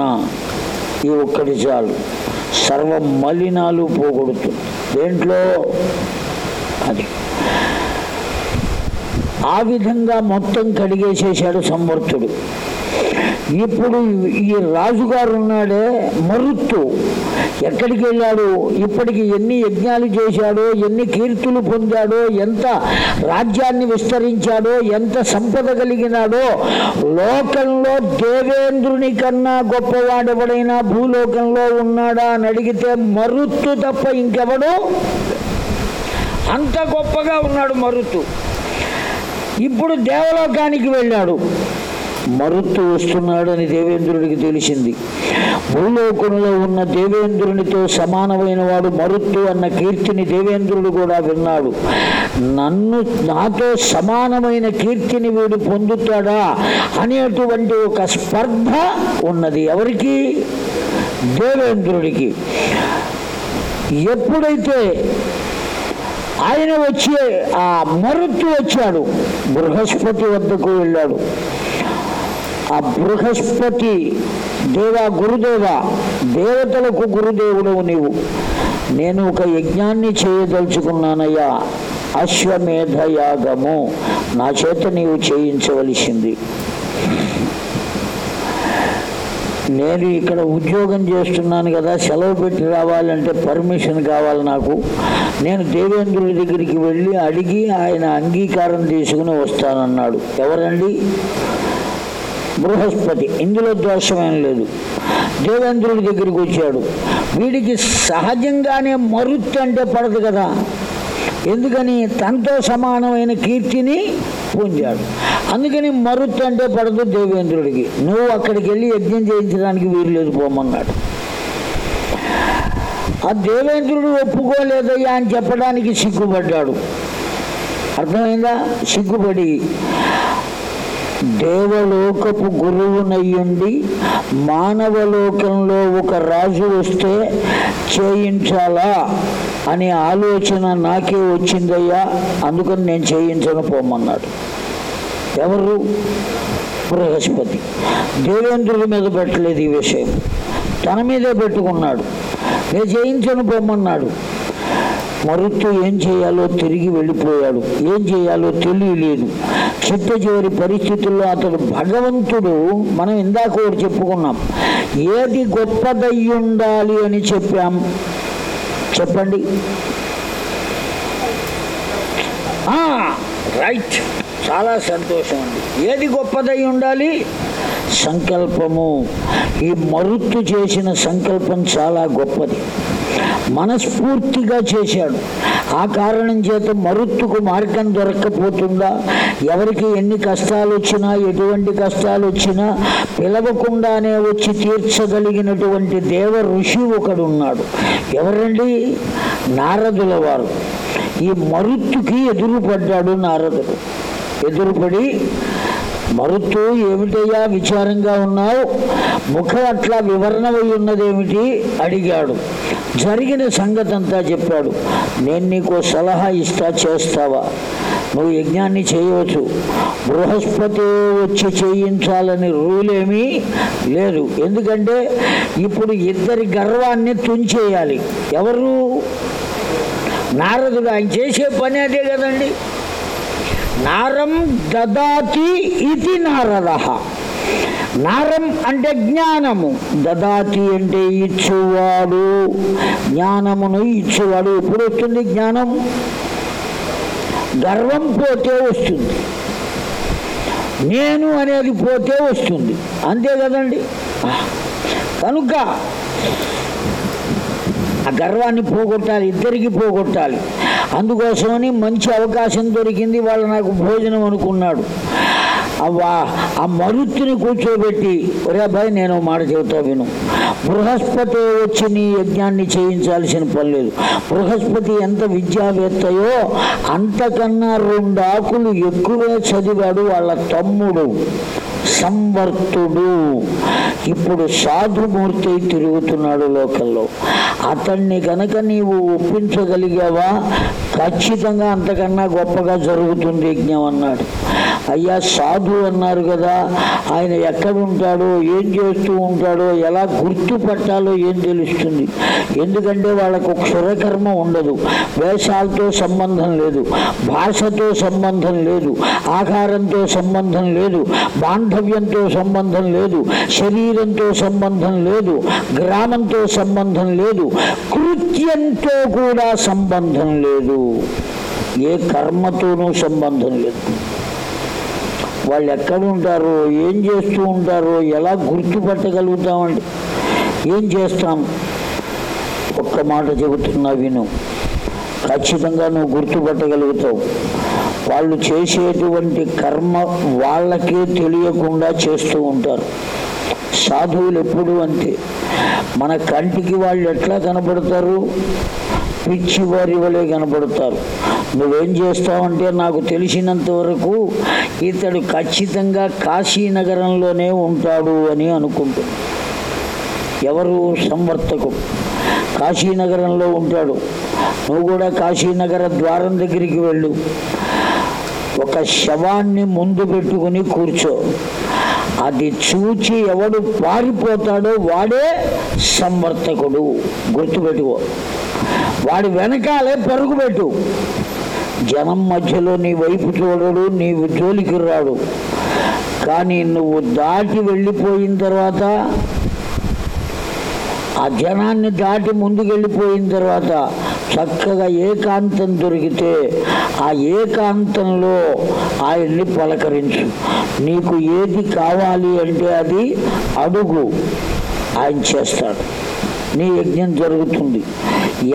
S1: ఈ ఒక్కటి చాలు సర్వ మలినాలు పోగొడుతు దేంట్లో అది ఆ విధంగా మొత్తం కడిగేసేశాడు సంవర్తుడు ఇప్పుడు ఈ రాజుగారు ఉన్నాడే మరుత్తు ఎక్కడికి వెళ్ళాడు ఇప్పటికి ఎన్ని యజ్ఞాలు చేశాడో ఎన్ని కీర్తులు పొందాడో ఎంత రాజ్యాన్ని విస్తరించాడో ఎంత సంపద కలిగినాడో లోకంలో దేవేంద్రుని కన్నా గొప్పవాడెవడైనా భూలోకంలో ఉన్నాడా అని అడిగితే మరుత్తు తప్ప ఇంకెవడు అంత గొప్పగా ఉన్నాడు మరుత్తు ఇప్పుడు దేవలోకానికి వెళ్ళాడు మరుత్తు వస్తున్నాడని దేవేంద్రుడికి తెలిసింది భూలోకంలో ఉన్న దేవేంద్రునితో సమానమైన వాడు మరుత్తు అన్న కీర్తిని దేవేంద్రుడు కూడా విన్నాడు నన్ను నాతో సమానమైన కీర్తిని వీడు పొందుతాడా అనేటువంటి ఒక స్పర్ధ ఉన్నది ఎవరికి దేవేంద్రుడికి ఎప్పుడైతే ఆయన వచ్చే ఆ మరుత్తు వచ్చాడు బృహస్పతి వద్దకు వెళ్ళాడు ఆ బృహస్పతి దేవ గురుదేవ దేవతలకు గురుదేవుడు నీవు నేను ఒక యజ్ఞాన్ని చేయదలుచుకున్నానయ్యా అశ్వమేధ యాగము నా చేత నీవు చేయించవలసింది నేను ఇక్కడ ఉద్యోగం చేస్తున్నాను కదా సెలవు పెట్టి రావాలంటే పర్మిషన్ కావాలి నాకు నేను దేవేంద్రుడి దగ్గరికి వెళ్ళి అడిగి ఆయన అంగీకారం తీసుకుని వస్తానన్నాడు ఎవరండి బృహస్పతి ఇందులో దోషమేం లేదు దేవేంద్రుడి దగ్గరికి వచ్చాడు వీడికి సహజంగానే మరుత్తు అంటే పడదు కదా ఎందుకని తనతో సమానమైన కీర్తిని పూజాడు అందుకని మరుత్తు అంటే పడదు దేవేంద్రుడికి నువ్వు అక్కడికి వెళ్ళి యజ్ఞం చేయించడానికి వీరు లేదు పోమన్నాడు ఆ దేవేంద్రుడు ఒప్పుకోలేదయ్యా అని చెప్పడానికి సిగ్గుపడ్డాడు అర్థమైందా సిగ్గుపడి దేవలోకపు గురువునయ్యుండి మానవలోకంలో ఒక రాజు వస్తే చేయించాలా అనే ఆలోచన నాకే వచ్చిందయ్యా అందుకని నేను చేయించను పోమన్నాడు ఎవరు బృహస్పతి దేవేంద్రుడి మీద పెట్టలేదు ఈ విషయం తన మీదే పెట్టుకున్నాడు నేను చేయించను పోమన్నాడు మరుత్తు ఏం చేయాలో తిరిగి వెళ్ళిపోయాడు ఏం చేయాలో తెలియలేదు చిట్ట చివరి పరిస్థితుల్లో అతడు భగవంతుడు మనం ఇందాక ఒకటి చెప్పుకున్నాం ఏది గొప్పదయ్యి ఉండాలి అని చెప్పాం చెప్పండి రైట్ చాలా సంతోషం అండి ఏది గొప్పదై ఉండాలి సంకల్పము ఈ మరుత్తు చేసిన సంకల్పం చాలా గొప్పది మనస్ఫూర్తిగా చేశాడు ఆ కారణం చేత మరుత్తుకు మార్గం దొరక్కపోతుందా ఎవరికి ఎన్ని కష్టాలు వచ్చినా ఎటువంటి కష్టాలు వచ్చినా పిలవకుండానే వచ్చి తీర్చగలిగినటువంటి దేవ ఋషి ఒకడు ఉన్నాడు ఎవరండి నారదుల వారు ఈ మరుత్తుకి ఎదురుపడ్డాడు నారదుడు ఎదురుపడి మరుతూ ఏమిటయ్యా విచారంగా ఉన్నావు ముఖం అట్లా వివరణ ఉన్నదేమిటి అడిగాడు జరిగిన సంగతంతా చెప్పాడు నేను నీకు సలహా ఇస్తా చేస్తావా నువ్వు యజ్ఞాన్ని చేయవచ్చు బృహస్పతి వచ్చి చేయించాలని రూల్ ఏమీ లేదు ఎందుకంటే ఇప్పుడు ఇద్దరి గర్వాన్ని తుంచేయాలి ఎవరు నారదుడు ఆయన చేసే పని అదే కదండి నారం దదాతి ఇది నారద నారం అంటే జ్ఞానము దదాతి అంటే ఇచ్చేవాడు జ్ఞానమును ఇచ్చేవాడు ఎప్పుడు వస్తుంది జ్ఞానం గర్వం పోతే వస్తుంది నేను అనేది పోతే వస్తుంది అంతే కదండి కనుక ఆ గర్వాన్ని పోగొట్టాలి ఇద్దరికి పోగొట్టాలి అందుకోసమని మంచి అవకాశం దొరికింది వాళ్ళు నాకు భోజనం అనుకున్నాడు అవ్వా ఆ మరుత్తిని కూర్చోబెట్టి ఒరే అబ్బాయి నేను మాట చెబుతా విను బృహస్పతి వచ్చి నీ యజ్ఞాన్ని చేయించాల్సిన పని లేదు బృహస్పతి ఎంత విద్యావేత్తయో అంతకన్నా రెండు ఆకులు ఎక్కువే చదివాడు వాళ్ళ తమ్ముడు సంవర్తుడు ఇప్పుడు సాధుమూర్తి తిరుగుతున్నాడు లోకల్లో అతన్ని గనక నీవు ఒప్పించగలిగావా ఖచ్చితంగా అంతకన్నా గొప్పగా జరుగుతుంది యజ్ఞం అన్నాడు అయ్యా సాధు అన్నారు కదా ఆయన ఎక్కడుంటాడో ఏం చేస్తూ ఉంటాడో ఎలా గుర్తుపట్టాలో ఏం తెలుస్తుంది ఎందుకంటే వాళ్ళకు క్షురకర్మ ఉండదు వేషాలతో సంబంధం లేదు భాషతో సంబంధం లేదు ఆహారంతో సంబంధం లేదు బాంధ బాంధవ్యంతో సంబంధం లేదు శరీరంతో సంబంధం లేదు గ్రామంతో సంబంధం లేదు కృత్యంతో కూడా సంబంధం లేదు ఏ కర్మతోనూ సంబంధం లేదు వాళ్ళు ఎక్కడ ఉంటారో ఏం చేస్తూ ఉంటారో ఎలా గుర్తుపట్టగలుగుతామండి ఏం చేస్తాం ఒక్క మాట చెబుతున్నా విను ఖచ్చితంగా నువ్వు గుర్తుపట్టగలుగుతావు వాళ్ళు చేసేటువంటి కర్మ వాళ్ళకే తెలియకుండా చేస్తూ ఉంటారు సాధువులు ఎప్పుడు అంతే మన కంటికి వాళ్ళు ఎట్లా కనపడతారు పిచ్చి వారి వలె కనపడతారు నువ్వేం చేస్తావంటే నాకు తెలిసినంత వరకు ఇతడు ఖచ్చితంగా కాశీనగరంలోనే ఉంటాడు అని అనుకుంటా ఎవరు సంవర్తకు కాశీనగరంలో ఉంటాడు నువ్వు కూడా కాశీనగర ద్వారం దగ్గరికి వెళ్ళు శవాన్ని ముందు పెట్టుకుని కూర్చో అది చూచి ఎవడు పారిపోతాడో వాడే సంవర్తకుడు గుర్తుపెట్టుకో వాడి వెనకాలే పెరుగుపెట్టు జనం మధ్యలో నీ వైపు చూడడు నీవు జోలికి రాడు కానీ నువ్వు దాటి వెళ్ళిపోయిన తర్వాత ఆ జనాన్ని దాటి ముందుకెళ్ళిపోయిన తర్వాత చక్కగా ఏకాంతం దొరికితే ఆ ఏకాంతంలో ఆయన్ని పలకరించు నీకు ఏది కావాలి అంటే అది అడుగు ఆయన చేస్తాడు నీ యజ్ఞం జరుగుతుంది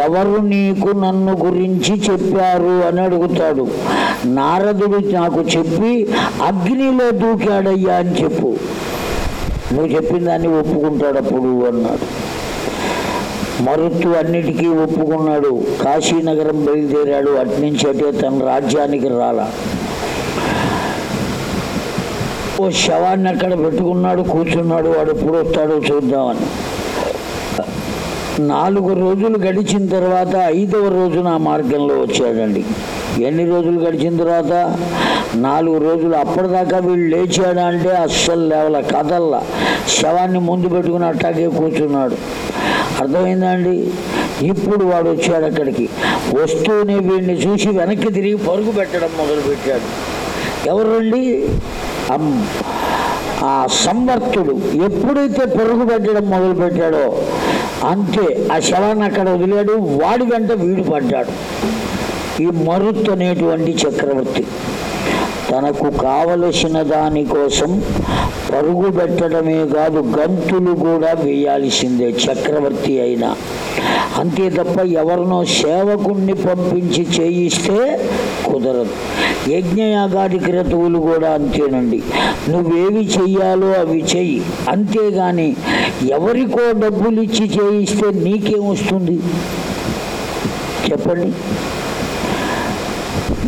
S1: ఎవరు నీకు నన్ను గురించి చెప్పారు అని అడుగుతాడు నారదుడు నాకు చెప్పి అగ్నిలో దూకాడయ్యా అని చెప్పు నువ్వు చెప్పిన దాన్ని ఒప్పుకుంటాడు అప్పుడు అన్నాడు మరుత్తు అన్నిటికీ ఒప్పుకున్నాడు కాశీనగరం బయలుదేరాడు అట్నుంచి అటే తన రాజ్యానికి రాల ఓ శవాన్ని అక్కడ పెట్టుకున్నాడు కూర్చున్నాడు వాడు ఎప్పుడు వస్తాడో చూద్దామని నాలుగు రోజులు గడిచిన తర్వాత ఐదవ రోజున ఆ మార్గంలో వచ్చాడండి ఎన్ని రోజులు గడిచిన తర్వాత నాలుగు రోజులు అప్పటిదాకా వీళ్ళు లేచాడు అంటే అస్సలు లేవల కదల్లా శవాన్ని ముందు పెట్టుకుని అట్టాగే కూర్చున్నాడు అర్థమైందా అండి ఇప్పుడు వాడు వచ్చాడు అక్కడికి వస్తువుని వీడిని చూసి వెనక్కి తిరిగి పరుగు పెట్టడం మొదలుపెట్టాడు ఎవరండి ఆ సంవర్తుడు ఎప్పుడైతే పరుగు పెట్టడం మొదలుపెట్టాడో అంతే ఆ శవాన్ని అక్కడ వదిలాడు వాడి వెంట వీడు పడ్డాడు ఈ మరుత్ అనేటువంటి చక్రవర్తి తనకు కావలసిన దానికోసం పరుగు పెట్టడమే కాదు గంతులు కూడా వేయాల్సిందే చక్రవర్తి అయినా అంతే తప్ప ఎవరినో సేవకుణ్ణి పంపించి చేయిస్తే కుదరదు యజ్ఞయాగాది క్రతువులు కూడా అంతేనండి నువ్వేవి చెయ్యాలో అవి చెయ్యి అంతేగాని ఎవరికో డబ్బులు ఇచ్చి చేయిస్తే నీకేం వస్తుంది చెప్పండి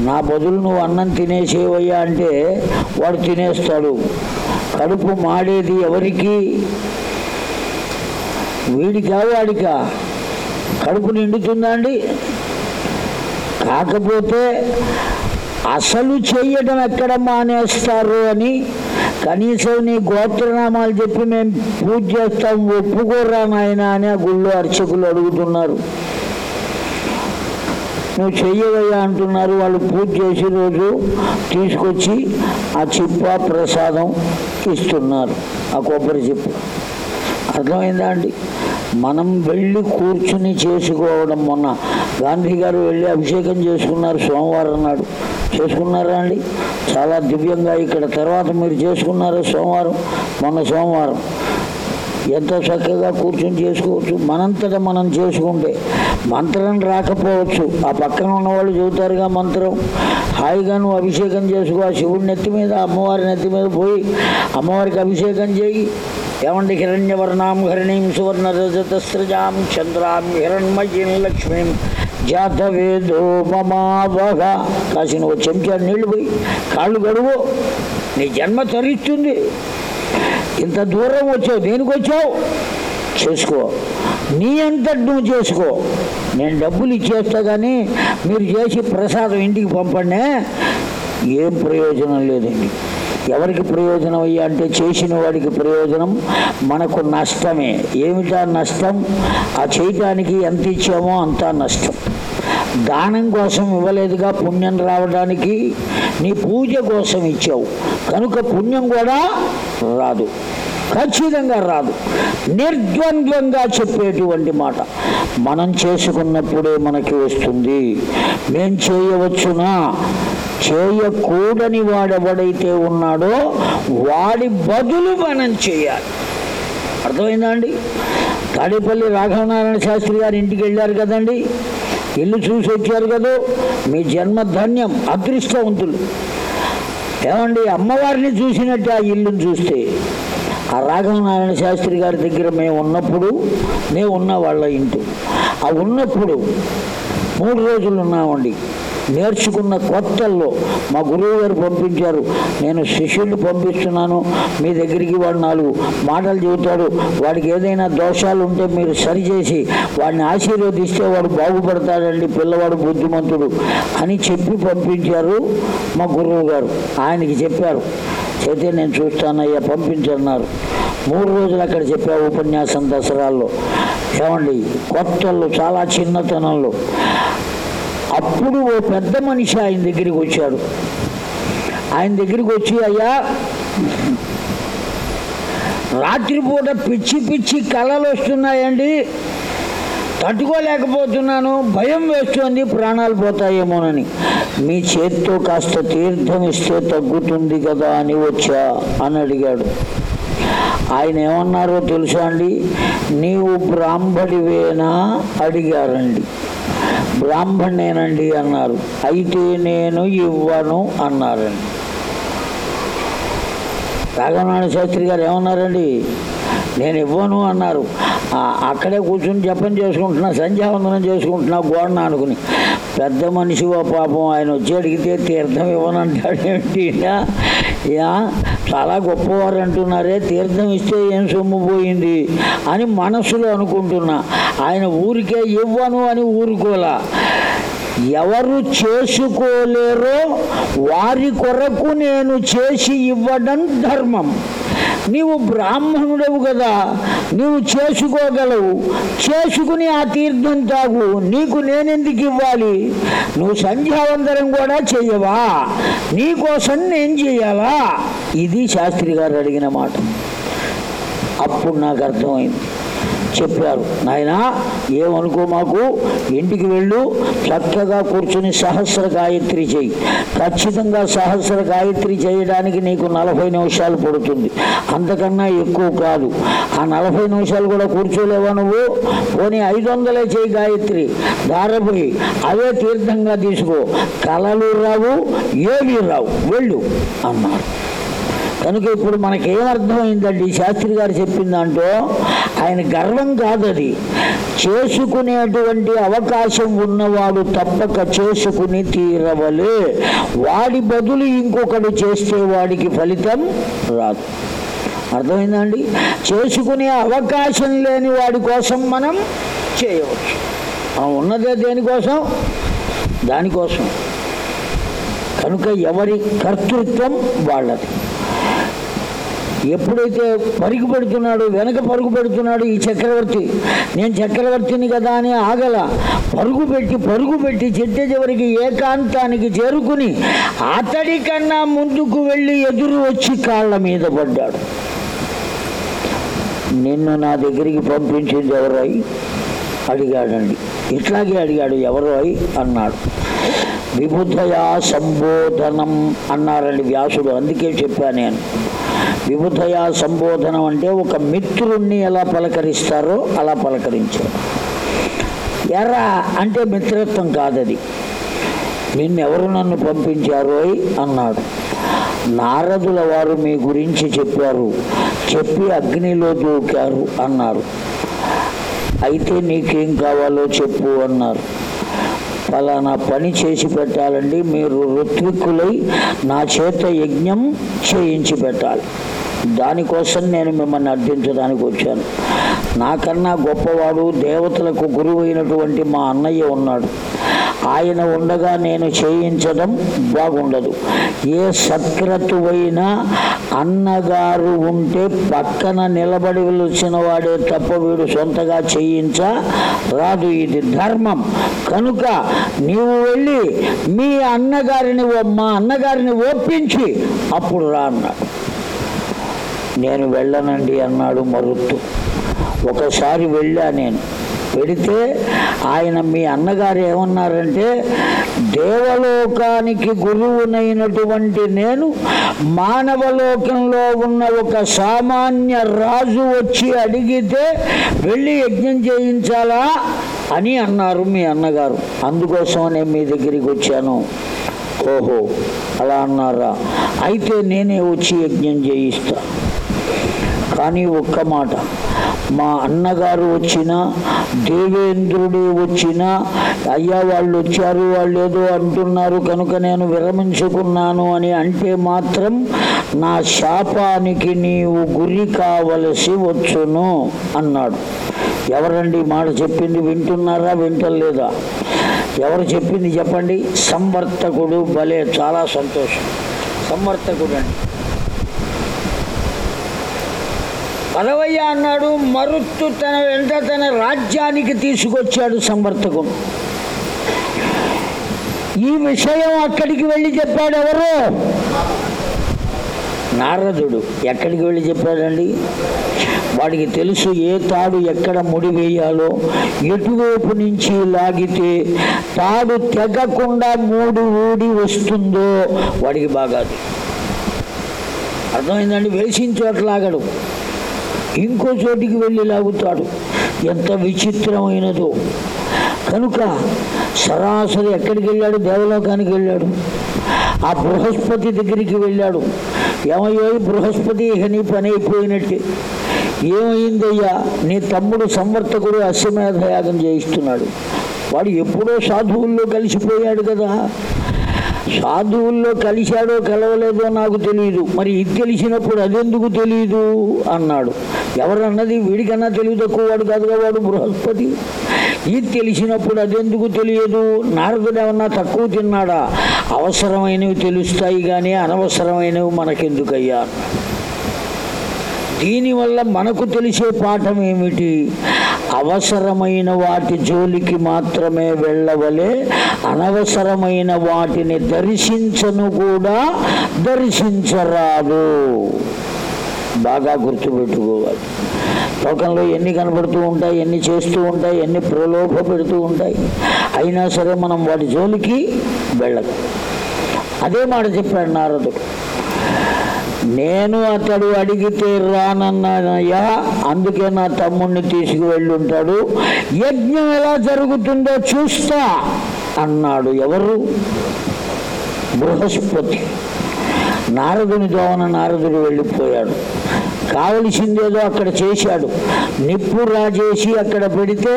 S1: నా బదులు నువ్వు అన్నం తినేసేవయ్యా అంటే వాడు తినేస్తాడు కడుపు మాడేది ఎవరికి వీడికా వాడికా కడుపు నిండుతుందా అండి కాకపోతే అసలు చేయడం ఎక్కడ మానేస్తారు అని కనీసం నీ గోత్రనామాలు చెప్పి మేము పూజ చేస్తాం ఒప్పుకోరా నాయన అని ఆ గుళ్ళు అర్చకులు అడుగుతున్నారు నువ్వు చెయ్యవయ్యా అంటున్నారు వాళ్ళు పూజ చేసి రోజు తీసుకొచ్చి ఆ చిప్ప ప్రసాదం ఇస్తున్నారు ఆ కొబ్బరి చిప్ప అర్థమైందా అండి మనం వెళ్ళి కూర్చుని చేసుకోవడం మొన్న గాంధీ గారు వెళ్ళి అభిషేకం చేసుకున్నారు సోమవారం నాడు చేసుకున్నారా అండి చాలా దివ్యంగా ఇక్కడ తర్వాత మీరు చేసుకున్నారు సోమవారం మొన్న సోమవారం ఎంత చక్కగా కూర్చొని చేసుకోవచ్చు మనంతట మనం చేసుకుంటే మంత్రం రాకపోవచ్చు ఆ పక్కన ఉన్నవాళ్ళు చెబుతారుగా మంత్రం హాయిగా నువ్వు అభిషేకం చేసుకో ఆ శివుడి నెత్తి మీద అమ్మవారి నెత్తి మీద పోయి అమ్మవారికి అభిషేకం చేయి ఏమండి హిరణ్యవర్ణాం హరిణీం సువర్ణ రజతస్రజాం చంద్రాం హిరణ్మయీం లక్ష్మీం జాతవేదో మమావహ కాసిన ఓ చెంచా నీళ్లు పోయి కాళ్ళు గడువు నీ జన్మ తరిస్తుంది ఇంత దూరం వచ్చావు దేనికి వచ్చావు చేసుకో నీ అంతటి నువ్వు చేసుకో నేను డబ్బులు ఇచ్చేస్తా కానీ మీరు చేసి ప్రసాదం ఇంటికి పంపండి ఏం ప్రయోజనం లేదండి ఎవరికి ప్రయోజనం అయ్యా అంటే చేసిన వాడికి ప్రయోజనం మనకు నష్టమే ఏమిటా నష్టం ఆ చేయటానికి ఎంత ఇచ్చామో అంతా నష్టం దానం కోసం ఇవ్వలేదుగా పుణ్యం రావడానికి నీ పూజ కోసం ఇచ్చావు కనుక పుణ్యం కూడా రాదు ఖచ్చితంగా రాదు నిర్ద్వంద్వంగా చెప్పేటువంటి మాట మనం చేసుకున్నప్పుడే మనకి వస్తుంది మేం చేయవచ్చునా చేయకూడని వాడెవడైతే ఉన్నాడో వాడి బదులు మనం చేయాలి అర్థమైందండి తాడేపల్లి రాఘవనారాయణ శాస్త్రి గారి ఇంటికి వెళ్ళారు కదండి ఇల్లు చూసి వచ్చారు కదా మీ జన్మధన్యం అదృష్టవంతులు ఏమండి అమ్మవారిని చూసినట్టు ఆ ఇల్లును చూస్తే ఆ రాఘవనారాయణ శాస్త్రి గారి దగ్గర మేము ఉన్నప్పుడు మేము ఉన్న వాళ్ళ ఇంటి ఆ ఉన్నప్పుడు మూడు రోజులు ఉన్నామండి నేర్చుకున్న కొత్తల్లో మా గురువు గారు పంపించారు నేను శిష్యుడిని పంపిస్తున్నాను మీ దగ్గరికి వాడు నాలుగు మాటలు చెబుతాడు వాడికి ఏదైనా దోషాలు ఉంటే మీరు సరిచేసి వాడిని ఆశీర్వదిస్తే వాడు బాగుపడతాడండి పిల్లవాడు బుద్ధిమంతుడు అని చెప్పి పంపించారు మా గురువు గారు ఆయనకి చెప్పారు అయితే నేను చూస్తానయ్యా పంపించన్నారు మూడు రోజులు అక్కడ చెప్పా ఉపన్యాసం దసరాల్లో ఏమండి కొత్తలు చాలా చిన్నతనంలో అప్పుడు ఓ పెద్ద మనిషి ఆయన దగ్గరికి వచ్చాడు ఆయన దగ్గరికి వచ్చి అయ్యా రాత్రిపూట పిచ్చి పిచ్చి కళలు వస్తున్నాయండి తట్టుకోలేకపోతున్నాను భయం వేస్తుంది ప్రాణాలు పోతాయేమోనని మీ చేతితో కాస్త తీర్థం ఇస్తే తగ్గుతుంది కదా అని వచ్చా అని అడిగాడు ఆయన ఏమన్నారో తెలుసా అండి నీవు బ్రాహ్మడివేనా అడిగారండి బ్రాహ్మణేనండి అన్నారు అయితే నేను ఇవ్వను అన్నారండి రాఘవనారాయణ శాస్త్రి గారు ఏమన్నారండి నేను ఇవ్వను అన్నారు అక్కడే కూర్చుని జపం చేసుకుంటున్నా సంధ్యావందనం చేసుకుంటున్నా గోడన అనుకుని పెద్ద మనిషి పాపం ఆయన వచ్చి అడిగితే తీర్థం ఇవ్వనంటాడు ఏంటి యా చాలా గొప్పవారు అంటున్నారే తీర్థం ఇస్తే ఏం సొమ్ము పోయింది అని మనసులో అనుకుంటున్నా ఆయన ఊరికే ఇవ్వను అని ఊరుకోలా ఎవరు చేసుకోలేరో వారి కొరకు నేను చేసి ఇవ్వడం ధర్మం నీవు బ్రాహ్మణుడవు కదా నీవు చేసుకోగలవు చేసుకుని ఆ తీర్థం తాగు నీకు నేనెందుకు ఇవ్వాలి నువ్వు సంధ్యావందనం కూడా చేయవా నీకోసం నేను చేయాలా ఇది శాస్త్రి గారు అడిగిన మాట అప్పుడు నాకు అర్థమైంది చెప్పారు నాయన ఏమనుకో మాకు ఇంటికి వెళ్ళు చక్కగా కూర్చుని సహస్ర గాయత్రి చేయి ఖచ్చితంగా సహస్ర గాయత్రి చేయడానికి నీకు నలభై నిమిషాలు పడుతుంది అంతకన్నా ఎక్కువ కాదు ఆ నలభై నిమిషాలు కూడా కూర్చోలేవా నువ్వు పోనీ ఐదు వందలే చేయి గాయత్రి దారపోయి అవే తీర్థంగా తీసుకో కళలు రావు ఏవి రావు వెళ్ళు అన్నారు కనుక ఇప్పుడు మనకేమర్థమైందండి శాస్త్రి గారు చెప్పిందంటో ఆయన గర్వం కాదు అది చేసుకునేటువంటి అవకాశం ఉన్నవాడు తప్పక చేసుకుని తీరవలే వాడి బదులు ఇంకొకడు చేస్తే వాడికి ఫలితం రాదు అర్థమైందండి చేసుకునే అవకాశం లేని వాడి కోసం మనం చేయవచ్చు ఉన్నదే దేనికోసం దానికోసం కనుక ఎవరి కర్తృత్వం వాళ్ళది ఎప్పుడైతే పరుగు పెడుతున్నాడు వెనక పరుగు పెడుతున్నాడు ఈ చక్రవర్తి నేను చక్రవర్తిని కదా అని ఆగల పరుగు పెట్టి పరుగు పెట్టి చెట్టే చివరికి ఏకాంతానికి చేరుకుని అతడి కన్నా ముందుకు వెళ్ళి ఎదురు వచ్చి కాళ్ళ మీద పడ్డాడు నిన్ను నా దగ్గరికి పంపించింది ఎవరై అడిగాడండి ఇట్లాగే అడిగాడు అయి అన్నాడు విబుధయా సంబోధనం అన్నారండి వ్యాసుడు అందుకే చెప్పాను నేను విభుధయా సంబోధనం అంటే ఒక మిత్రుణ్ణి ఎలా పలకరిస్తారో అలా పలకరించారు ఎర్ర అంటే మిత్రత్వం కాదది ఎవరు నన్ను పంపించారో అన్నాడు నారదుల వారు మీ గురించి చెప్పారు చెప్పి అగ్నిలో దూకారు అన్నారు అయితే నీకేం కావాలో చెప్పు అన్నారు ఫలానా పని చేసి పెట్టాలండి మీరు ఋత్విక్కులై నా చేత యజ్ఞం చేయించి పెట్టాలి దానికోసం నేను మిమ్మల్ని అర్థించడానికి వచ్చాను నాకన్నా గొప్పవాడు దేవతలకు గురువు అయినటువంటి మా అన్నయ్య ఉన్నాడు ఆయన ఉండగా నేను చేయించడం బాగుండదు ఏ అయినా అన్నగారు ఉంటే పక్కన నిలబడి వచ్చిన వాడే తప్ప వీడు సొంతగా చేయించ రాదు ఇది ధర్మం కనుక నీవు వెళ్ళి మీ అన్నగారిని మా అన్నగారిని ఒప్పించి అప్పుడు రా అన్నాడు నేను వెళ్ళనండి అన్నాడు మరుత్తు ఒకసారి వెళ్ళా నేను పెడితే ఆయన మీ అన్నగారు ఏమన్నారంటే దేవలోకానికి గురువునైనటువంటి నేను మానవలోకంలో ఉన్న ఒక సామాన్య రాజు వచ్చి అడిగితే వెళ్ళి యజ్ఞం చేయించాలా అని అన్నారు మీ అన్నగారు అందుకోసం నేను మీ దగ్గరికి వచ్చాను ఓహో అలా అన్నారా అయితే నేనే వచ్చి యజ్ఞం చేయిస్తా కానీ ఒక్క మాట మా అన్నగారు వచ్చినా దేవేంద్రుడు వచ్చినా అయ్యా వాళ్ళు వచ్చారు వాళ్ళు ఏదో అంటున్నారు కనుక నేను విరమించుకున్నాను అని అంటే మాత్రం నా శాపానికి నీవు గురి కావలసి వచ్చును అన్నాడు ఎవరండి మాట చెప్పింది వింటున్నారా వింటలేదా ఎవరు చెప్పింది చెప్పండి సంవర్తకుడు భలే చాలా సంతోషం సంవర్తకుడు అండి పదవయ్య అన్నాడు మరుత్తు తన వెంట తన రాజ్యానికి తీసుకొచ్చాడు సమర్థకుడు ఈ విషయం అక్కడికి వెళ్ళి చెప్పాడు ఎవరు నారదుడు ఎక్కడికి వెళ్ళి చెప్పాడండి వాడికి తెలుసు ఏ తాడు ఎక్కడ ముడి వేయాలో ఎటువైపు నుంచి లాగితే తాడు తెగకుండా మూడు ఊడి వస్తుందో వాడికి బాగా అర్థమైందండి వేసిన చోట లాగడు ఇంకో చోటికి వెళ్ళి లాగుతాడు ఎంత విచిత్రమైనదో కనుక సరాసరి ఎక్కడికి వెళ్ళాడు దేవలోకానికి వెళ్ళాడు ఆ బృహస్పతి దగ్గరికి వెళ్ళాడు ఏమయ్యో బృహస్పతి హని పని అయిపోయినట్టే ఏమైందయ్యా నీ తమ్ముడు సంవర్తకుడు అశ్వమేధయాగం చేయిస్తున్నాడు వాడు ఎప్పుడో సాధువుల్లో కలిసిపోయాడు కదా సాధువుల్లో కలిశాడో కలవలేదో నాకు తెలియదు మరి ఇది తెలిసినప్పుడు అదెందుకు తెలియదు అన్నాడు ఎవరన్నది వీడికన్నా తెలివి తక్కువ వాడు కాదుగా వాడు బృహస్పతి ఇది తెలిసినప్పుడు అదెందుకు తెలియదు నారదుడు ఏమన్నా తక్కువ తిన్నాడా అవసరమైనవి తెలుస్తాయి కానీ అనవసరమైనవి మనకెందుకయ్యా దీనివల్ల మనకు తెలిసే పాఠం ఏమిటి అవసరమైన వాటి జోలికి మాత్రమే వెళ్ళవలే అనవసరమైన వాటిని దర్శించను కూడా దర్శించరాదు బాగా గుర్తుపెట్టుకోవాలి లోకంలో ఎన్ని కనబడుతూ ఉంటాయి ఎన్ని చేస్తూ ఉంటాయి ఎన్ని ప్రలోభ పెడుతూ ఉంటాయి అయినా సరే మనం వాటి జోలికి వెళ్ళదు అదే మాట చెప్పాడు నారదుడు నేను అతడు అడిగితే రానన్నానయ్యా అందుకే నా తమ్ముడిని తీసుకువెళ్ళుంటాడు యజ్ఞం ఎలా జరుగుతుందో చూస్తా అన్నాడు ఎవరు బృహస్పతి నారదుని దోమన నారదుడు వెళ్ళిపోయాడు కావలసిందేదో అక్కడ చేశాడు నిప్పు రాజేసి అక్కడ పెడితే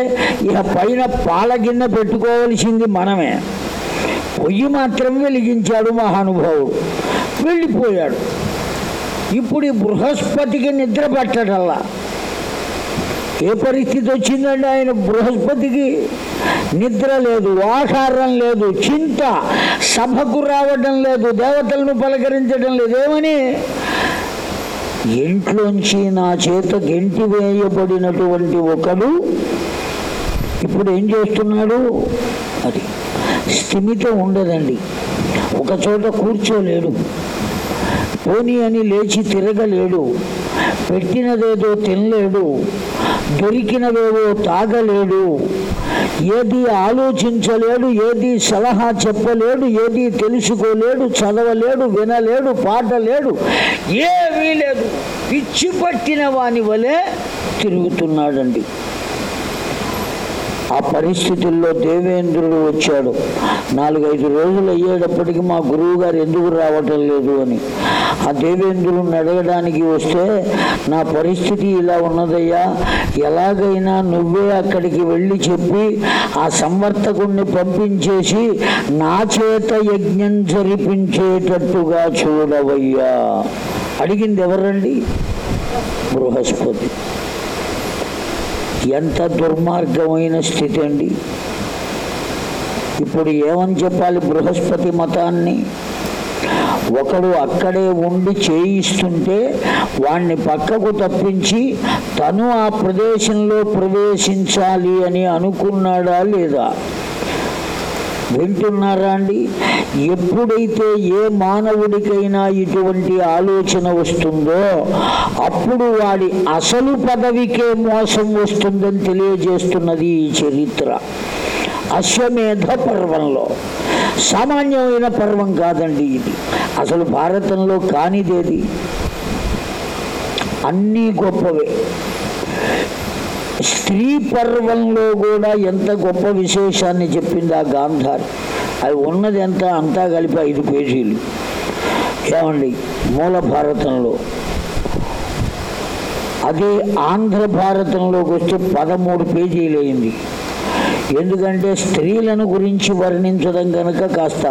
S1: ఇక పైన పాలగిన్నె పెట్టుకోవలసింది మనమే పొయ్యి మాత్రం వెలిగించాడు మహానుభావుడు వెళ్ళిపోయాడు ఇప్పుడు ఈ బృహస్పతికి నిద్ర పట్టడల్లా ఏ పరిస్థితి వచ్చిందండి ఆయన బృహస్పతికి నిద్ర లేదు ఆహారం లేదు చింత సభకు రావడం లేదు దేవతలను పలకరించడం లేదు ఏమని ఇంట్లోంచి నా చేత గెంటి వేయబడినటువంటి ఒకడు ఇప్పుడు ఏం చేస్తున్నాడు అది స్థిమిత ఉండదండి ఒక చోట కూర్చోలేడు పోని అని లేచి తిరగలేడు పెట్టినదేదో తినలేడు దొరికినదేదో తాగలేడు ఏది ఆలోచించలేడు ఏది సలహా చెప్పలేడు ఏది తెలుసుకోలేడు చదవలేడు వినలేడు పాడలేడు ఏమీ లేదు పిచ్చి పట్టిన వాని వలె తిరుగుతున్నాడండి ఆ పరిస్థితుల్లో దేవేంద్రుడు వచ్చాడు నాలుగైదు రోజులు అయ్యేటప్పటికి మా గురువు గారు ఎందుకు రావటం లేదు అని ఆ దేవేంద్రుడిని అడగడానికి వస్తే నా పరిస్థితి ఇలా ఉన్నదయ్యా ఎలాగైనా నువ్వే అక్కడికి వెళ్ళి చెప్పి ఆ సంవర్తకుణ్ణి పంపించేసి నా చేత యజ్ఞం జరిపించేటట్టుగా చూడవయ్యా అడిగింది ఎవరండి బృహస్పతి ఎంత దుర్మార్గమైన స్థితి అండి ఇప్పుడు ఏమని చెప్పాలి బృహస్పతి మతాన్ని ఒకడు అక్కడే ఉండి చేయిస్తుంటే వాణ్ణి పక్కకు తప్పించి తను ఆ ప్రదేశంలో ప్రవేశించాలి అని అనుకున్నాడా లేదా వింటున్నారా అండి ఎప్పుడైతే ఏ మానవుడికైనా ఇటువంటి ఆలోచన వస్తుందో అప్పుడు వాడి అసలు పదవికే మోసం వస్తుందని తెలియజేస్తున్నది ఈ చరిత్ర అశ్వమేధ పర్వంలో సామాన్యమైన పర్వం కాదండి ఇది అసలు భారతంలో కానిదేది అన్నీ గొప్పవే స్త్రీ పర్వంలో కూడా ఎంత గొప్ప విశేషాన్ని చెప్పింది ఆ గాంధార్ అది ఉన్నది ఎంత అంతా కలిపి ఐదు పేజీలు ఏమండి మూల భారతంలో అదే ఆంధ్ర భారతంలోకి వస్తే పదమూడు పేజీలు అయింది ఎందుకంటే స్త్రీలను గురించి వర్ణించడం కనుక కాస్త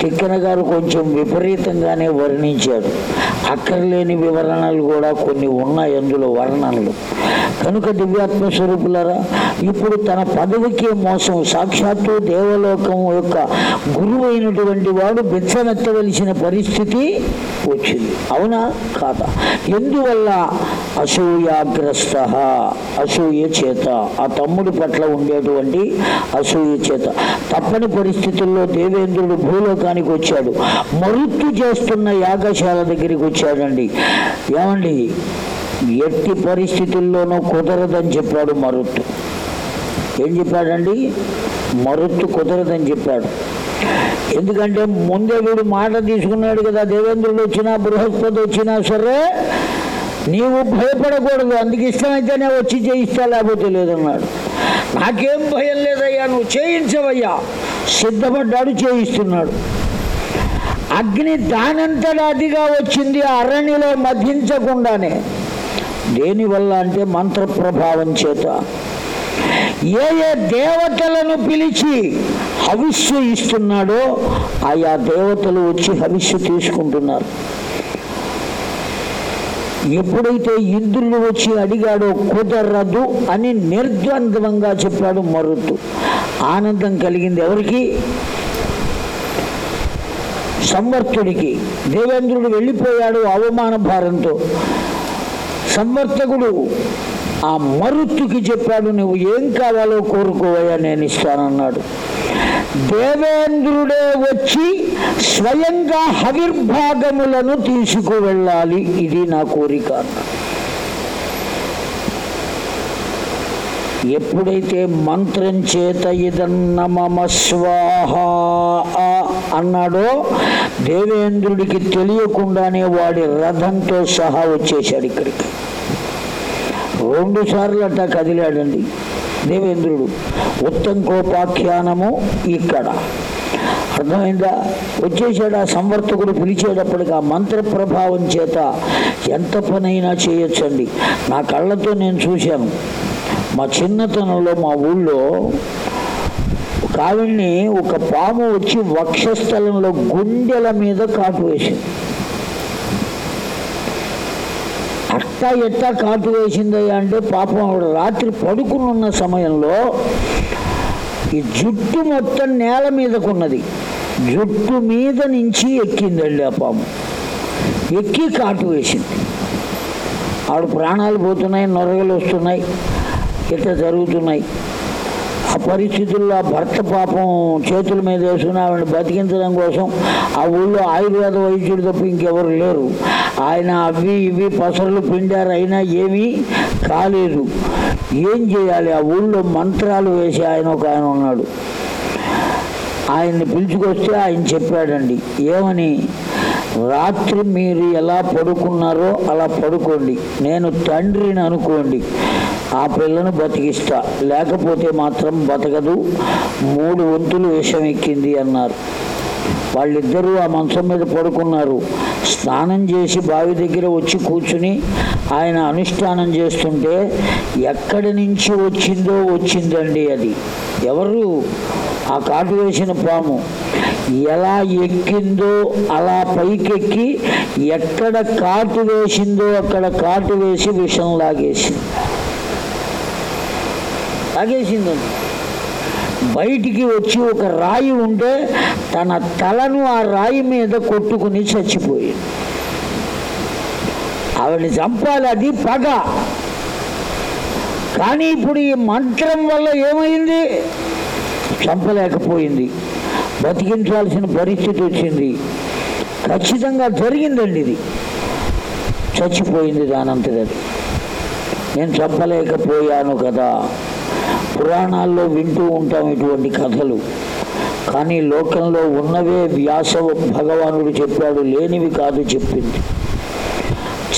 S1: తిక్కన గారు కొంచెం విపరీతంగానే వర్ణించారు అక్కర్లేని వివరణలు కూడా కొన్ని ఉన్నాయి అందులో వర్ణనలు కనుక దివ్యాత్మ స్వరూపులరా ఇప్పుడు తన పదవికి మోసం సాక్షాత్తు దేవలోకం యొక్క గురువైనటువంటి వాడు బిచ్చమెత్తవలసిన పరిస్థితి వచ్చింది అవునా కాదా ఎందువల్ల అసూయాగ్రస్త అసూయ చేత ఆ తమ్ముడి పట్ల ఉండేటువంటి అసూయ చేత తప్పని పరిస్థితుల్లో దేవేంద్రుడు భూలోకానికి వచ్చాడు మరుత్తు చేస్తున్న యాగశాల దగ్గరికి వచ్చాడండి ఏమండి ఎట్టి పరిస్థితుల్లోనూ కుదరదని చెప్పాడు మరుత్తు ఏం చెప్పాడండి మరుత్తు కుదరదని చెప్పాడు ఎందుకంటే ముందే వీడు మాట తీసుకున్నాడు కదా దేవేంద్రుడు వచ్చినా బృహస్పతి వచ్చినా సరే నీవు భయపడకూడదు అందుకు ఇష్టమైతేనే వచ్చి చేయిస్తా లేకపోతే లేదన్నాడు నాకేం భయం లేదయ్యా నువ్వు చేయించవయ్యా సిద్ధపడ్డాడు చేయిస్తున్నాడు అగ్ని దానంతటా అదిగా వచ్చింది అరణ్యలో మధించకుండానే దేనివల్ల అంటే మంత్ర ప్రభావం చేత ఏ ఏ దేవతలను పిలిచి హవిస్సు ఇస్తున్నాడో ఆయా దేవతలు వచ్చి హవిస్సు తీసుకుంటున్నారు ఎప్పుడైతే ఇంద్రుడు వచ్చి అడిగాడో కుదరదు అని నిర్ద్వంద్వంగా చెప్పాడు మరుతు ఆనందం కలిగింది ఎవరికి సంవర్తుడికి దేవేంద్రుడు వెళ్ళిపోయాడు అవమాన భారంతో సంవర్తకుడు ఆ మరుత్తుకి చెప్పాడు నువ్వు ఏం కావాలో కోరుకోవయా నేను ఇస్తానన్నాడు దేవేంద్రుడే వచ్చి స్వయంగా హవిర్భాగములను తీసుకువెళ్ళాలి ఇది నా కోరిక ఎప్పుడైతే మంత్రం చేత ఇదన్న మమ స్వాహ అన్నాడో దేవేంద్రుడికి తెలియకుండానే వాడి రథంతో సహా వచ్చేశాడు ఇక్కడికి రెండు సార్లు కదిలాడండి దేవేంద్రుడు కోపాఖ్యానము ఇక్కడ అర్థమైందా వచ్చేసాడు ఆ సంవర్తకుడు పిలిచేటప్పటికి ఆ మంత్ర ప్రభావం చేత ఎంత పనైనా చేయొచ్చండి నా కళ్ళతో నేను చూశాను మా చిన్నతనంలో మా ఊళ్ళో కావిడ్ని ఒక పాము వచ్చి వక్షస్థలంలో గుండెల మీద కాటు వేసింది ఎట్టా ఎట్టా కాటు వేసింది అంటే పాపం ఆవిడ రాత్రి పడుకుని ఉన్న సమయంలో ఈ జుట్టు మొత్తం నేల మీదకున్నది జుట్టు మీద నుంచి ఎక్కిందండి ఆ పాము ఎక్కి కాటు వేసింది ఆవిడ ప్రాణాలు పోతున్నాయి నొరగలు వస్తున్నాయి ఇట్లా జరుగుతున్నాయి ఆ పరిస్థితుల్లో భర్త పాపం చేతుల మీద వేసుకుని ఆవిడని బతికించడం కోసం ఆ ఊళ్ళో ఆయుర్వేద వైద్యుడు తప్ప ఇంకెవరు లేరు ఆయన అవి ఇవి పసర్లు పిండారు అయినా ఏమీ కాలేదు ఏం చేయాలి ఆ ఊళ్ళో మంత్రాలు వేసి ఆయన ఒక ఆయన ఉన్నాడు ఆయన్ని పిలుచుకొస్తే ఆయన చెప్పాడండి ఏమని రాత్రి మీరు ఎలా పడుకున్నారో అలా పడుకోండి నేను తండ్రిని అనుకోండి ఆ పిల్లను బతికిస్తా లేకపోతే మాత్రం బతకదు మూడు వంతులు విషం ఎక్కింది అన్నారు వాళ్ళిద్దరూ ఆ మంచం మీద పడుకున్నారు స్నానం చేసి బావి దగ్గర వచ్చి కూర్చుని ఆయన అనుష్ఠానం చేస్తుంటే ఎక్కడి నుంచి వచ్చిందో వచ్చిందండి అది ఎవరు ఆ కాటు వేసిన పాము ఎలా ఎక్కిందో అలా పైకెక్కి ఎక్కడ కాటు వేసిందో అక్కడ కాటు వేసి విషం లాగేసింది లాగేసిందండి బయటికి వచ్చి ఒక రాయి ఉంటే తన తలను ఆ రాయి మీద కొట్టుకుని చచ్చిపోయింది ఆవిడని చంపాలి అది పగ కానీ ఇప్పుడు ఈ మంత్రం వల్ల ఏమైంది చంపలేకపోయింది బతికించాల్సిన పరిస్థితి వచ్చింది ఖచ్చితంగా జరిగిందండి ఇది చచ్చిపోయింది దానంతటది నేను చంపలేకపోయాను కదా పురాణాల్లో వింటూ ఉంటాం ఇటువంటి కథలు కానీ లోకంలో ఉన్నవే వ్యాస భగవానుడు చెప్పాడు లేనివి కాదు చెప్పింది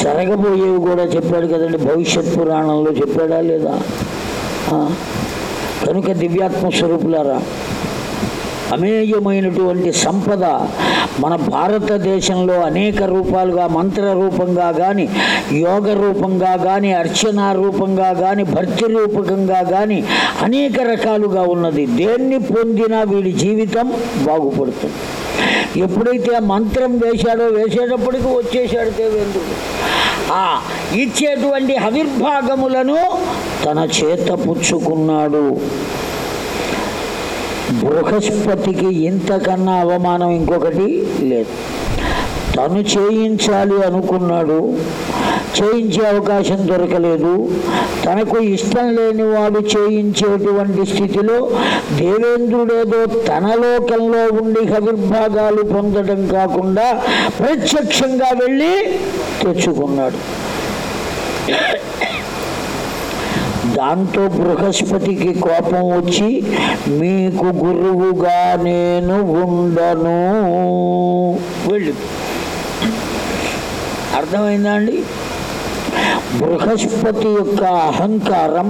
S1: జరగబోయేవి కూడా చెప్పాడు కదండి భవిష్యత్ పురాణంలో చెప్పాడా లేదా కనుక దివ్యాత్మ స్వరూపులారా అమేయమైనటువంటి సంపద మన భారతదేశంలో అనేక రూపాలుగా మంత్ర రూపంగా కానీ యోగ రూపంగా కానీ అర్చన రూపంగా కానీ భర్తి రూపకంగా కానీ అనేక రకాలుగా ఉన్నది దేన్ని పొందినా వీడి జీవితం బాగుపడుతుంది ఎప్పుడైతే ఆ మంత్రం వేశాడో వేసేటప్పటికి వచ్చేశాడు దేవేంద్రుడు ఆ ఇచ్చేటువంటి హవిర్భాగములను తన చేత పుచ్చుకున్నాడు బృహస్పతికి ఇంతకన్నా అవమానం ఇంకొకటి లేదు తను చేయించాలి అనుకున్నాడు చేయించే అవకాశం దొరకలేదు తనకు ఇష్టం లేని వాడు చేయించేటువంటి స్థితిలో దేవేంద్రుడేదో తన లోకంలో ఉండి హవిర్భాగాలు పొందడం కాకుండా ప్రత్యక్షంగా వెళ్ళి తెచ్చుకున్నాడు దాంతో బృహస్పతికి కోపం వచ్చి మీకు గురువుగా నేను ఉండను వెళ్ళి అర్థమైందా అండి బృహస్పతి యొక్క అహంకారం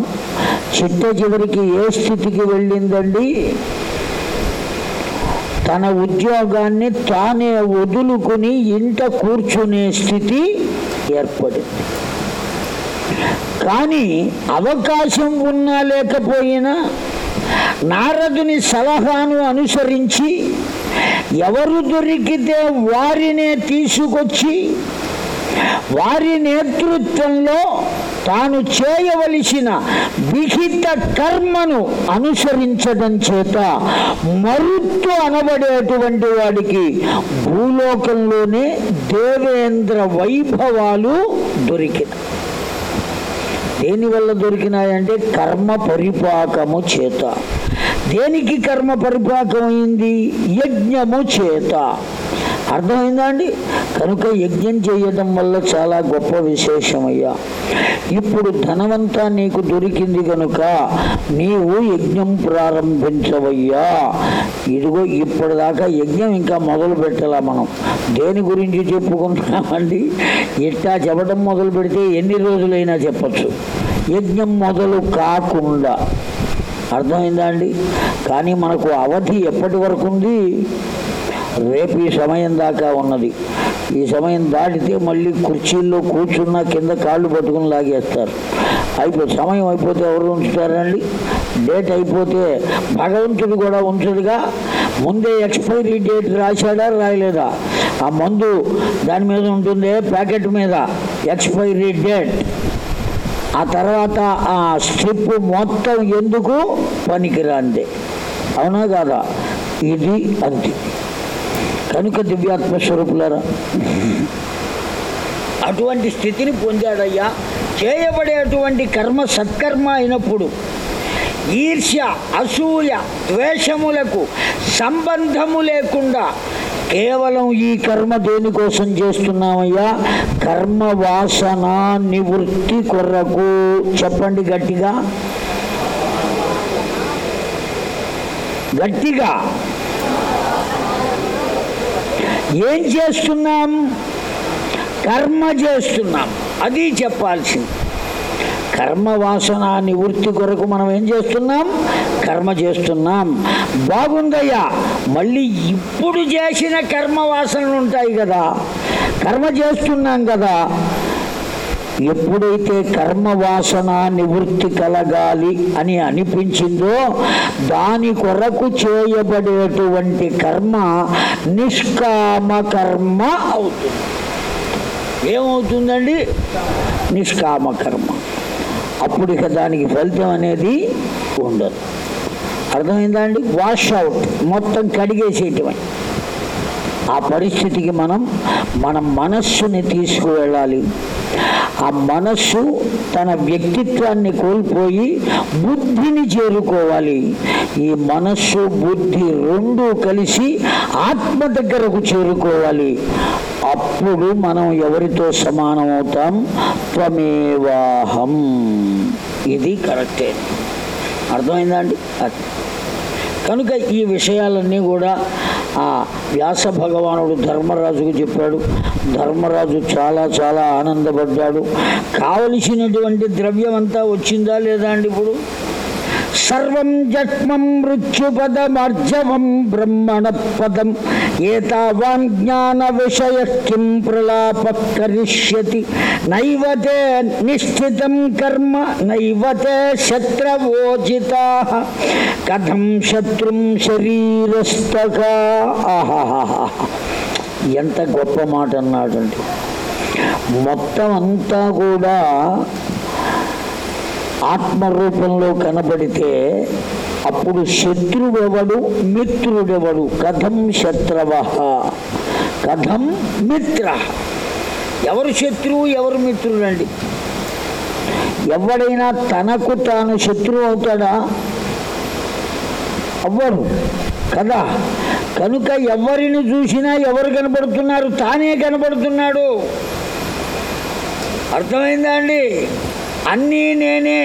S1: చిట్ట చివరికి ఏ స్థితికి వెళ్ళిందండి తన ఉద్యోగాన్ని తానే వదులుకుని ఇంట కూర్చునే స్థితి ఏర్పడింది కానీ అవకాశం ఉన్నా లేకపోయినా నారదుని సలహాను అనుసరించి ఎవరు దొరికితే వారినే తీసుకొచ్చి వారి నేతృత్వంలో తాను చేయవలసిన విహిత కర్మను అనుసరించడం చేత మరుత్తు అనబడేటువంటి వాడికి భూలోకంలోనే దేవేంద్ర వైభవాలు దొరికినాయి దేని వల్ల దొరికినాయంటే కర్మ పరిపాకము చేత దేనికి కర్మ పరిపాకమైంది అయింది యజ్ఞము చేత అర్థమైందా అండి కనుక యజ్ఞం చేయడం వల్ల చాలా గొప్ప విశేషమయ్యా ఇప్పుడు ధనమంతా నీకు దొరికింది కనుక నీవు యజ్ఞం ప్రారంభించవయ్యా ఇదిగో ఇప్పటిదాకా యజ్ఞం ఇంకా మొదలు పెట్టాలా మనం దేని గురించి చెప్పుకుంటున్నామండి ఇట్టా చెప్పడం మొదలు పెడితే ఎన్ని రోజులైనా చెప్పచ్చు యజ్ఞం మొదలు కాకుండా అర్థమైందా అండి కానీ మనకు అవధి ఎప్పటి వరకు ఉంది రేపు ఈ సమయం దాకా ఉన్నది ఈ సమయం దాటితే మళ్ళీ కుర్చీల్లో కూర్చున్న కింద కాళ్ళు పట్టుకుని లాగేస్తారు అయిపో సమయం అయిపోతే ఎవరు ఉంచుతారండి డేట్ అయిపోతే భగవంతుడు కూడా ఉంచదుగా ముందే ఎక్స్పైరీ డేట్ రాశాడా రాయలేదా ఆ మందు దాని మీద ఉంటుంది ప్యాకెట్ మీద ఎక్స్పైరీ డేట్ ఆ తర్వాత ఆ స్ట్రిప్ మొత్తం ఎందుకు పనికిరాంది అవునా కాదా ఇది అంతే కనుక స్వరూపులరా అటువంటి స్థితిని పొందాడయ్యా చేయబడేటువంటి కర్మ సత్కర్మ అయినప్పుడు ఈర్ష్య అసూయ ద్వేషములకు సంబంధము లేకుండా కేవలం ఈ కర్మ దేనికోసం చేస్తున్నామయ్యా కర్మ వాసన నివృత్తి కొరకు చెప్పండి గట్టిగా గట్టిగా ఏం చేస్తున్నాం కర్మ చేస్తున్నాం అది చెప్పాల్సింది కర్మ వాసన నివృత్తి కొరకు మనం ఏం చేస్తున్నాం కర్మ చేస్తున్నాం బాగుందయ్యా మళ్ళీ ఇప్పుడు చేసిన కర్మ వాసనలు ఉంటాయి కదా కర్మ చేస్తున్నాం కదా ఎప్పుడైతే కర్మ వాసన నివృత్తి కలగాలి అని అనిపించిందో దాని కొరకు చేయబడేటువంటి కర్మ నిష్కామ కర్మ అవుతుంది ఏమవుతుందండి నిష్కామ కర్మ అప్పుడు ఇక దానికి ఫలితం అనేది ఉండదు అర్థమైందా అండి వాష్ అవుట్ మొత్తం కడిగేసేయటమే ఆ పరిస్థితికి మనం మన మనస్సుని తీసుకువెళ్ళాలి ఆ మనస్సు తన వ్యక్తిత్వాన్ని కోల్పోయి బుద్ధిని చేరుకోవాలి ఈ మనస్సు బుద్ధి రెండూ కలిసి ఆత్మ దగ్గరకు చేరుకోవాలి అప్పుడు మనం ఎవరితో సమానం అవుతాం త్వమేవాహం ఇది కరెక్టే అర్థమైందా అండి కనుక ఈ విషయాలన్నీ కూడా ఆ వ్యాస భగవానుడు ధర్మరాజుకు చెప్పాడు ధర్మరాజు చాలా చాలా ఆనందపడ్డాడు కావలసినటువంటి ద్రవ్యం అంతా వచ్చిందా లేదా అండి ఇప్పుడు సర్వం జక్మం మృత్యుపదమర్జవం బ్రహ్మణ పదం ఏతావాన్ జ్ఞాన విషయ కిం ప్రలాప కరిష్యతి నైవతే నిశ్చితం కర్మ నైవతే శత్రవోచిత కథం శత్రుం శరీరస్థక ఎంత గొప్ప మాట అన్నాడండి మొత్తం అంతా కూడా ఆత్మరూపంలో కనబడితే అప్పుడు శత్రువెవడు మిత్రుడెవడు కథం శత్రువ కథం మిత్ర ఎవరు శత్రువు ఎవరు మిత్రుడండి ఎవడైనా తనకు తాను శత్రువు అవుతాడా అవ్వరు కదా కనుక ఎవరిని చూసినా ఎవరు కనపడుతున్నారు తానే కనపడుతున్నాడు అర్థమైందా అండి అన్నీ నేనే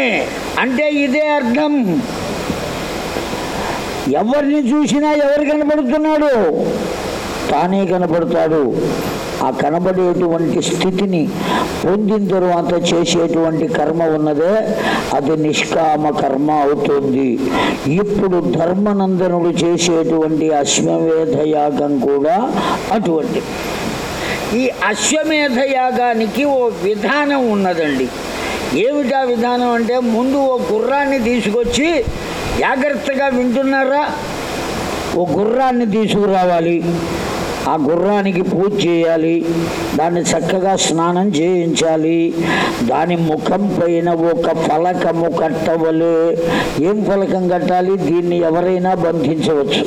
S1: అంటే ఇదే అర్థం ఎవరిని చూసినా ఎవరు కనబడుతున్నాడు తానే కనబడతాడు ఆ కనబడేటువంటి స్థితిని పొందిన తరువాత చేసేటువంటి కర్మ ఉన్నదే అది నిష్కామ కర్మ అవుతుంది ఇప్పుడు ధర్మనందనుడు చేసేటువంటి అశ్వమేధ యాగం కూడా అటువంటి ఈ అశ్వమేధ యాగానికి ఓ విధానం ఉన్నదండి ఏమిటా విధానం అంటే ముందు ఓ గుర్రాన్ని తీసుకొచ్చి జాగ్రత్తగా వింటున్నారా ఓ గుర్రాన్ని తీసుకురావాలి ఆ గుర్రానికి పూజ చేయాలి దాన్ని చక్కగా స్నానం చేయించాలి దాని ముఖం పైన ఒక ఫలకము కట్టవలే ఏం ఫలకం కట్టాలి దీన్ని ఎవరైనా బంధించవచ్చు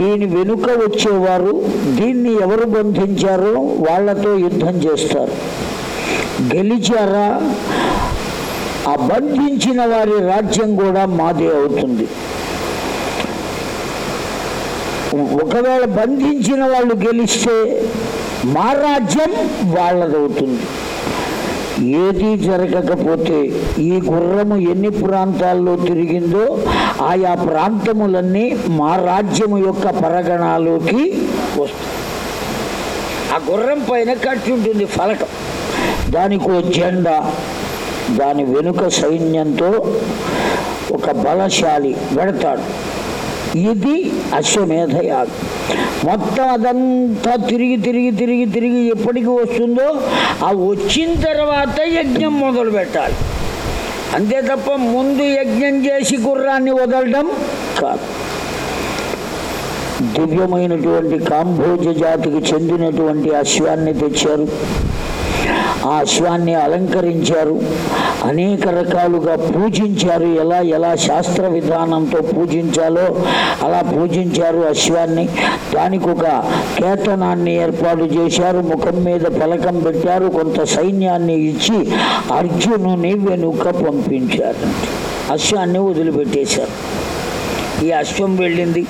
S1: దీని వెనుక వచ్చేవారు దీన్ని ఎవరు బంధించారో వాళ్లతో యుద్ధం చేస్తారు గెలిచారా ఆ బంధించిన వారి రాజ్యం కూడా మాదే అవుతుంది ఒకవేళ బంధించిన వాళ్ళు గెలిస్తే మా రాజ్యం వాళ్ళదవుతుంది ఏదీ జరగకపోతే ఈ గుర్రము ఎన్ని ప్రాంతాల్లో తిరిగిందో ఆయా ప్రాంతములన్నీ మా రాజ్యము యొక్క పరగణాలోకి వస్తుంది ఆ గుర్రం పైన కట్టి ఉంటుంది ఫలకం దానికి ఓ జెండా దాని వెనుక సైన్యంతో ఒక బలశాలి పెడతాడు ఇది అశ్వమేధ యాగం మొత్తం అదంతా తిరిగి తిరిగి తిరిగి తిరిగి ఎప్పటికి వస్తుందో ఆ వచ్చిన తర్వాత యజ్ఞం మొదలు పెట్టాలి అంతే తప్ప ముందు యజ్ఞం చేసి గుర్రాన్ని వదలడం కాదు దివ్యమైనటువంటి కాంభోజ జాతికి చెందినటువంటి అశ్వాన్ని తెచ్చారు ఆ అశ్వాన్ని అలంకరించారు అనేక రకాలుగా పూజించారు ఎలా ఎలా శాస్త్ర విధానంతో పూజించాలో అలా పూజించారు అశ్వాన్ని దానికి ఒక కేతనాన్ని ఏర్పాటు చేశారు ముఖం మీద పలకం పెట్టారు కొంత సైన్యాన్ని ఇచ్చి అర్జునుని వెనుక పంపించారు అశ్వాన్ని వదిలిపెట్టేశారు ఈ అశ్వం వెళ్ళింది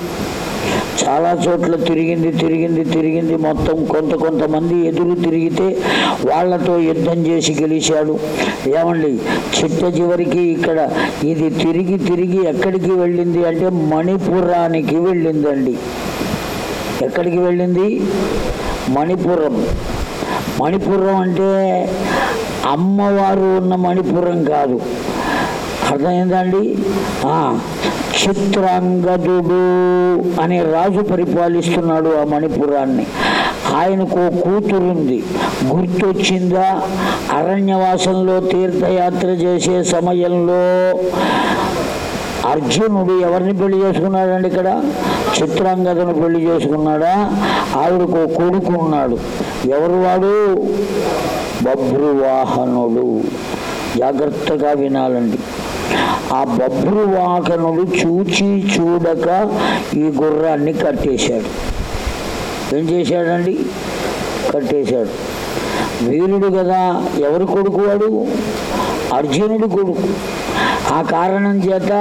S1: చాలా చోట్ల తిరిగింది తిరిగింది తిరిగింది మొత్తం కొంత కొంతమంది ఎదురు తిరిగితే వాళ్లతో యుద్ధం చేసి గెలిచాడు ఏమండి చిట్ట చివరికి ఇక్కడ ఇది తిరిగి తిరిగి ఎక్కడికి వెళ్ళింది అంటే మణిపురానికి వెళ్ళిందండి ఎక్కడికి వెళ్ళింది మణిపురం మణిపురం అంటే అమ్మవారు ఉన్న మణిపురం కాదు అర్థమైందండి చిత్రాంగదుడు అనే రాజు పరిపాలిస్తున్నాడు ఆ మణిపురాన్ని ఆయనకు కూతురుంది గుర్తొచ్చిందా అరణ్యవాసంలో తీర్థయాత్ర చేసే సమయంలో అర్జునుడు ఎవరిని పెళ్లి చేసుకున్నాడండి ఇక్కడ చిత్రాంగదను పెళ్లి చేసుకున్నాడా ఆవిడకు కొడుకు ఉన్నాడు ఎవరు వాడు బబ్రువాహనుడు జాగ్రత్తగా వినాలండి ఆ బబ్రు వాహనుడు చూచి చూడక ఈ గుర్రాన్ని కట్టేశాడు ఏం చేశాడండి కట్టేశాడు వీరుడు కదా ఎవరు కొడుకు వాడు అర్జునుడు కొడుకు ఆ కారణం చేత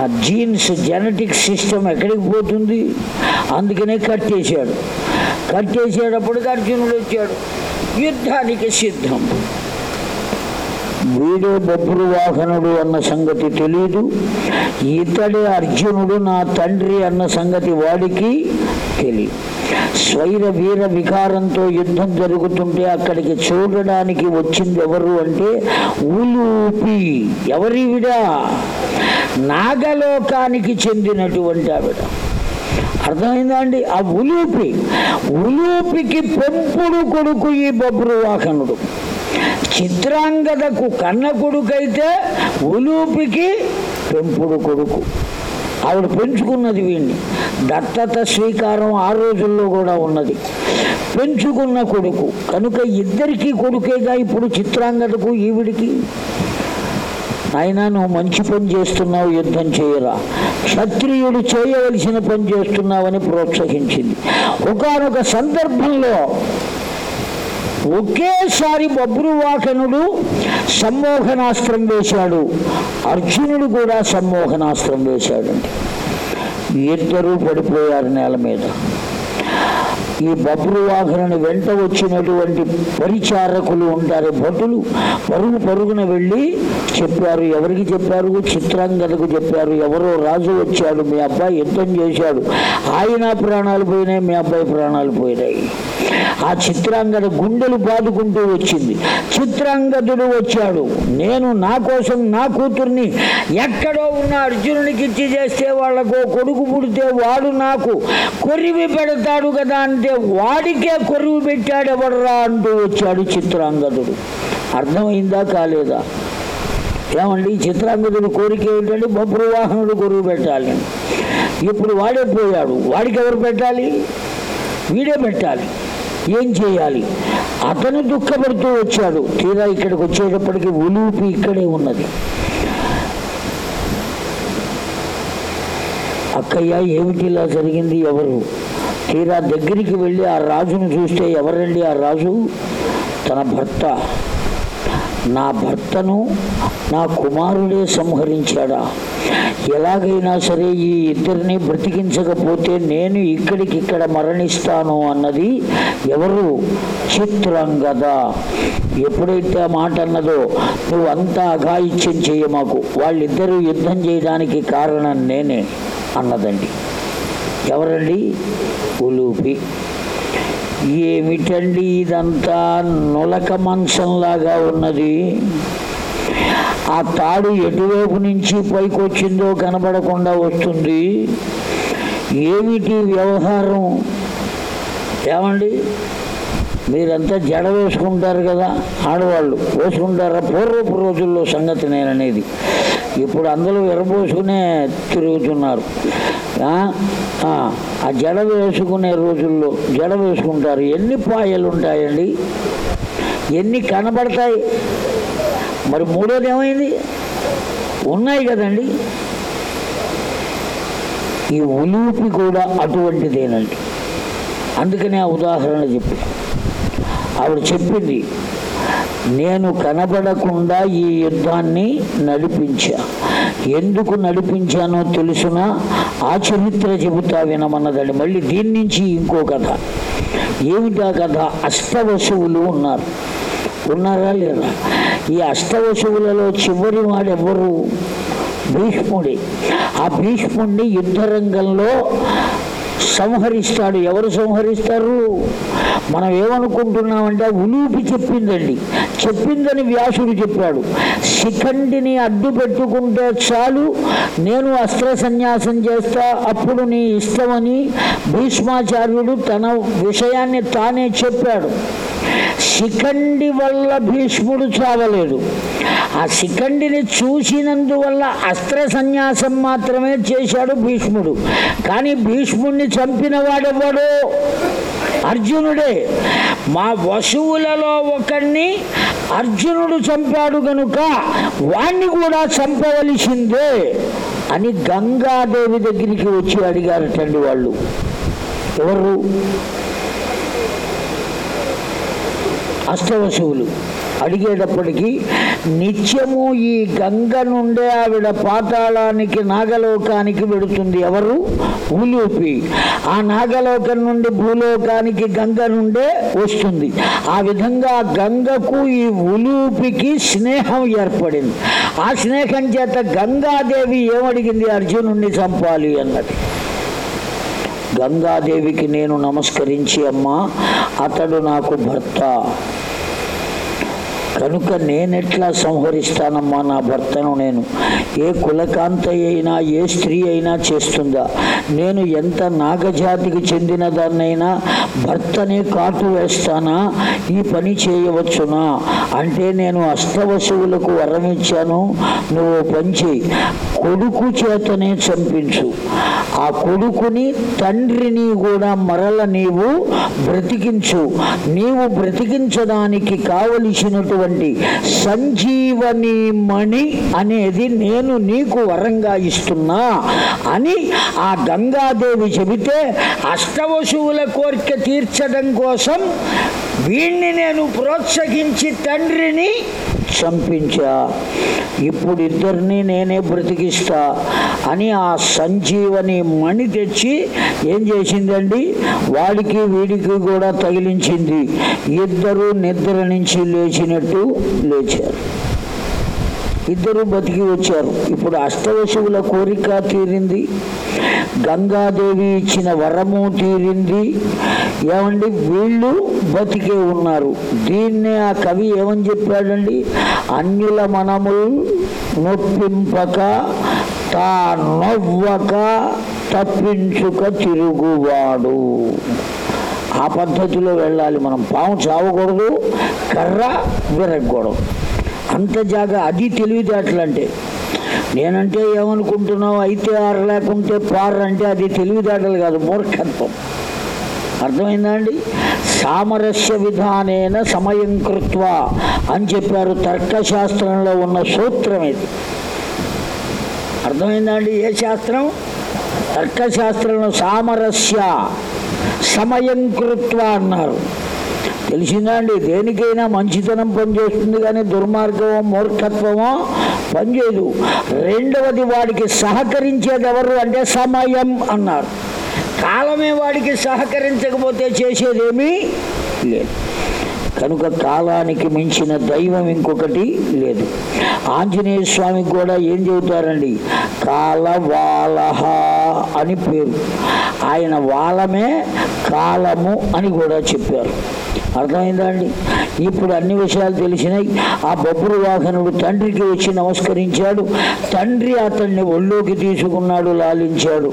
S1: ఆ జీన్స్ జెనటిక్ సిస్టమ్ ఎక్కడికి పోతుంది అందుకనే కట్టేశాడు కట్టేసేటప్పటికి అర్జునుడు వచ్చాడు యుద్ధానికి సిద్ధం వీడే బొబ్బురు వాహనుడు అన్న సంగతి తెలీదు ఇతడే అర్జునుడు నా తండ్రి అన్న సంగతి వాడికి తెలియదు స్వైర వీర వికారంతో యుద్ధం జరుగుతుంటే అక్కడికి చూడడానికి వచ్చింది ఎవరు అంటే ఉలూపి ఎవరివిడా నాగలోకానికి చెందినటువంటి ఆవిడ అర్థమైందండి ఆ ఉలూపి ఉలూపికి పెంపుడు కొడుకు ఈ బొబ్బరు వాహనుడు చిత్రాంగదకు కన్న కొడుకైతే ఉలూపికి పెంపుడు కొడుకు ఆవిడ పెంచుకున్నది వీణ్ణి దత్తత స్వీకారం ఆ రోజుల్లో కూడా ఉన్నది పెంచుకున్న కొడుకు కనుక ఇద్దరికీ కొడుకేగా ఇప్పుడు చిత్రాంగదకు ఈవిడికి ఆయన నువ్వు మంచి పని చేస్తున్నావు యుద్ధం చేయరా క్షత్రియుడు చేయవలసిన పని చేస్తున్నావని ప్రోత్సహించింది ఒకనొక సందర్భంలో ఒకేసారి బబ్రువాహనుడు సమ్మోహనాస్త్రం వేశాడు అర్జునుడు కూడా సమ్మోహనాస్త్రం వేశాడండి ఇద్దరూ పడిపోయారు నేల మీద ఈ బబ్రువాహనుని వెంట వచ్చినటువంటి పరిచారకులు ఉంటారు భటులు పరుగు పరుగున వెళ్ళి చెప్పారు ఎవరికి చెప్పారు చిత్రాంగదకు చెప్పారు ఎవరో రాజు వచ్చాడు మీ అబ్బాయి యుద్ధం చేశాడు ఆయన ప్రాణాలు పోయినాయి మీ అబ్బాయి ప్రాణాలు పోయినాయి ఆ చిత్రాంగద గుండెలు బాదుకుంటూ వచ్చింది చిత్రాంగదుడు వచ్చాడు నేను నా కోసం నా కూతుర్ని ఎక్కడో ఉన్న అర్జునునికి ఇచ్చి చేస్తే వాళ్ళకు కొడుకు పుడితే వాడు నాకు కొరివి పెడతాడు కదా అంటే వాడికే కొరివి పెట్టాడు ఎవడరా అంటూ వచ్చాడు చిత్రాంగదుడు అర్థమైందా కాలేదా ఏమండి చిత్రాంగదుడు కోరిక ఏంటంటే బొబ్బరు వాహనుడు కొరువు పెట్టాలి ఇప్పుడు వాడే పోయాడు వాడికి ఎవరు పెట్టాలి వీడే పెట్టాలి ఏం చేయాలి అతను దుఃఖపడుతూ వచ్చాడు తీరా ఇక్కడికి వచ్చేటప్పటికి ఉలూపి ఇక్కడే ఉన్నది అక్కయ్య ఏమిటి ఇలా జరిగింది ఎవరు తీరా దగ్గరికి వెళ్ళి ఆ రాజును చూస్తే ఎవరండి ఆ రాజు తన భర్త నా భర్తను నా కుమారుడే సంహరించాడా ఎలాగైనా సరే ఈ ఇద్దరిని బ్రతికించకపోతే నేను ఇక్కడికిక్కడ మరణిస్తాను అన్నది ఎవరు కదా ఎప్పుడైతే ఆ మాట అన్నదో నువ్వు అంతా అఘాయిత్యం చేయ మాకు వాళ్ళిద్దరూ యుద్ధం చేయడానికి కారణం నేనే అన్నదండి ఎవరండి ఉలూపి ఏమిటండి ఇదంతా నులక మంచంలాగా ఉన్నది ఆ తాడు ఎటువైపు నుంచి పైకి వచ్చిందో కనబడకుండా వస్తుంది ఏమిటి వ్యవహారం ఏమండి మీరంతా జడ వేసుకుంటారు కదా ఆడవాళ్ళు వేసుకుంటారా పూర్వపు రోజుల్లో సంగతి నేననేది ఇప్పుడు అందరూ విరబోసుకునే తిరుగుతున్నారు ఆ జడ వేసుకునే రోజుల్లో జడ వేసుకుంటారు ఎన్ని పాయలు ఉంటాయండి ఎన్ని కనబడతాయి మరి మూడోది ఏమైంది ఉన్నాయి కదండి ఈ ఉలూపి కూడా అటువంటిదేనండి అందుకనే ఆ ఉదాహరణ చెప్పి ఆవిడ చెప్పింది నేను కనబడకుండా ఈ యుద్ధాన్ని నడిపించా ఎందుకు నడిపించానో తెలుసునా ఆ చరిత్ర చెబుతా వినమన్నదండి మళ్ళీ దీని నుంచి ఇంకో కథ ఏమిటా కథ అష్టవశువులు ఉన్నారు ఉన్నారా లేదా ఈ అష్టవశువులలో చివరి వాడెవరు భీష్ముడి ఆ భీష్ముడిని యుద్ధ రంగంలో సంహరిస్తాడు ఎవరు సంహరిస్తారు మనం ఏమనుకుంటున్నామంటే ఉలూపి చెప్పిందండి చెప్పిందని వ్యాసుడు చెప్పాడు శిఖండిని అడ్డు పెట్టుకుంటే చాలు నేను అస్త్ర సన్యాసం చేస్తా అప్పుడు నీ ఇష్టమని భీష్మాచార్యుడు తన విషయాన్ని తానే చెప్పాడు శిఖండి వల్ల భీష్ముడు చావలేడు ఆ శిఖండిని చూసినందువల్ల అస్త్ర సన్యాసం మాత్రమే చేశాడు భీష్ముడు కానీ భీష్ముడిని చంపిన వాడెవడు అర్జునుడే మా వసువులలో ఒకరిని అర్జునుడు చంపాడు గనుక వాణ్ణి కూడా చంపవలసిందే అని గంగాదేవి దగ్గరికి వచ్చి అడిగారటండి వాళ్ళు ఎవరు అష్టవశువులు అడిగేటప్పటికీ నిత్యము ఈ గంగ నుండే ఆవిడ పాతాళానికి నాగలోకానికి వెడుతుంది ఎవరు ఉలూపి ఆ నాగలోకం నుండి భూలోకానికి గంగ నుండే వస్తుంది ఆ విధంగా గంగకు ఈ ఉలూపికి స్నేహం ఏర్పడింది ఆ స్నేహం చేత గంగాదేవి ఏమడిగింది అర్జునుడిని చంపాలి అన్నది గంగాదేవికి నేను నమస్కరించి అమ్మ అతడు నాకు భర్త కనుక నేనెట్లా సంహరిస్తానమ్మా నా భర్తను నేను ఏ కులకాంత అయినా ఏ స్త్రీ అయినా చేస్తుందా నేను ఎంత నాగజాతికి చెందిన దాన్నైనా భర్తనే కాటు వేస్తానా ఈ పని చేయవచ్చునా అంటే నేను అష్టవశువులకు వరం ఇచ్చాను నువ్వు పంచి కొడుకు చేతనే చంపించు ఆ కొడుకుని తండ్రిని కూడా మరల నీవు బ్రతికించు నీవు బ్రతికించడానికి కావలసినటువంటి ఇచ్చినటువంటి సంజీవని మణి అనేది నేను నీకు వరంగా ఇస్తున్నా అని ఆ గంగాదేవి చెబితే అష్టవశువుల కోరిక తీర్చడం కోసం వీణ్ణి నేను ప్రోత్సహించి తండ్రిని చంపించా ఇప్పుడు ఇద్దరిని నేనే బ్రతికిస్తా అని ఆ సంజీవని మణి తెచ్చి ఏం చేసిందండి వాడికి వీడికి కూడా తగిలించింది ఇద్దరు నిద్ర నుంచి లేచినట్టు లేచారు ఇద్దరు బతికి వచ్చారు ఇప్పుడు అష్టవశువుల కోరిక తీరింది గంగాదేవి ఇచ్చిన వరము తీరింది ఏమండి వీళ్ళు బతికే ఉన్నారు దీన్నే ఆ కవి ఏమని చెప్పాడండి అన్యుల మనములు నొప్పింపక తా నవ్వక తప్పించుక తిరుగువాడు ఆ పద్ధతిలో వెళ్ళాలి మనం పాము చావకూడదు కర్ర విరగకూడదు అంత జాగా అది తెలివితేటలు అంటే నేనంటే ఏమనుకుంటున్నావు అయితే ఆర లేకుంటే పార అంటే అది తెలివితేటలు కాదు మూర్ఖత్వం అర్థమైందా అండి సామరస్య విధానేన సమయం కృత్వ అని చెప్పారు తర్కశాస్త్రంలో ఉన్న సూత్రం ఇది అర్థమైందా అండి ఏ శాస్త్రం తర్కశాస్త్రంలో సామరస్య సమయం కృత్వ అన్నారు తెలిసిందా అండి దేనికైనా మంచితనం పనిచేస్తుంది కానీ దుర్మార్గమో మూర్ఖత్వమో పనిచేయదు రెండవది వాడికి సహకరించేది ఎవరు అంటే సమయం అన్నారు కాలమే వాడికి సహకరించకపోతే చేసేదేమీ లేదు కనుక కాలానికి మించిన దైవం ఇంకొకటి లేదు ఆంజనేయ స్వామికి కూడా ఏం చెబుతారండి కాలవాలహ అని పేరు ఆయన వాళ్ళమే కాలము అని కూడా చెప్పారు అర్థమైందా అండి ఇప్పుడు అన్ని విషయాలు తెలిసినాయి ఆ బొబ్బురు వాహనుడు తండ్రికి వచ్చి నమస్కరించాడు తండ్రి అతన్ని ఒళ్ళోకి తీసుకున్నాడు లాలించాడు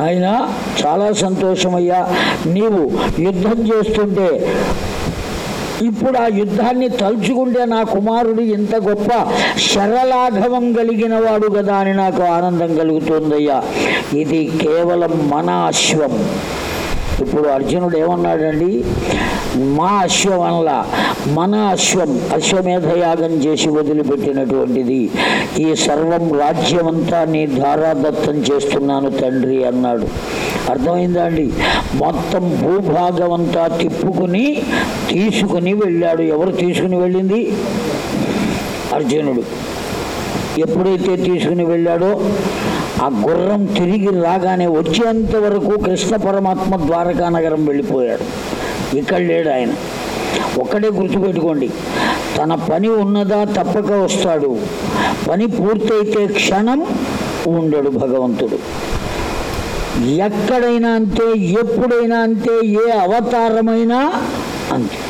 S1: నాయన చాలా సంతోషమయ్యా నీవు యుద్ధం చేస్తుంటే ఇప్పుడు ఆ యుద్ధాన్ని తలుచుకుంటే నా కుమారుడు ఇంత గొప్ప శరలాఘవం కలిగిన వాడు కదా అని నాకు ఆనందం కలుగుతుందయ్యా ఇది కేవలం మన అశ్వం ఇప్పుడు అర్జునుడు ఏమన్నాడండి మా అశ్వం వల్ల మన అశ్వం అశ్వమేధయాగం చేసి వదిలిపెట్టినటువంటిది ఈ సర్వం రాజ్యమంతా నీ ధారాదత్తం చేస్తున్నాను తండ్రి అన్నాడు అర్థమైందా అండి మొత్తం భూభాగం అంతా తిప్పుకుని తీసుకుని వెళ్ళాడు ఎవరు తీసుకుని వెళ్ళింది అర్జునుడు ఎప్పుడైతే తీసుకుని వెళ్ళాడో ఆ గుర్రం తిరిగి రాగానే వచ్చేంత వరకు కృష్ణ పరమాత్మ ద్వారకా నగరం వెళ్ళిపోయాడు ఇక్కడ లేడు ఆయన ఒక్కడే గుర్తుపెట్టుకోండి తన పని ఉన్నదా తప్పక వస్తాడు పని పూర్తయితే క్షణం ఉండడు భగవంతుడు ఎక్కడైనా అంతే ఎప్పుడైనా అంతే ఏ అవతారమైనా అంతే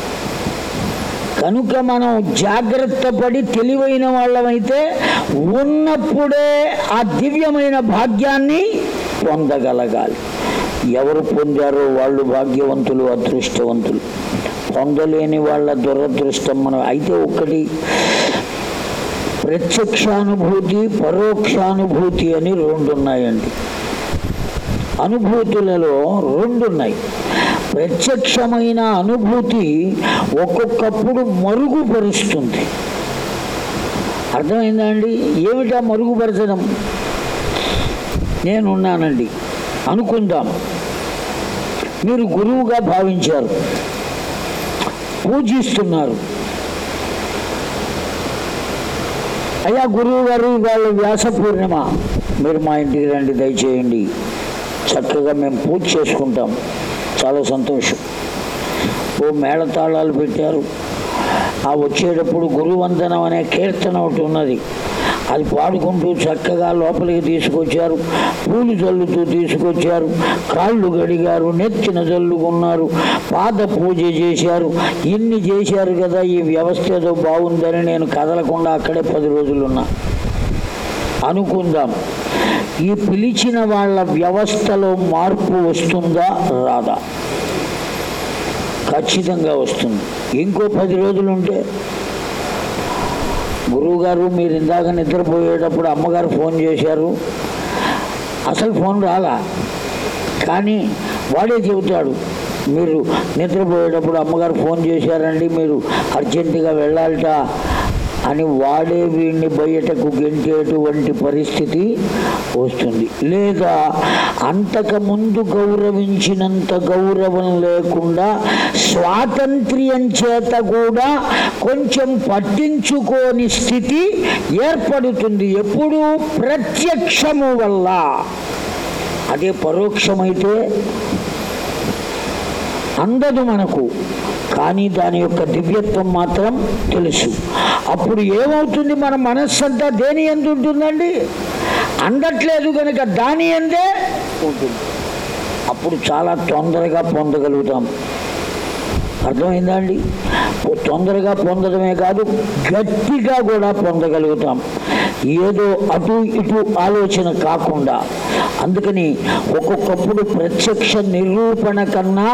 S1: కనుక మనం జాగ్రత్త పడి తెలివైన వాళ్ళమైతే ఉన్నప్పుడే ఆ దివ్యమైన భాగ్యాన్ని పొందగలగాలి ఎవరు పొందారో వాళ్ళు భాగ్యవంతులు అదృష్టవంతులు పొందలేని వాళ్ళ దురదృష్టం మనం అయితే ఒక్కటి ప్రత్యక్షానుభూతి పరోక్షానుభూతి అని రెండు ఉన్నాయండి అనుభూతులలో రెండున్నాయి ప్రత్యక్షమైన అనుభూతి ఒక్కొక్కప్పుడు మరుగుపరుస్తుంది అర్థమైందా అండి ఏమిటా మరుగుపరచడం నేనున్నానండి అనుకుందాం మీరు గురువుగా భావించారు పూజిస్తున్నారు అయ్యా గురువు గారు వాళ్ళ వ్యాస పూర్ణిమ మీరు మా ఇంటికి రండి దయచేయండి చక్కగా మేము పూజ చేసుకుంటాం చాలా సంతోషం ఓ మేళతాళాలు పెట్టారు ఆ వచ్చేటప్పుడు గురువందనం అనే కీర్తన ఒకటి ఉన్నది అది పాడుకుంటూ చక్కగా లోపలికి తీసుకొచ్చారు పూలు జల్లుతూ తీసుకొచ్చారు కాళ్ళు గడిగారు నెత్తిన జల్లుకున్నారు పాద పూజ చేశారు ఇన్ని చేశారు కదా ఈ వ్యవస్థ ఏదో బాగుందని నేను కదలకుండా అక్కడే పది రోజులున్నా అనుకుందాం ఈ పిలిచిన వాళ్ళ వ్యవస్థలో మార్పు వస్తుందా రాదా ఖచ్చితంగా వస్తుంది ఇంకో పది రోజులుంటే గురువు గారు మీరు ఇందాక నిద్రపోయేటప్పుడు అమ్మగారు ఫోన్ చేశారు అసలు ఫోన్ రాలా కానీ వాడే చెబుతాడు మీరు నిద్రపోయేటప్పుడు అమ్మగారు ఫోన్ చేశారండి మీరు అర్జెంటుగా వెళ్ళాలట అని వాడే వీడిని బయటకు గెంటేటువంటి పరిస్థితి వస్తుంది లేదా అంతకుముందు గౌరవించినంత గౌరవం లేకుండా స్వాతంత్ర్యం చేత కూడా కొంచెం పట్టించుకోని స్థితి ఏర్పడుతుంది ఎప్పుడు ప్రత్యక్షము వల్ల అదే పరోక్షమైతే అందదు మనకు కానీ దాని యొక్క దివ్యత్వం మాత్రం తెలుసు అప్పుడు ఏమవుతుంది మన మనస్సు అంతా దేని ఎందు ఉంటుందండి అందట్లేదు కనుక దాని ఎందే ఉంటుంది అప్పుడు చాలా తొందరగా పొందగలుగుతాం అర్థమైందా అండి తొందరగా పొందడమే కాదు గట్టిగా కూడా పొందగలుగుతాం ఏదో అటు ఇటు ఆలోచన కాకుండా అందుకని ఒక్కొక్కప్పుడు ప్రత్యక్ష నిరూపణ కన్నా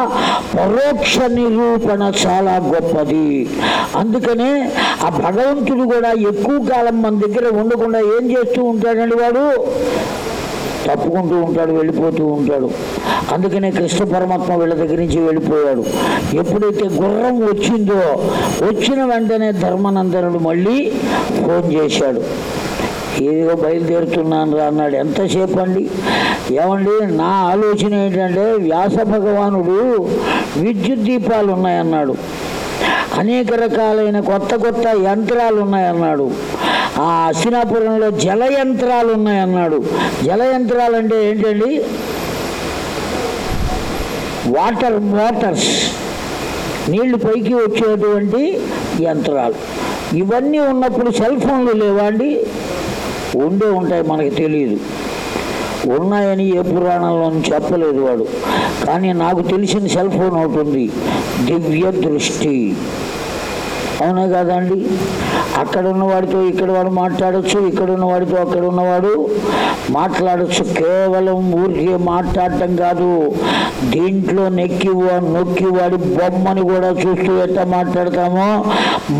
S1: పరోక్ష నిరూపణ చాలా గొప్పది అందుకనే ఆ భగవంతుడు కూడా ఎక్కువ కాలం మన దగ్గర ఉండకుండా ఏం చేస్తూ ఉంటాడండి వాడు తప్పుకుంటూ ఉంటాడు వెళ్ళిపోతూ ఉంటాడు అందుకనే కృష్ణ పరమాత్మ వీళ్ళ దగ్గర నుంచి వెళ్ళిపోయాడు ఎప్పుడైతే గుర్రం వచ్చిందో వచ్చిన వెంటనే ధర్మానందనుడు మళ్ళీ ఫోన్ చేశాడు ఏదిగో బయలుదేరుతున్నాను రా అన్నాడు ఎంతసేపు అండి ఏమండి నా ఆలోచన ఏంటంటే వ్యాస భగవానుడు విద్యుత్ దీపాలు ఉన్నాయన్నాడు అనేక రకాలైన కొత్త కొత్త యంత్రాలు ఉన్నాయన్నాడు ఆ అశ్వినాపురంలో యంత్రాలు ఉన్నాయన్నాడు యంత్రాలు అంటే ఏంటండి వాటర్ మోటార్స్ నీళ్లు పైకి వచ్చేటువంటి యంత్రాలు ఇవన్నీ ఉన్నప్పుడు సెల్ ఫోన్లు లేవా అండి ఉండే ఉంటాయి మనకి తెలియదు ఉన్నాయని ఏ పురాణంలో చెప్పలేదు వాడు కానీ నాకు తెలిసిన సెల్ ఫోన్ ఒకటి ఉంది దివ్య దృష్టి అవునా కాదండి అక్కడ ఉన్నవాడితో ఇక్కడ వాడు మాట్లాడచ్చు ఇక్కడ ఉన్నవాడితో అక్కడ ఉన్నవాడు మాట్లాడచ్చు కేవలం ఊరికే మాట్లాడటం కాదు దీంట్లో నెక్కి నొక్కి వాడి బొమ్మని కూడా చూస్తూ ఎట్లా మాట్లాడతామో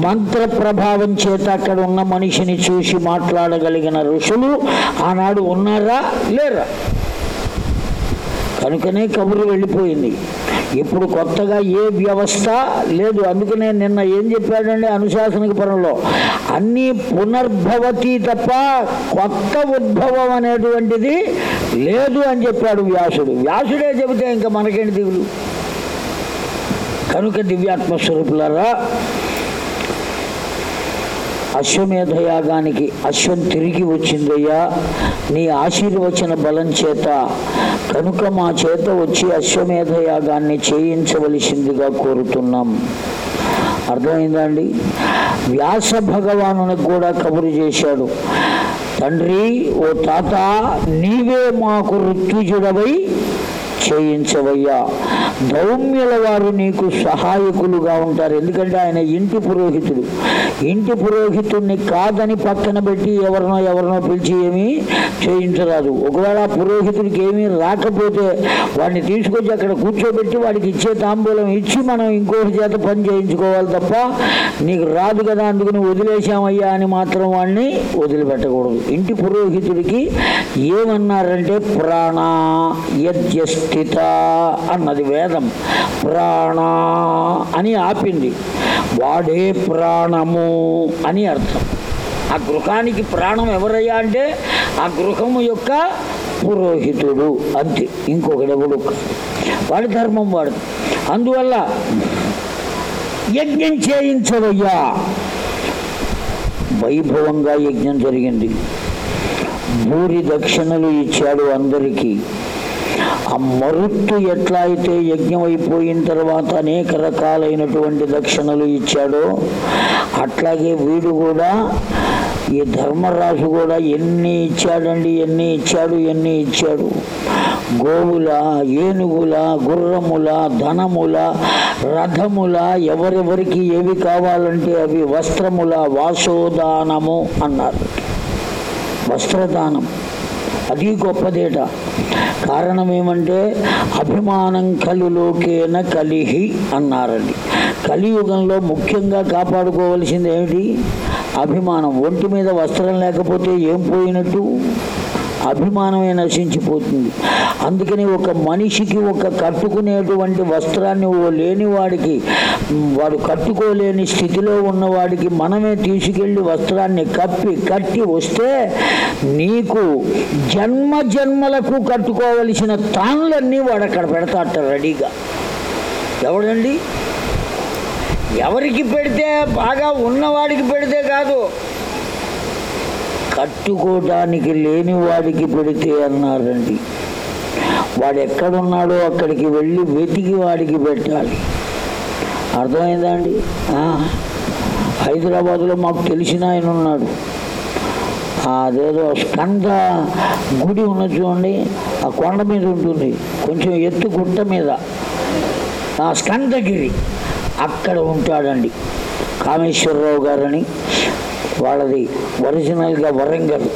S1: మంత్ర ప్రభావం చేత అక్కడ ఉన్న మనిషిని చూసి మాట్లాడగలిగిన ఋషులు ఆనాడు ఉన్నారా లేరా కనుకనే కబురు వెళ్ళిపోయింది ఇప్పుడు కొత్తగా ఏ వ్యవస్థ లేదు అందుకనే నిన్న ఏం చెప్పాడండి అనుశాసనిక పరంలో అన్నీ పునర్భవతి తప్ప కొత్త ఉద్భవం అనేటువంటిది లేదు అని చెప్పాడు వ్యాసుడు వ్యాసుడే చెబితే ఇంకా మనకేంటి దిగులు కనుక దివ్యాత్మస్వరూపులారా అశ్వమేధ యాగానికి అశ్వం తిరిగి వచ్చిందయ్యా నీ ఆశీర్వచన బలం చేత కనుక మా చేత వచ్చి అశ్వమేధ యాగాన్ని చేయించవలసిందిగా కోరుతున్నాం అర్థమైందా అండి వ్యాస భగవానుని కూడా కబురు చేశాడు తండ్రి ఓ తాత నీవే మాకు ఋత్విజుడవై చేయించవయ్యా దౌమ్యుల వారు నీకు సహాయకులుగా ఉంటారు ఎందుకంటే ఆయన ఇంటి పురోహితుడు ఇంటి పురోహితుడిని కాదని పక్కన పెట్టి ఎవరినో ఎవరినో పిలిచి ఏమీ చేయించరాదు ఒకవేళ పురోహితుడికి ఏమీ రాకపోతే వాడిని తీసుకొచ్చి అక్కడ కూర్చోబెట్టి వాడికి ఇచ్చే తాంబూలం ఇచ్చి మనం ఇంకోటి చేత పని చేయించుకోవాలి తప్ప నీకు రాదు కదా అందుకుని వదిలేశామయ్యా అని మాత్రం వాడిని వదిలిపెట్టకూడదు ఇంటి పురోహితుడికి ఏమన్నారంటే ప్రాణ యజ్ఞ స్థిత అన్నది వేదం ప్రాణ అని ఆపింది వాడే ప్రాణము అని అర్థం ఆ గృహానికి ప్రాణం ఎవరయ్యా అంటే ఆ గృహము యొక్క పురోహితుడు అంతే ఇంకొకడెవడు వాడి ధర్మం వాడు అందువల్ల యజ్ఞం చేయించవయ్యా వైభవంగా యజ్ఞం జరిగింది భూరి దక్షిణలు ఇచ్చాడు అందరికీ ఆ మరుత్తు ఎట్లా అయితే యజ్ఞం అయిపోయిన తర్వాత అనేక రకాలైనటువంటి దక్షిణలు ఇచ్చాడో అట్లాగే వీడు కూడా ఈ ధర్మరాజు కూడా ఎన్ని ఇచ్చాడండి ఎన్ని ఇచ్చాడు ఎన్ని ఇచ్చాడు గోవుల ఏనుగుల గుర్రముల ధనముల రథముల ఎవరెవరికి ఏవి కావాలంటే అవి వస్త్రముల వాసోదానము అన్నారు వస్త్రదానం అది గొప్పదేట కారణం ఏమంటే అభిమానం కలులోకేన కలిహి అన్నారండి కలియుగంలో ముఖ్యంగా కాపాడుకోవలసింది ఏమిటి అభిమానం ఒంటి మీద వస్త్రం లేకపోతే ఏం పోయినట్టు అభిమానమే నశించిపోతుంది అందుకని ఒక మనిషికి ఒక కట్టుకునేటువంటి వస్త్రాన్ని ఓ వాడికి వాడు కట్టుకోలేని స్థితిలో ఉన్నవాడికి మనమే తీసుకెళ్ళి వస్త్రాన్ని కప్పి కట్టి వస్తే నీకు జన్మ జన్మలకు కట్టుకోవలసిన తాన్లన్నీ వాడు అక్కడ పెడతాట రెడీగా ఎవడండి ఎవరికి పెడితే బాగా ఉన్నవాడికి పెడితే కాదు కట్టుకోవడానికి లేని వాడికి పెడితే అన్నారండి వాడు ఎక్కడున్నాడో అక్కడికి వెళ్ళి వెతికి వాడికి పెట్టాలి అర్థమైందా అండి హైదరాబాద్లో మాకు తెలిసిన ఆయన ఉన్నాడు అదేదో స్కంద గుడి ఉన్న చూడండి ఆ కొండ మీద ఉంటుంది కొంచెం ఎత్తు గుట్ట మీద ఆ స్కందగిరి అక్కడ ఉంటాడండి కామేశ్వరరావు గారని వాళ్ళది ఒరిజినల్గా వరంగల్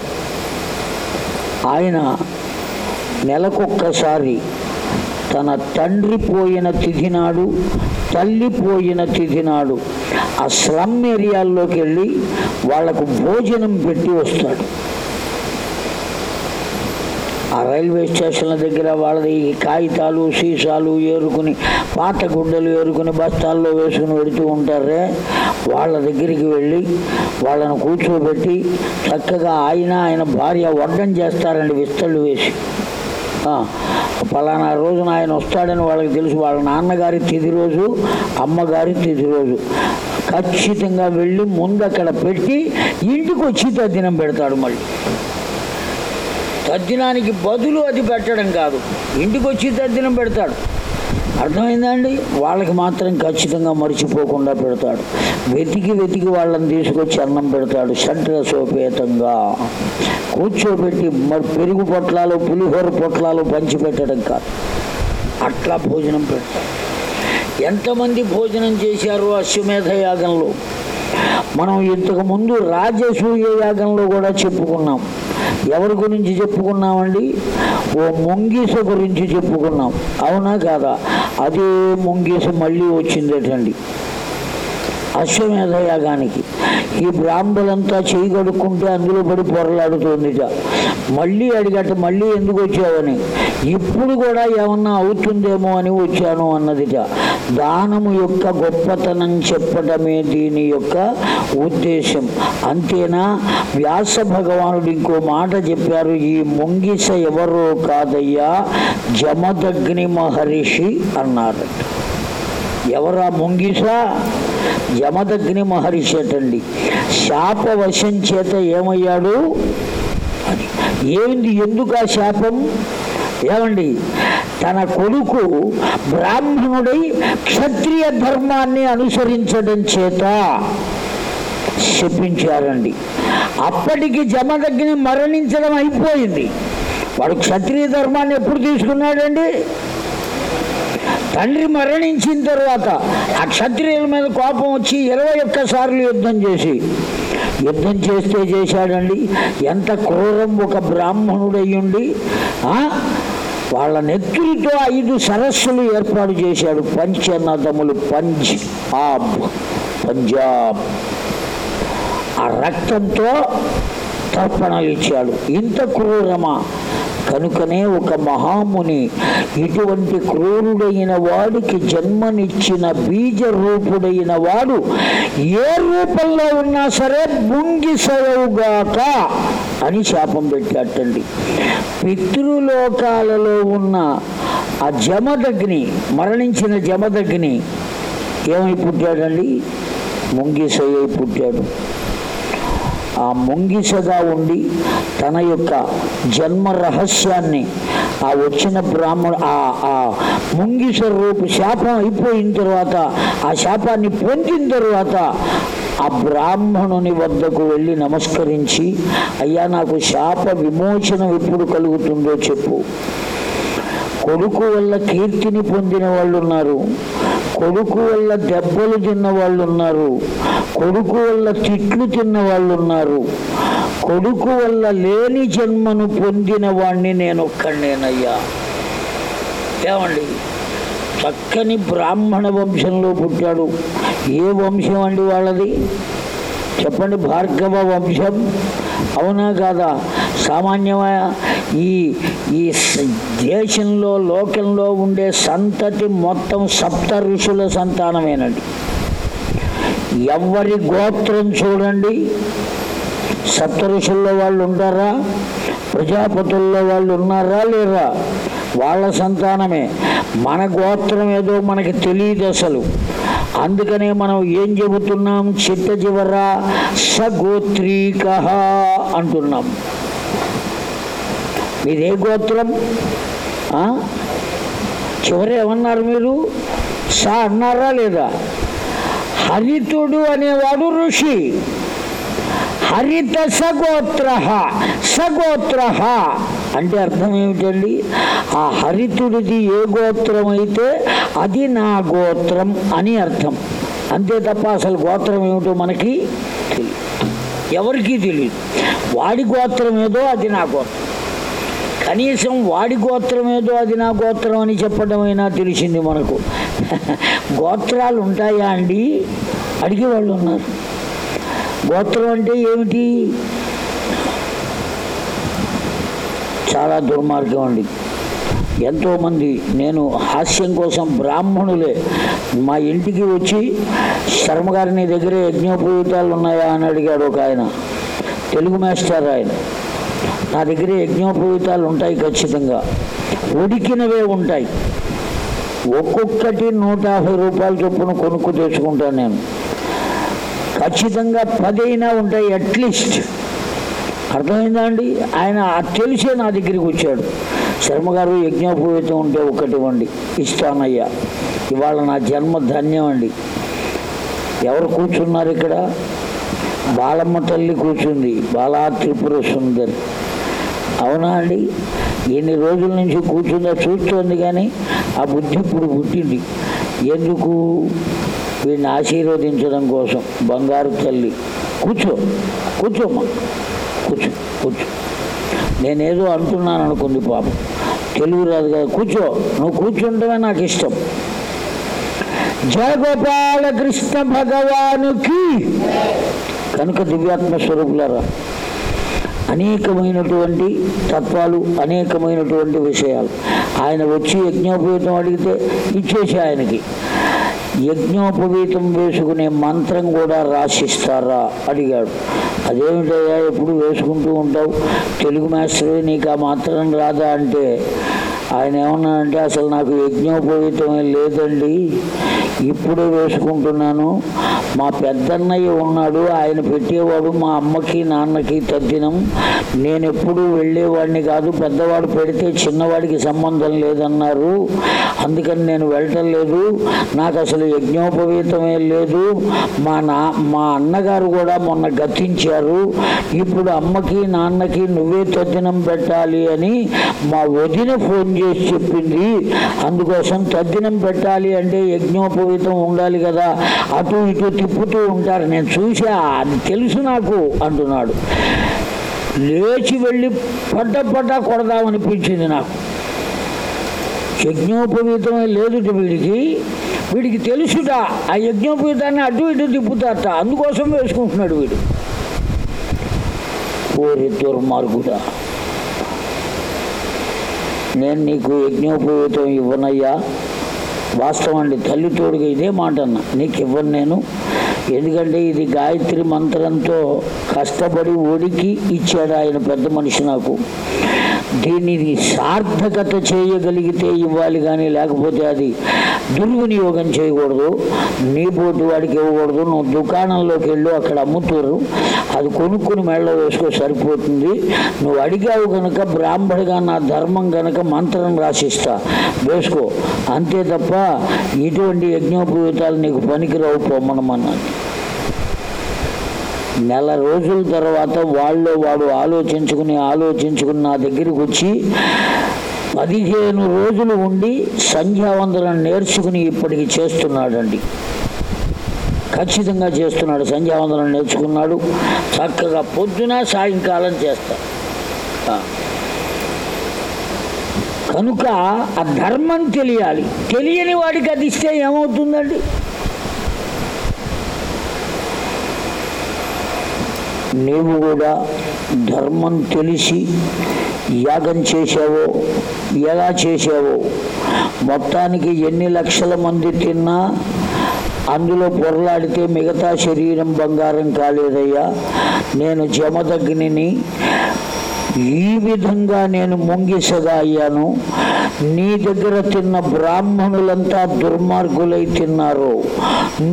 S1: ఆయన నెలకొక్కసారి తన తండ్రి పోయిన తిథి నాడు తల్లి పోయిన తిథి నాడు ఆ స్లమ్ ఏరియాల్లోకి వెళ్ళి వాళ్లకు భోజనం పెట్టి వస్తాడు ఆ రైల్వే స్టేషన్ల దగ్గర వాళ్ళది కాగితాలు సీసాలు ఏరుకుని పాత గుడ్డలు ఏరుకుని బస్తాల్లో వేసుకుని వెడుతూ ఉంటారే వాళ్ళ దగ్గరికి వెళ్ళి వాళ్ళను కూర్చోబెట్టి చక్కగా ఆయన ఆయన భార్య వడ్డం చేస్తారండి విస్తళ్ళు వేసి పలానా రోజున ఆయన వస్తాడని వాళ్ళకి తెలుసు వాళ్ళ నాన్నగారి తిది రోజు అమ్మగారి తిది రోజు ఖచ్చితంగా వెళ్ళి ముందు అక్కడ పెట్టి ఇంటికి వచ్చి దినం పెడతాడు మళ్ళీ తద్దినానికి బదులు అది పెట్టడం కాదు ఇంటికి వచ్చి తద్దినం పెడతాడు అర్థమైందండి వాళ్ళకి మాత్రం ఖచ్చితంగా మర్చిపోకుండా పెడతాడు వెతికి వెతికి వాళ్ళని తీసుకొచ్చి అన్నం పెడతాడు సోపేతంగా కూర్చోబెట్టి మరి పెరుగు పొట్లాలు పులిహోర పొట్లాలు పంచిపెట్టడం కాదు అట్లా భోజనం పెడతాడు ఎంతమంది భోజనం చేశారు అశ్వమేధ యాగంలో మనం ఇంతకుముందు రాజసూయ యాగంలో కూడా చెప్పుకున్నాం ఎవరి గురించి చెప్పుకున్నామండి ఓ ముంగీస గురించి చెప్పుకున్నాం అవునా కాదా అదే ముంగీస మళ్ళీ వచ్చిందేటండి అశ్వమేధయాగానికి ఈ బ్రాహ్మలంతా చేయి కడుక్కుంటే అందులో పడి పొరలాడుతుంది మళ్ళీ అడిగట మళ్ళీ ఎందుకు వచ్చావని ఇప్పుడు కూడా ఏమన్నా అవుతుందేమో అని వచ్చాను అన్నదిట దానము యొక్క గొప్పతనం చెప్పటమే దీని యొక్క ఉద్దేశం అంతేనా వ్యాస భగవానుడు ఇంకో మాట చెప్పారు ఈ ముంగిస ఎవరో కాదయ్యా జమదగ్ని మహర్షి అన్నారట ఎవరా ముంగిష యమదగ్ని మహర్షి అటండి శాపవశం చేత ఏమయ్యాడు అని ఎందుకు ఆ శాపం ఏమండి తన కొడుకు బ్రాహ్మణుడై క్షత్రియ ధర్మాన్ని అనుసరించడం చేత శపించారండి అప్పటికి జమదగ్ని మరణించడం అయిపోయింది వాడు క్షత్రియ ధర్మాన్ని ఎప్పుడు తీసుకున్నాడండి తండ్రి మరణించిన తర్వాత ఆ క్షత్రియుల మీద కోపం వచ్చి ఇరవై ఒక్కసార్లు యుద్ధం చేసి యుద్ధం చేస్తే చేశాడండి ఎంత క్రూరం ఒక బ్రాహ్మణుడయ్యుండి వాళ్ళ నెత్తులతో ఐదు సరస్సులు ఏర్పాటు చేశాడు పంచనదములు పంజ్ ఆబ్ పంజాబ్ ఆ రక్తంతో తర్పణలు ఇచ్చాడు ఇంత క్రూరమా కనుకనే ఒక మహాముని ఇటువంటి క్రూరుడైన వాడికి జన్మనిచ్చిన బీజ రూపుడైన వాడు ఏ రూపంలో ఉన్నా సరే బుంగిసరవుగాక అని శాపం పెట్టాటండి పితృలోకాలలో ఉన్న ఆ జమదగ్ని మరణించిన జమదగ్ని ఏమై పుట్టాడండి ముంగిసయ్య పుట్టాడు ఆ ముంగిసగా ఉండి తన యొక్క జన్మ రహస్యాన్ని ఆ వచ్చిన బ్రాహ్మణ ఆ ముంగిస రూపు శాపం అయిపోయిన తర్వాత ఆ శాపాన్ని పొందిన తర్వాత ఆ బ్రాహ్మణుని వద్దకు వెళ్ళి నమస్కరించి అయ్యా నాకు శాప విమోచనం ఎప్పుడు కలుగుతుందో చెప్పు కొడుకు వల్ల కీర్తిని పొందిన వాళ్ళు ఉన్నారు కొడుకు వల్ల దెబ్బలు తిన్న వాళ్ళు ఉన్నారు కొడుకు వల్ల తిట్లు తిన్న వాళ్ళు ఉన్నారు కొడుకు వల్ల లేని జన్మను పొందిన వాణ్ణి నేను ఒక్కడేనయ్యా ఏమండి చక్కని బ్రాహ్మణ వంశంలో పుట్టాడు ఏ వంశం అండి వాళ్ళది చెప్పండి భార్గవ వంశం అవునా కాదా సామాన్యమైన ఈ ఈ దేశంలో లోకంలో ఉండే సంతతి మొత్తం సప్త ఋషుల సంతానమేనండి ఎవరి గోత్రం చూడండి సప్త ఋషుల్లో వాళ్ళు ఉంటారా ప్రజాపతుల్లో వాళ్ళు ఉన్నారా లేరా వాళ్ళ సంతానమే మన గోత్రం ఏదో మనకి తెలియదు అసలు అందుకనే మనం ఏం చెబుతున్నాం చిత్త చివరా సగోత్రీక అంటున్నాం మీది ఏ గోత్రం చివరే ఏమన్నారు మీరు సా అన్నారా లేదా హరితుడు అనేవాడు ఋషి హరిత సగోత్ర సగోత్ర అంటే అర్థం ఏమిటండి ఆ హరితుడిది ఏ గోత్రం అయితే అది నా గోత్రం అని అర్థం అంతే తప్ప అసలు గోత్రం ఏమిటో మనకి ఎవరికీ తెలియదు వాడి గోత్రం ఏదో అది నా గోత్రం కనీసం వాడి గోత్రం ఏదో అది నా గోత్రం అని చెప్పడం అయినా తెలిసింది మనకు (laughs) గోత్రాలు ఉంటాయా అండి వాళ్ళు ఉన్నారు గోత్రం అంటే ఏమిటి చాలా దుర్మార్గం అండి ఎంతోమంది నేను హాస్యం కోసం బ్రాహ్మణులే మా ఇంటికి వచ్చి శర్మగారిని దగ్గరే యజ్ఞోపయుతాలు ఉన్నాయా అని అడిగాడు ఒక ఆయన తెలుగు మాస్టర్ ఆయన నా దగ్గర యజ్ఞోపవీతాలు ఉంటాయి ఖచ్చితంగా ఉడికినవే ఉంటాయి ఒక్కొక్కటి నూట యాభై రూపాయల చొప్పున కొనుక్కు తెచ్చుకుంటాను నేను ఖచ్చితంగా పదైనా ఉంటాయి అట్లీస్ట్ అర్థమైందా అండి ఆయన తెలిసే నా దగ్గరికి వచ్చాడు శర్మగారు యజ్ఞోపవీతం ఉంటే ఒకటివ్వండి ఇస్తానయ్యా ఇవాళ నా జన్మ ధన్యం అండి ఎవరు కూర్చున్నారు ఇక్కడ బాలమ్మ తల్లి కూర్చుంది బాలా త్రిపుర సుందరి అవునా అండి ఎన్ని రోజుల నుంచి కూర్చుందో చూస్తోంది కానీ ఆ బుద్ధి ఇప్పుడు పుట్టింది ఎందుకు వీడిని ఆశీర్వదించడం కోసం బంగారు తల్లి కూర్చో కూర్చోమ్మా కూర్చో కూర్చో నేనేదో అంటున్నాను అనుకుంది పాపం తెలుగు రాదు కదా కూర్చో నువ్వు కూర్చుంటమే నాకు ఇష్టం జయగోపాలకృష్ణ భగవానుకి కనుక దివ్యాత్మ స్వరూపులరా అనేకమైనటువంటి తత్వాలు అనేకమైనటువంటి విషయాలు ఆయన వచ్చి యజ్ఞోపేతం అడిగితే ఇచ్చేసి ఆయనకి యజ్ఞోపవీతం వేసుకునే మంత్రం కూడా రాసిస్తారా అడిగాడు అదేమిటయ్యా ఎప్పుడు వేసుకుంటూ ఉంటావు తెలుగు మాస్టరే నీకు ఆ మాత్రం రాదా అంటే ఆయన ఏమన్నానంటే అంటే అసలు నాకు యజ్ఞోపవీతం లేదండి ఇప్పుడే వేసుకుంటున్నాను మా పెద్దన్నయ్య ఉన్నాడు ఆయన పెట్టేవాడు మా అమ్మకి నాన్నకి తగ్గినం నేను ఎప్పుడూ వెళ్ళేవాడిని కాదు పెద్దవాడు పెడితే చిన్నవాడికి సంబంధం లేదన్నారు అందుకని నేను వెళ్ళటం లేదు నాకు అసలు యజ్ఞోపవీతమే లేదు మా నా మా అన్నగారు కూడా మొన్న గతించారు ఇప్పుడు అమ్మకి నాన్నకి నువ్వే తద్దినం పెట్టాలి అని మా వదిన ఫోన్ చేసి చెప్పింది అందుకోసం తద్దినం పెట్టాలి అంటే యజ్ఞోపవీతం ఉండాలి కదా అటు ఇటు తిప్పుతూ ఉంటారు నేను చూశా అది తెలుసు నాకు అంటున్నాడు లేచి వెళ్ళి పడ్డ పడ్డ కొడదామనిపించింది నాకు యజ్ఞోపవీతమే లేదు వీడికి వీడికి తెలుసుట ఆ యజ్ఞోపవీతాన్ని అటు ఇటు తిప్పుతాట అందుకోసం వేసుకుంటున్నాడు వీడు ఓరి దుర్మార్గుడా నేను నీకు యజ్ఞోపవీతం ఇవ్వనయ్యా వాస్తవం అండి తల్లి తోడుగా ఇదే మాట అన్న నీకు ఇవ్వను నేను ఎందుకంటే ఇది గాయత్రి మంత్రంతో కష్టపడి ఉడికి ఇచ్చాడు ఆయన పెద్ద మనిషి నాకు దీనిని సార్థకత చేయగలిగితే ఇవ్వాలి కానీ లేకపోతే అది దుర్వినియోగం చేయకూడదు నీ పోటీ వాడికి ఇవ్వకూడదు నువ్వు దుకాణంలోకి వెళ్ళు అక్కడ అమ్ముతారు అది కొనుక్కుని మెళ్ళ వేసుకో సరిపోతుంది నువ్వు అడిగావు కనుక బ్రాహ్మడిగా నా ధర్మం కనుక మంత్రం రాసిస్తా వేసుకో అంతే తప్ప ఇటువంటి యజ్ఞోపవీతాలు నీకు పనికిరావు పొమ్మనమన్నాను నెల రోజుల తర్వాత వాళ్ళు వాడు ఆలోచించుకుని ఆలోచించుకుని నా దగ్గరికి వచ్చి పదిహేను రోజులు ఉండి సంధ్యావందనం నేర్చుకుని ఇప్పటికి చేస్తున్నాడండి ఖచ్చితంగా చేస్తున్నాడు సంధ్యావందనం నేర్చుకున్నాడు చక్కగా పొద్దున సాయంకాలం చేస్తా కనుక ఆ ధర్మం తెలియాలి తెలియని వాడికి అది ఇస్తే ఏమవుతుందండి నీవు కూడా ధర్మం తెలిసి యాగం చేశావో ఎలా చేసావో మొత్తానికి ఎన్ని లక్షల మంది తిన్నా అందులో పొరలాడితే మిగతా శరీరం బంగారం కాలేదయ్యా నేను జమదగ్ని ఈ విధంగా నేను అయ్యాను నీ దగ్గర తిన్న బ్రాహ్మణులంతా దుర్మార్గులై తిన్నారు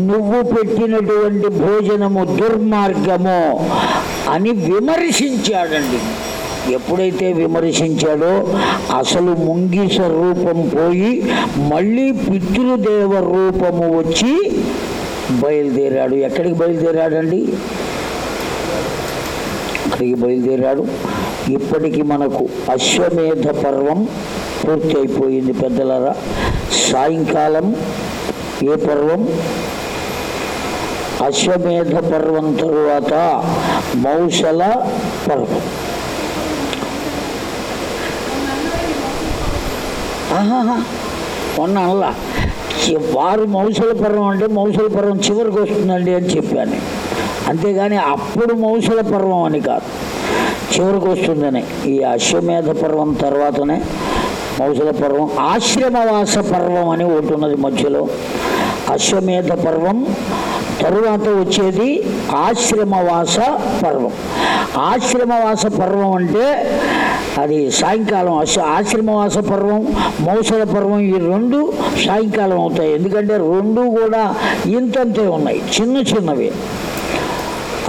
S1: నువ్వు పెట్టినటువంటి భోజనము దుర్మార్గము అని విమర్శించాడండి ఎప్పుడైతే విమర్శించాడో అసలు ముంగిస రూపం పోయి మళ్ళీ పితృదేవ రూపము వచ్చి బయలుదేరాడు ఎక్కడికి బయలుదేరాడండి అక్కడికి బయలుదేరాడు ఇప్పటికి మనకు అశ్వమేధ పర్వం పూర్తి అయిపోయింది పెద్దలరా సాయంకాలం ఏ పర్వం అశ్వమేధ పర్వం తరువాత మౌసల పర్వం మొన్న అనలా వారు మౌసల పర్వం అంటే మౌసల పర్వం చివరికి వస్తుందండి అని చెప్పాను అంతేగాని అప్పుడు మౌసల పర్వం అని కాదు చివరికి వస్తుందని ఈ అశ్వమేధ పర్వం తర్వాతనే మౌసల పర్వం ఆశ్రమవాస పర్వం అని ఒకటి ఉన్నది మధ్యలో అశ్వమేధ పర్వం తరువాత వచ్చేది ఆశ్రమవాస పర్వం ఆశ్రమవాస పర్వం అంటే అది సాయంకాలం ఆశ్రమవాస పర్వం మౌసల పర్వం ఈ రెండు సాయంకాలం అవుతాయి ఎందుకంటే రెండు కూడా ఇంతంతే ఉన్నాయి చిన్న చిన్నవి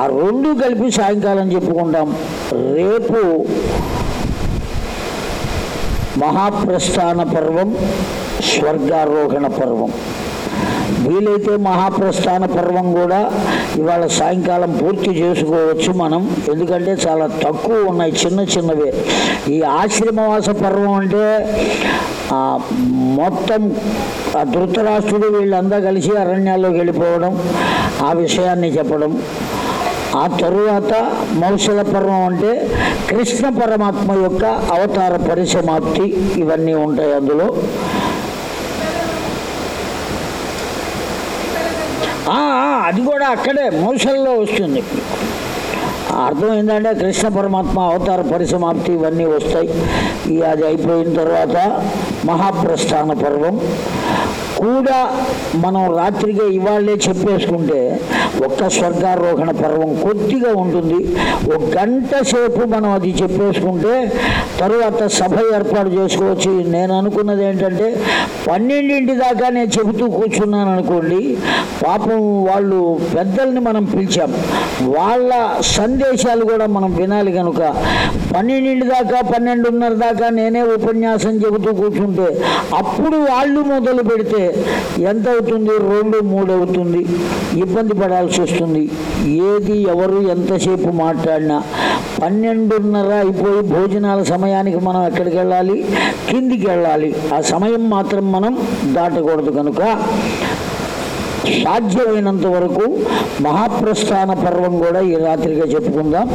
S1: ఆ రెండు కలిపి సాయంకాలం చెప్పుకుంటాం రేపు మహాప్రస్థాన పర్వం స్వర్గారోహణ పర్వం వీలైతే మహాప్రస్థాన పర్వం కూడా ఇవాళ సాయంకాలం పూర్తి చేసుకోవచ్చు మనం ఎందుకంటే చాలా తక్కువ ఉన్నాయి చిన్న చిన్నవే ఈ ఆశ్రమవాస పర్వం అంటే మొత్తం ధృతరాష్ట్రుడు వీళ్ళంతా కలిసి అరణ్యాల్లోకి వెళ్ళిపోవడం ఆ విషయాన్ని చెప్పడం ఆ తరువాత మౌషల పర్వం అంటే కృష్ణ పరమాత్మ యొక్క అవతార పరిసమాప్తి ఇవన్నీ ఉంటాయి అందులో అది కూడా అక్కడే మౌషల్లో వస్తుంది అర్థమైందంటే కృష్ణ పరమాత్మ అవతార పరిసమాప్తి ఇవన్నీ వస్తాయి ఈ అది అయిపోయిన తర్వాత మహాప్రస్థాన పర్వం కూడా మనం రాత్రిగా ఇవాళ్లే చెప్పేసుకుంటే ఒక్క స్వర్గారోహణ పర్వం కొద్దిగా ఉంటుంది ఒక గంట సేపు మనం అది చెప్పేసుకుంటే తరువాత సభ ఏర్పాటు చేసుకోవచ్చు నేను అనుకున్నది ఏంటంటే పన్నెండింటి దాకా నేను చెబుతూ కూర్చున్నాను అనుకోండి పాపం వాళ్ళు పెద్దల్ని మనం పిలిచాం వాళ్ళ సందేశాలు కూడా మనం వినాలి కనుక పన్నెండింటి దాకా పన్నెండున్నర దాకా నేనే ఉపన్యాసం చెబుతూ కూర్చుంటే అప్పుడు వాళ్ళు మొదలు పెడితే ఎంత అవుతుంది రెండు మూడు అవుతుంది ఇబ్బంది పడాల్సి వస్తుంది ఏది ఎవరు ఎంతసేపు మాట్లాడినా పన్నెండున్నర అయిపోయి భోజనాల సమయానికి మనం ఎక్కడికి వెళ్ళాలి కిందికి వెళ్ళాలి ఆ సమయం మాత్రం మనం దాటకూడదు కనుక సాధ్యమైనంత వరకు మహాప్రస్థాన పర్వం కూడా ఈ రాత్రిగా చెప్పుకుందాం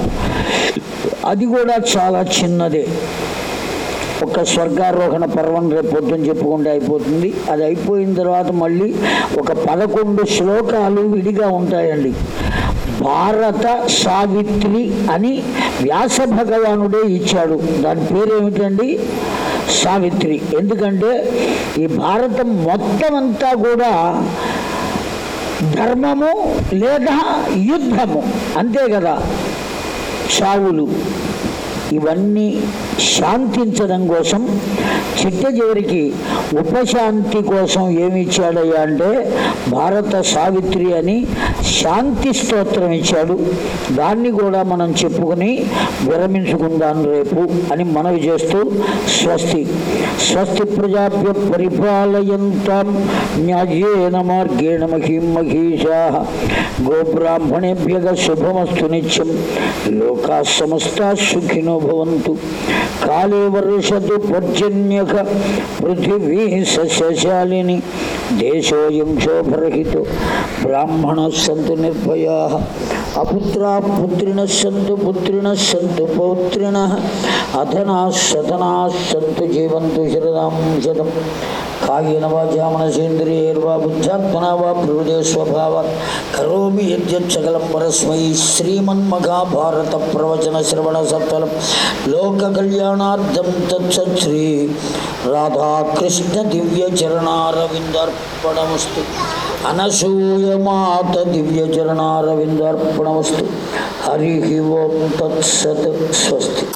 S1: అది కూడా చాలా చిన్నదే ఒక స్వర్గారోహణ పర్వం రేపు పొద్దున చెప్పుకుంటే అయిపోతుంది అది అయిపోయిన తర్వాత మళ్ళీ ఒక పదకొండు శ్లోకాలు విడిగా ఉంటాయండి భారత సావిత్రి అని వ్యాస భగవానుడే ఇచ్చాడు దాని పేరు ఏమిటండి సావిత్రి ఎందుకంటే ఈ భారతం మొత్తం అంతా కూడా ధర్మము లేదా యుద్ధము అంతే కదా చావులు ఇవన్నీ శాంతించడం కోసం చిట్ట ఉపశాంతి కోసం ఏమి ఇచ్చాడయ్యా అంటే భారత సావిత్రి అని శాంతి స్తోత్రం ఇచ్చాడు దాన్ని కూడా మనం చెప్పుకుని విరమించుకుందాం రేపు అని మనవి చేస్తూ స్వస్తి స్వస్తి ప్రజాభ్య పరిపాలయంతం మార్గేణ మహిం మహీషా గోబ్రాహ్మణేభ్యగ శుభమస్తు నిత్యం లోకా సమస్త సుఖినో భవంతు కాళే వర్షదు పర్జన్యక పృథివీ సశాలిని దేశోయం శోభరహితో బ్రాహ్మణ సంతు నిర్భయా అపుత్రా సంతు పుత్రిణ సంతు పౌత్రిణ అధనా సతనా సంతు జీవంతు శరదాం శతం కాయేన వా జామనసేంద్రియైర్వా బుద్ధ్యాత్మనా వా ప్రవృదేస్వభావాత్ కరోమి యజ్ఞలం పరస్మై శ్రీమన్మహాభారత ప్రవచన శ్రవణ సత్వలం లోక కళ్యాణార్థం తత్సత్రీ రాధాకృష్ణ దివ్య చరణారవిందర్పణమస్తు అనసూయమాత దివ్య చరణారవిందర్పణమస్తు హరి ఓం తత్సత్ స్వస్తి